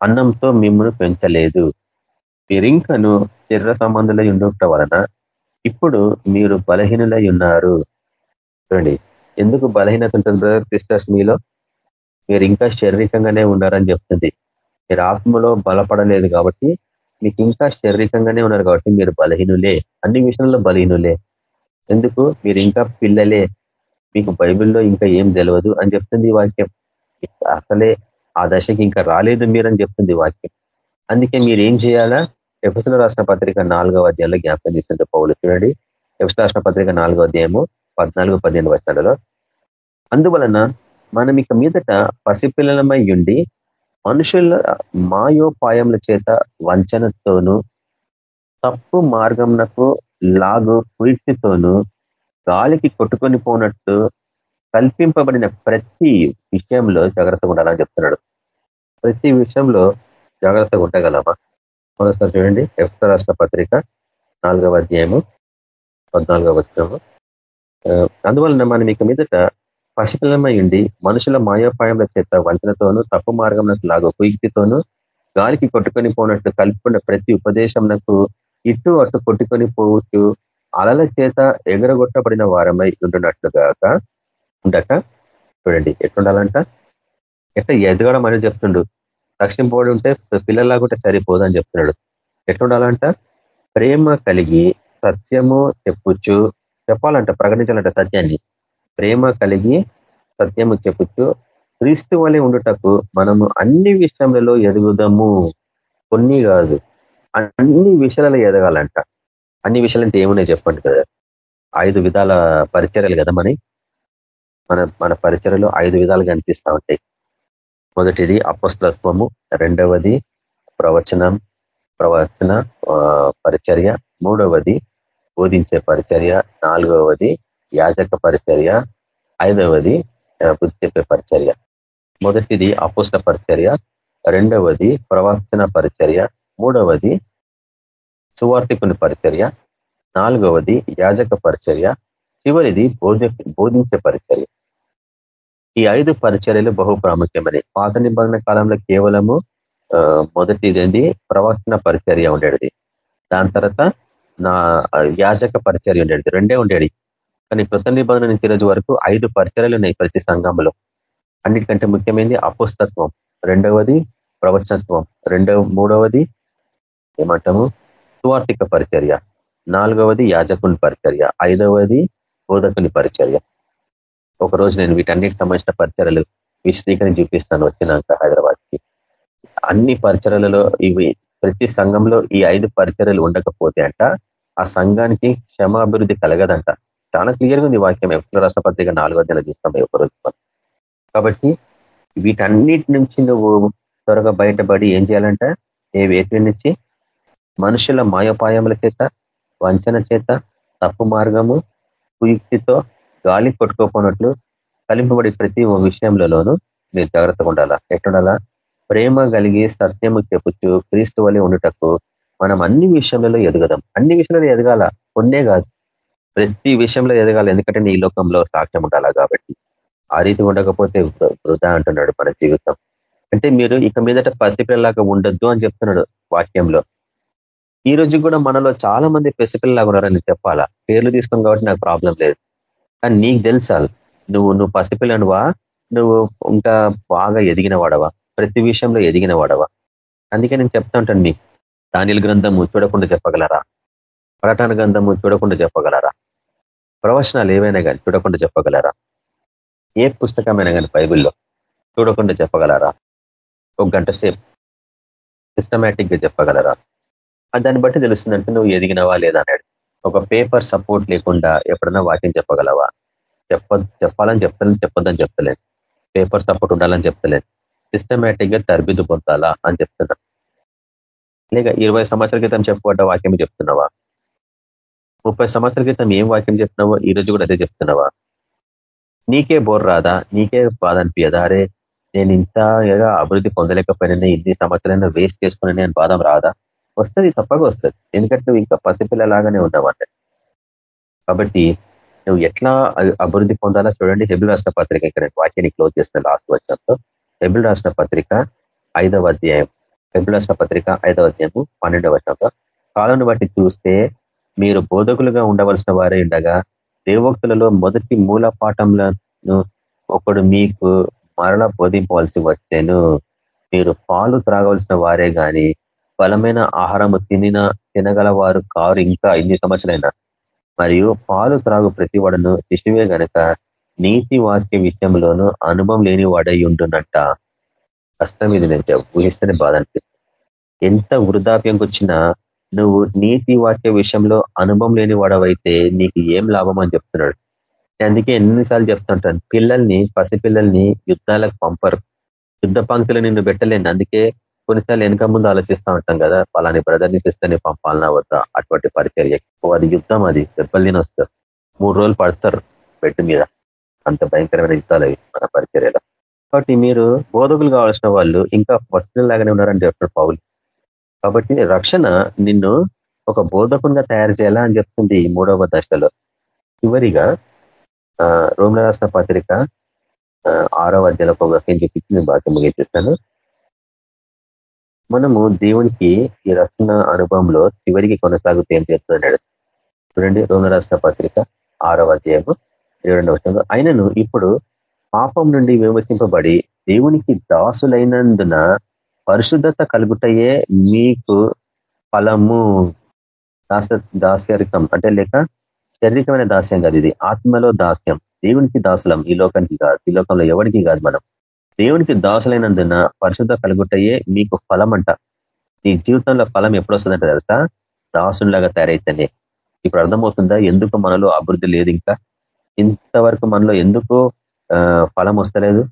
అన్నంతో మిమ్మను పెంచలేదు. మీరింకను శరీర సంబంధులై ఉండటం వలన ఇప్పుడు మీరు బలహీనులై ఉన్నారు. చూడండి ఎందుకు బలహీనత ఉంటుంది బ్రదర్ సిస్టర్స్ మీలో? మీరు ఇంకా శారీరకంగానే ఉన్నారని చెప్తుంది. మీరు ఆత్మలో బలపడలేదు కాబట్టి మీకు ఇంకా శారీరకంగానే ఉన్నారు కాబట్టి మీరు బలహీనులే. అన్ని విషయంలో బలహీనులే. ఎందుకు? మీరు ఇంకా పిల్లలే. మీకు బైబిల్లో ఇంకా ఏం తెలియదు అని చెప్తుంది వాక్యం. అసలే ఆ దశకి ఇంకా రాలేదు మీరని చెప్తుంది వాక్యం. అందుకే మీరు ఏం చేయాలా? ఎఫ్ఎస్ల రాష్ట్ర పత్రిక నాలుగవ అధ్యాయంలో జ్ఞాపకం చేసినట్టు పౌలు చూడండి. ఎఫ్ఎస్ రాష్ట్ర పత్రిక నాలుగో అధ్యాయము పద్నాలుగు పదిహేను వర్షాలలో అందువలన మనం ఇక మీదట పసిపిల్లలమై ఉండి మనుషుల మాయోపాయముల చేత వంచనతోనూ తప్పు మార్గంనకు లాగు కుయిర్తితోనూ గాలికి కొట్టుకొని పోనట్టు కల్పింపబడిన ప్రతి విషయంలో జాగ్రత్తగా ఉండాలని చెప్తున్నాడు. ప్రతి విషయంలో జాగ్రత్తగా ఉండగలమా? మరోసారి చూడండి. ఎఫ్త రాష్ట్ర పత్రిక నాలుగవ అధ్యాయము పద్నాలుగవ వచ్చాము అందువలన మనం ఇక మీదట పసిపిల్లమై ఉండి మనుషుల మాయోపాయముల చేత వంచనతోనూ తప్పు మార్గంలో లాగు ఉపయుక్తితోనూ గాలికి కొట్టుకొని పోనట్టు కలుపుకున్న ప్రతి ఉపదేశంకు ఇటు అటు కొట్టుకొని పోవచ్చు. అలల చేత ఎగరగొట్టబడిన వారమై ఉండునట్లుగాక ఉండక చూడండి ఎట్లుండాలంట? ఎట్లా ఎదగడం అని చెప్తుండు. రక్షింపబడి ఉంటే పిల్లలాగుంటే సరిపోదు అని చెప్తున్నాడు. ఎట్లుండాలంట? ప్రేమ కలిగి సత్యము చెప్పుచ్చు చెప్పాలంట ప్రకటించాలంట సత్యాన్ని. ప్రేమ కలిగి సత్యము చెప్పుచ్చు క్రీస్తు వలె ఉండుటకు మనము అన్ని విషయములలో ఎదుగుదాము. కొన్ని కాదు. అన్ని విషయాలలో ఎదగాలంట. అన్ని విషయాలంటే ఏమున్నాయి చెప్పండి కదా? ఐదు విధాల పరిచర్యలు కదా మని మన మన పరిచర్యలు ఐదు విధాలుగా అనిపిస్తూ ఉంటాయి. మొదటిది అపస్లత్వము రెండవది ప్రవచనం ప్రవచన పరిచర్య మూడవది బోధించే పరిచర్య నాలుగవది యాజక పరిచర్య ఐదవది బుద్ధి చెప్పే పరిచర్య. మొదటిది అపుష్ట పరిచర్య రెండవది ప్రవచన పరిచర్య మూడవది సువార్థికుని పరిచర్య. నాలుగవది యాజక పరిచర్య. చివరిది బోధ బోధించే పరిచర్య. ఈ ఐదు పరిచర్యలు బహు ప్రాముఖ్యమని. పాత నిబంధన కాలంలో కేవలము మొదటిది ప్రవచన పరిచర్య ఉండేది. దాని తర్వాత నా యాజక పరిచర్య ఉండేది. రెండే ఉండేది. కానీ కృత నిబంధన నుంచి రోజు వరకు ఐదు పరిచర్యలు ఉన్నాయి ప్రతి సంఘంలో. అన్నిటికంటే ముఖ్యమైనది అపుస్తత్వం. రెండవది ప్రవచనత్వం. రెండవ మూడవది ఏమంటాము? సువార్థిక పరిచర్య. నాలుగవది యాజకుని పరిచర్య. ఐదవది బోధకుని పరిచర్య. ఒకరోజు నేను వీటన్నిటి సంబంధించిన పరిచర్యలు విశదీకరణ చూపిస్తాను వచ్చినాక హైదరాబాద్కి. అన్ని పరిచర్యలలో ఇవి ప్రతి సంఘంలో ఈ ఐదు పరిచర్యలు ఉండకపోతే అంట ఆ సంఘానికి క్షమాభివృద్ధి కలగదంట. చాలా క్లియర్గా ఉంది వాక్యం. ఎఫ్ల రాష్ట్ర పత్రిక నాలుగో నెల చూస్తాం ఒకరోజు కాబట్టి వీటన్నిటి నుంచి నువ్వు త్వరగా బయటపడి ఏం చేయాలంట? ఏ వేటి నుంచి మనుషుల మాయోపాయముల చేత వంచన చేత తప్పు మార్గము కుయుక్తితో గాలి కొట్టుకోపోనట్లు కలిపబడి ప్రతి విషయంలోనూ మీరు జాగ్రత్తగా ఉండాలా? ఎట్టుండాలా ప్రేమ కలిగి సత్యము చెప్పుచ్చు క్రీస్తు వలె ఉండుటకు మనం అన్ని విషయంలో ఎదగదాం. అన్ని విషయంలో ఎదగాల? కొన్నే కాదు. ప్రతి విషయంలో ఎదగాలి. ఎందుకంటే నీ లోకంలో సాక్ష్యం ఉండాలా కాబట్టి. ఆ రీతి ఉండకపోతే వృధా అంటున్నాడు మన జీవితం. అంటే మీరు ఇక మీదట పసిపిల్లలాగా ఉండొద్దు అని చెప్తున్నాడు వాక్యంలో. ఈ రోజు కూడా మనలో చాలా మంది పెసిపిల్లలాగా ఉన్నారని చెప్పాలా? పేర్లు తీసుకుని కాబట్టి నాకు ప్రాబ్లం లేదు. కానీ నీకు తెలుసా నువ్వు నువ్వు పసిపిల్లనువా నువ్వు ఇంకా బాగా ఎదిగిన వాడవా? ప్రతి విషయంలో ఎదిగిన వాడవా? అందుకే నేను చెప్తా ఉంటాను మీకు. దానిల గ్రంథము చూడకుండా చెప్పగలరా? ప్రకటన గ్రంథము చూడకుండా చెప్పగలరా? ప్రవచనాలు ఏవైనా కానీ చూడకుండా చెప్పగలరా? ఏ పుస్తకమైనా కానీ బైబిల్లో చూడకుండా చెప్పగలరా? ఒక గంట సేపు సిస్టమేటిక్గా చెప్పగలరా? దాన్ని బట్టి తెలుస్తుందంటే నువ్వు ఎదిగినవా లేదా అన్నాడు. ఒక పేపర్ సపోర్ట్ లేకుండా ఎప్పుడన్నా వాక్యం చెప్పగలవా? చెప్ప చెప్పాలని చెప్తాను చెప్పొద్దని చెప్తలేదు. పేపర్ సపోర్ట్ ఉండాలని చెప్తలేదు. సిస్టమేటిక్గా తరబిదు పొందాలా అని చెప్తున్నా. లేక ఇరవై సంవత్సరాల క్రితం చెప్పబడ్డ వాక్యం చెప్తున్నావా? ముప్పై సంవత్సరాల క్రితం ఏం వాక్యం చెప్తున్నావో ఈ రోజు కూడా అదే చెప్తున్నావా? నీకే బోర్ రాదా? నీకే బాధ అనిపించదా అరే నేను ఇంతగా అభివృద్ధి పొందలేకపోయినా ఇన్ని సంవత్సరాలైనా వేస్ట్ చేసుకుని అని బాధం రాదా? వస్తుంది తప్పగా వస్తుంది. ఎందుకంటే నువ్వు ఇంకా పసిపిల్లలాగానే ఉన్నావంటే కాబట్టి నువ్వు ఎట్లా అభివృద్ధి పొందాలో చూడండి. హెబిల్ రాష్ట్ర పత్రిక ఇక్కడ వాక్యాన్ని క్లోజ్ చేసిన లాస్ట్ వచ్చంతో హెబిల్ రాష్ట్ర పత్రిక ఐదవ అధ్యాయం. హెబిల్ రాష్ట్ర పత్రిక ఐదవ అధ్యాయము పన్నెండవ వర్షంలో కాలను బట్టి చూస్తే మీరు బోధకులుగా ఉండవలసిన వారే ఉండగా దేవోక్తులలో మొదటి మూల పాఠంలను ఒకడు మీకు మరల బోధింపవలసి వచ్చాను. మీరు పాలు త్రాగవలసిన వారే కానీ బలమైన ఆహారము తినిన తినగల వారు కారు ఇంకా ఇన్ని సంవత్సరాలైనా. మరియు పాలు త్రాగు ప్రతి వాడును శిశువే గనక నీతి వాక్య విషయంలోనూ అనుభవం లేని వాడై ఉంటున్నట్ట కష్టం ఇది నేను ఊహిస్తేనే బాధ అనిపిస్తుంది. ఎంత వృద్ధాప్యంకి వచ్చినా నువ్వు నీతి వాక్య విషయంలో అనుభవం లేని వాడవైతే నీకు ఏం లాభం అని చెప్తున్నాడు. అందుకే ఎన్నిసార్లు చెప్తుంటాను. పిల్లల్ని పసిపిల్లల్ని యుద్ధాలకు పంపరు. యుద్ధ పంక్తులు నిన్ను పెట్టలేను. అందుకే కొన్నిసార్లు వెనక ముందు ఆలోచిస్తూ ఉంటాం కదా పలాని బ్రదర్ని సిస్టర్ని పంపాలన్నా వద్దా? అటువంటి పరిచర్య అది యుద్ధం అది. దెబ్బలు తిని వస్తారు. మూడు రోజులు పడతారు బెడ్ మీద. అంత భయంకరమైన యుద్ధాలు అవి మన పరిచర్యలో. కాబట్టి మీరు బోధకులు కావాల్సిన వాళ్ళు ఇంకా లాగానే ఉన్నారని చెప్తారు పౌలు. కాబట్టి రక్షణ నిన్ను ఒక బోధకునిగా తయారు చేయాలా అని చెప్తుంది ఈ మూడవ దశలో. చివరిగా రోమిల రాష్ట్ర పత్రిక ఆరవ అధ్యాయంలో ఒక వాక్యం చూపించి నేను బాగా ముగించేస్తాను. మనము దేవునికి ఈ రక్షణ అనుభవంలో చివరికి కొనసాగుతూ ఏం చేస్తున్నాడు? చూడండి రోమ రాష్ట్ర పత్రిక ఆరవ అధ్యాయము ఇరవై ఆయనను అయినను ఇప్పుడు పాపం నుండి విమర్శింపబడి దేవునికి దాసులైనందున పరిశుద్ధత కలుగుటయే మీకు ఫలము. దాస దాస్యరికం అంటే లేక శారీరకమైన దాస్యం కాదు ఇది. ఆత్మలో దాస్యం. దేవునికి దాసులం. ఈ లోకానికి కాదు. ఈ లోకంలో ఎవరికి కాదు మనం. దేవునికి దాసులైనందున పరిశుద్ధ కలుగుటయే మీకు ఫలం అంట నీ జీవితంలో ఫలం ఎప్పుడు వస్తుందంటే తెలుసా? దాసునిలాగా తయారైతేనే. ఇప్పుడు అర్థమవుతుందా? ఎందుకు మనలో అభివృద్ధి లేదు ఇంకా? ఇంతవరకు మనలో ఎందుకు ఫలం వస్తలేదు?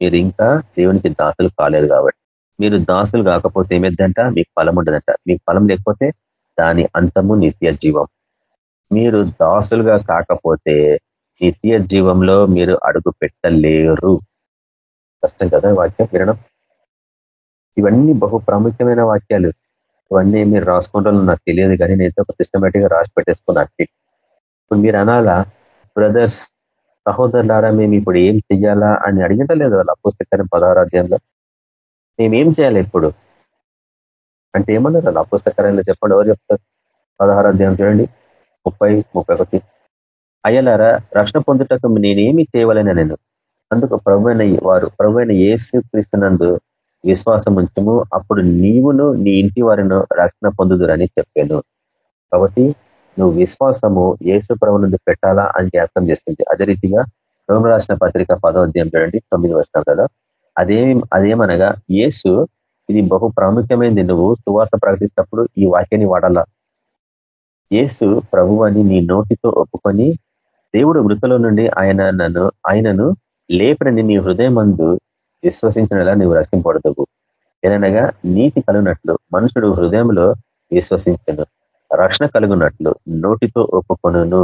మీరు ఇంకా దేవునికి దాసులు కాలేదు కాబట్టి. మీరు దాసులు కాకపోతే ఏమైందంట? మీకు ఫలం ఉండదంట. మీకు ఫలం లేకపోతే దాని అంతము నిత్య జీవం. మీరు దాసులుగా కాకపోతే నిత్య జీవంలో మీరు అడుగు పెట్టలేరు. కష్టం కదా వాక్యం వినడం? ఇవన్నీ బహు ప్రాముఖ్యమైన వాక్యాలు. ఇవన్నీ మీరు రాసుకుంటారు నాకు తెలియదు కానీ నేను ఒక సిస్టమేటిక్గా రాసి పెట్టేసుకున్నాను ఇప్పుడు మీరు అనాలా బ్రదర్స్ సహోదరులారా మేము ఇప్పుడు ఏం చెయ్యాలా? అని అడిగటలేదు వాళ్ళ అపుస్తకాన్ని పదహారాధ్యాయంలో మేమేం చేయాలి ఇప్పుడు? అంటే ఏమన్నారు వాళ్ళ అపుస్తకరంలో చెప్పండి. ఎవరు చెప్తారు? పదహారాధ్యాయం చూడండి. ముప్పై ముప్పై ఒకటి. అయ్యలారా రక్షణ పొందుటకు నేనేమి చేయవలన నేను అందుకు ప్రభు వారు ప్రభువైన యేసు క్రీస్తునందు విశ్వాసం ఉంచము. అప్పుడు నీవును నీ ఇంటి వారిను రక్షణ పొందుదురని చెప్పాను. కాబట్టి నువ్వు విశ్వాసము ఏసు ప్రభునందు పెట్టాలా అని జ్ఞాపకం చేస్తుంది. అదే రీతిగా రోమ రాసిన పత్రిక పదోధ్యాయం చూడండి తొమ్మిది వచ్చినాం కదా అదేమి అదేమనగా ఏసు ఇది బహు ప్రాముఖ్యమైనది. నువ్వు సువార్త ప్రకటిస్తప్పుడు ఈ వాక్యాన్ని వాడాలా? ఏసు ప్రభు అని నీ నోటితో ఒప్పుకొని దేవుడు మృతలో నుండి ఆయన నన్ను ఆయనను లేపడని నీ హృదయం మందు విశ్వసించినలా నువ్వు రక్షింపడదువు ఏనగా నీతి కలుగునట్లు మనుషుడు హృదయంలో విశ్వసించను. రక్షణ కలుగునట్లు నోటితో ఒప్పుకొను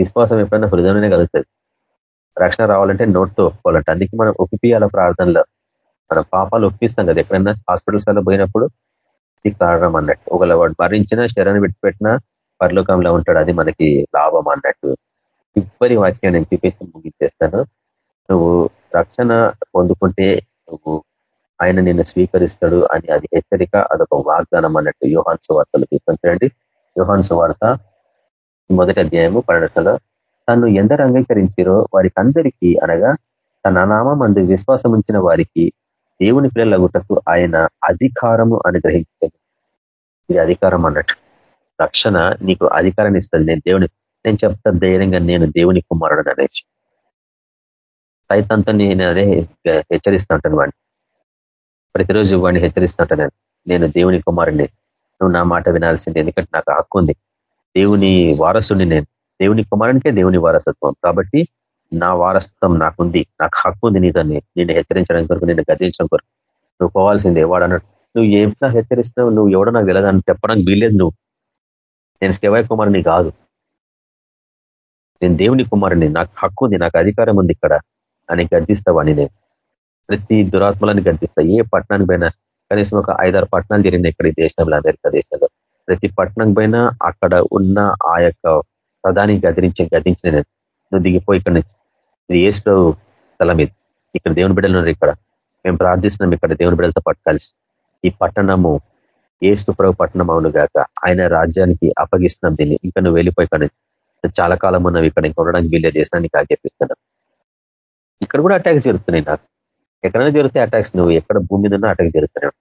విశ్వాసం ఎప్పుడైనా హృదయంలోనే కలుగుతుంది. రక్షణ రావాలంటే నోటితో ఒప్పుకోవాలంటే. అందుకే మనం ఒప్పియాల ప్రార్థనలో మన పాపాలు ఒప్పిస్తాం కదా. ఎక్కడైనా హాస్పిటల్స్లో పోయినప్పుడు ఇది కారణం అన్నట్టు. ఒకవేళ వాడు భరించినా శరణ్ విడిచిపెట్టినా పరలోకంలో ఉంటాడు. అది మనకి లాభం అన్నట్టు. ఇప్పటి వాక్యం నేను చూపించి ముగించేస్తాను. నువ్వు రక్షణ పొందుకుంటే నువ్వు ఆయన నిన్ను స్వీకరిస్తాడు అని అది హెచ్చరిక అదొక వాగ్దానం అన్నట్టు యోహాన్ సువార్తలు చూపించండి యోహాన్ సువార్త మొదటి అధ్యాయము పన్నెండులో తను ఎందరు అంగీకరించారో వారికి అందరికీ అనగా తన నామం అందు విశ్వాసం ఉంచిన వారికి దేవుని పిల్లలగుటకు ఆయన అధికారము అనుగ్రహించాడు ఇది అధికారం అన్నట్టు. రక్షణ నీకు అధికారాన్ని ఇస్తుంది నేను దేవుని నేను చెప్తా ధైర్యంగా నేను దేవుని కుమారుడు అనేసి సైతంతో నేను అదే హెచ్చరిస్తూ ఉంటాను వాడిని ప్రతిరోజు వాడిని హెచ్చరిస్తూ ఉంటాను నేను. దేవుని కుమారుణ్ణి. నువ్వు నా మాట వినాల్సింది ఎందుకంటే నాకు హక్కు ఉంది. దేవుని వారసుని నేను. దేవుని కుమారునికే దేవుని వారసత్వం. కాబట్టి నా వారసత్వం నాకుంది. నాకు హక్కు ఉంది నీతోని నేను హెచ్చరించడం కొరకు నేను గదించడం కొరకు. నువ్వు పోవాల్సిందే. వాడు అన్నట్టు నువ్వు ఏమిటా హెచ్చరిస్తున్నావు? నువ్వు ఎవడో నాకు వెళ్ళదని చెప్పడానికి వీల్లేదు నువ్వు. నేను శివయ కుమారుని కాదు. నేను దేవుని కుమారుని నాకు హక్కు ఉంది. నాకు అధికారం ఉంది ఇక్కడ. అని గర్దిస్తావాని నేను. ప్రతి దురాత్మలను గర్దిస్తా ఏ పట్టణానికి పోయినా కనీసం ఒక ఐదారు పట్టణాలు జరిగినాయి ఇక్కడ ఈ దేశంలో అమెరికా దేశంలో. ప్రతి పట్టణం పోయినా అక్కడ ఉన్న ఆ యొక్క ప్రధాని గదిరించి గదించిన నేను. నువ్వు దిగిపోయి ఇక్కడ నుంచి. ఇది ఏసు స్థలం ఇది ఇక్కడ దేవుని బిడ్డలు ఉన్నారు ఇక్కడ. మేము ప్రార్థిస్తున్నాం ఇక్కడ దేవుని బిడ్డలతో కలిసి. ఈ పట్టణము ఏసు ప్రభు పట్టణం అవును గాక. ఆయన రాజ్యానికి అప్పగిస్తున్నాం దీన్ని. ఇంకా నువ్వు వెళ్ళిపోయి ఇక్కడ చాలా కాలం ఉన్నవి ఇక్కడ. ఇంకా ఉండడానికి వీళ్ళే చేసినా నీకు ఆజ్ఞాపిస్తున్నాం ఇక్కడ కూడా అటాక్స్ జరుగుతున్నాయి నాకు. ఎక్కడైనా జరుగుతాయి అటాక్స్ నువ్వు ఎక్కడ భూమి మీద అటాక్ జరుగుతున్నావు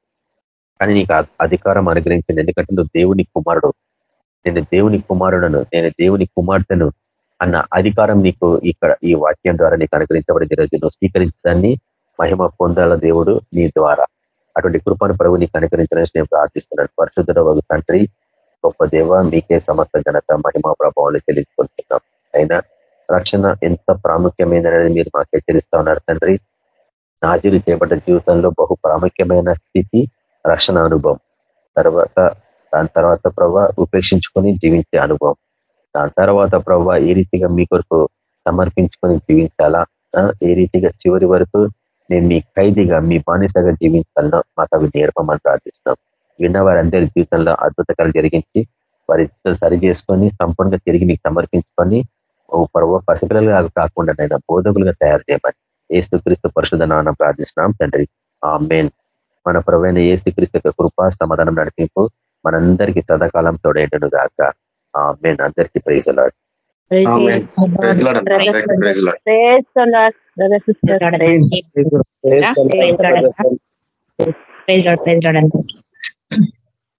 కానీ నీకు అధికారం అనుగ్రహించింది ఎందుకంటే నువ్వు దేవుని కుమారుడు. నేను దేవుని కుమారుడను నేను దేవుని కుమార్తెను అన్న అధికారం నీకు ఇక్కడ ఈ వాక్యం ద్వారా నీకు అనుగ్రహించబడింది. రోజు నువ్వు స్వీకరించడాన్ని మహిమ పొందాల దేవుడు నీ ద్వారా. అటువంటి కృపను ప్రభు నీకు అనుగ్రహించడానికి నేను ప్రార్థిస్తున్నాను. పరిశుద్ధుల ఒక తండ్రి గొప్ప దేవ మీకే సమస్త ఘనత మహిమా ప్రభావాలు చెల్లించుకుంటున్నాం. అయినా రక్షణ ఎంత ప్రాముఖ్యమైనది మీరు మాకు హెచ్చరిస్తా ఉన్నారు తండ్రి. నాజీలు చేపట్ట జీవితంలో బహు ప్రాముఖ్యమైన స్థితి రక్షణ అనుభవం. తర్వాత దాని తర్వాత ప్రభావ ఉపేక్షించుకొని జీవించే అనుభవం. దాని తర్వాత ప్రభావ ఏ రీతిగా మీ కొరకు సమర్పించుకొని జీవించాలా? ఏ రీతిగా చివరి వరకు నేను మీ ఖైదీగా మీ బానిసగా జీవించాలనో మాకు అవి నేర్పమని ప్రార్థిస్తున్నాం. విన్న వారందరి జీవితంలో అద్భుతకాలు జరిగించి వారి సరి చేసుకొని సంపూర్ణంగా తిరిగి మీకు సమర్పించుకొని ఓ పర్వ పసిపిల్లలుగా కాకుండా నైనా బోధకులుగా తయారు చేయమని ఏసుక్రీస్తు పరిశుధ నాన్న ప్రార్థిస్తున్నాం తండ్రి ఆ మెయిన్ మన ప్రవైన ఏసుక్రీస్తు కృప సమాధానం నడిపింపు మనందరికీ సదాకాలం తోడేటను గాక ఆ మెయిన్ అందరికీ ప్రైజ్ అలాడు ప్రైజ్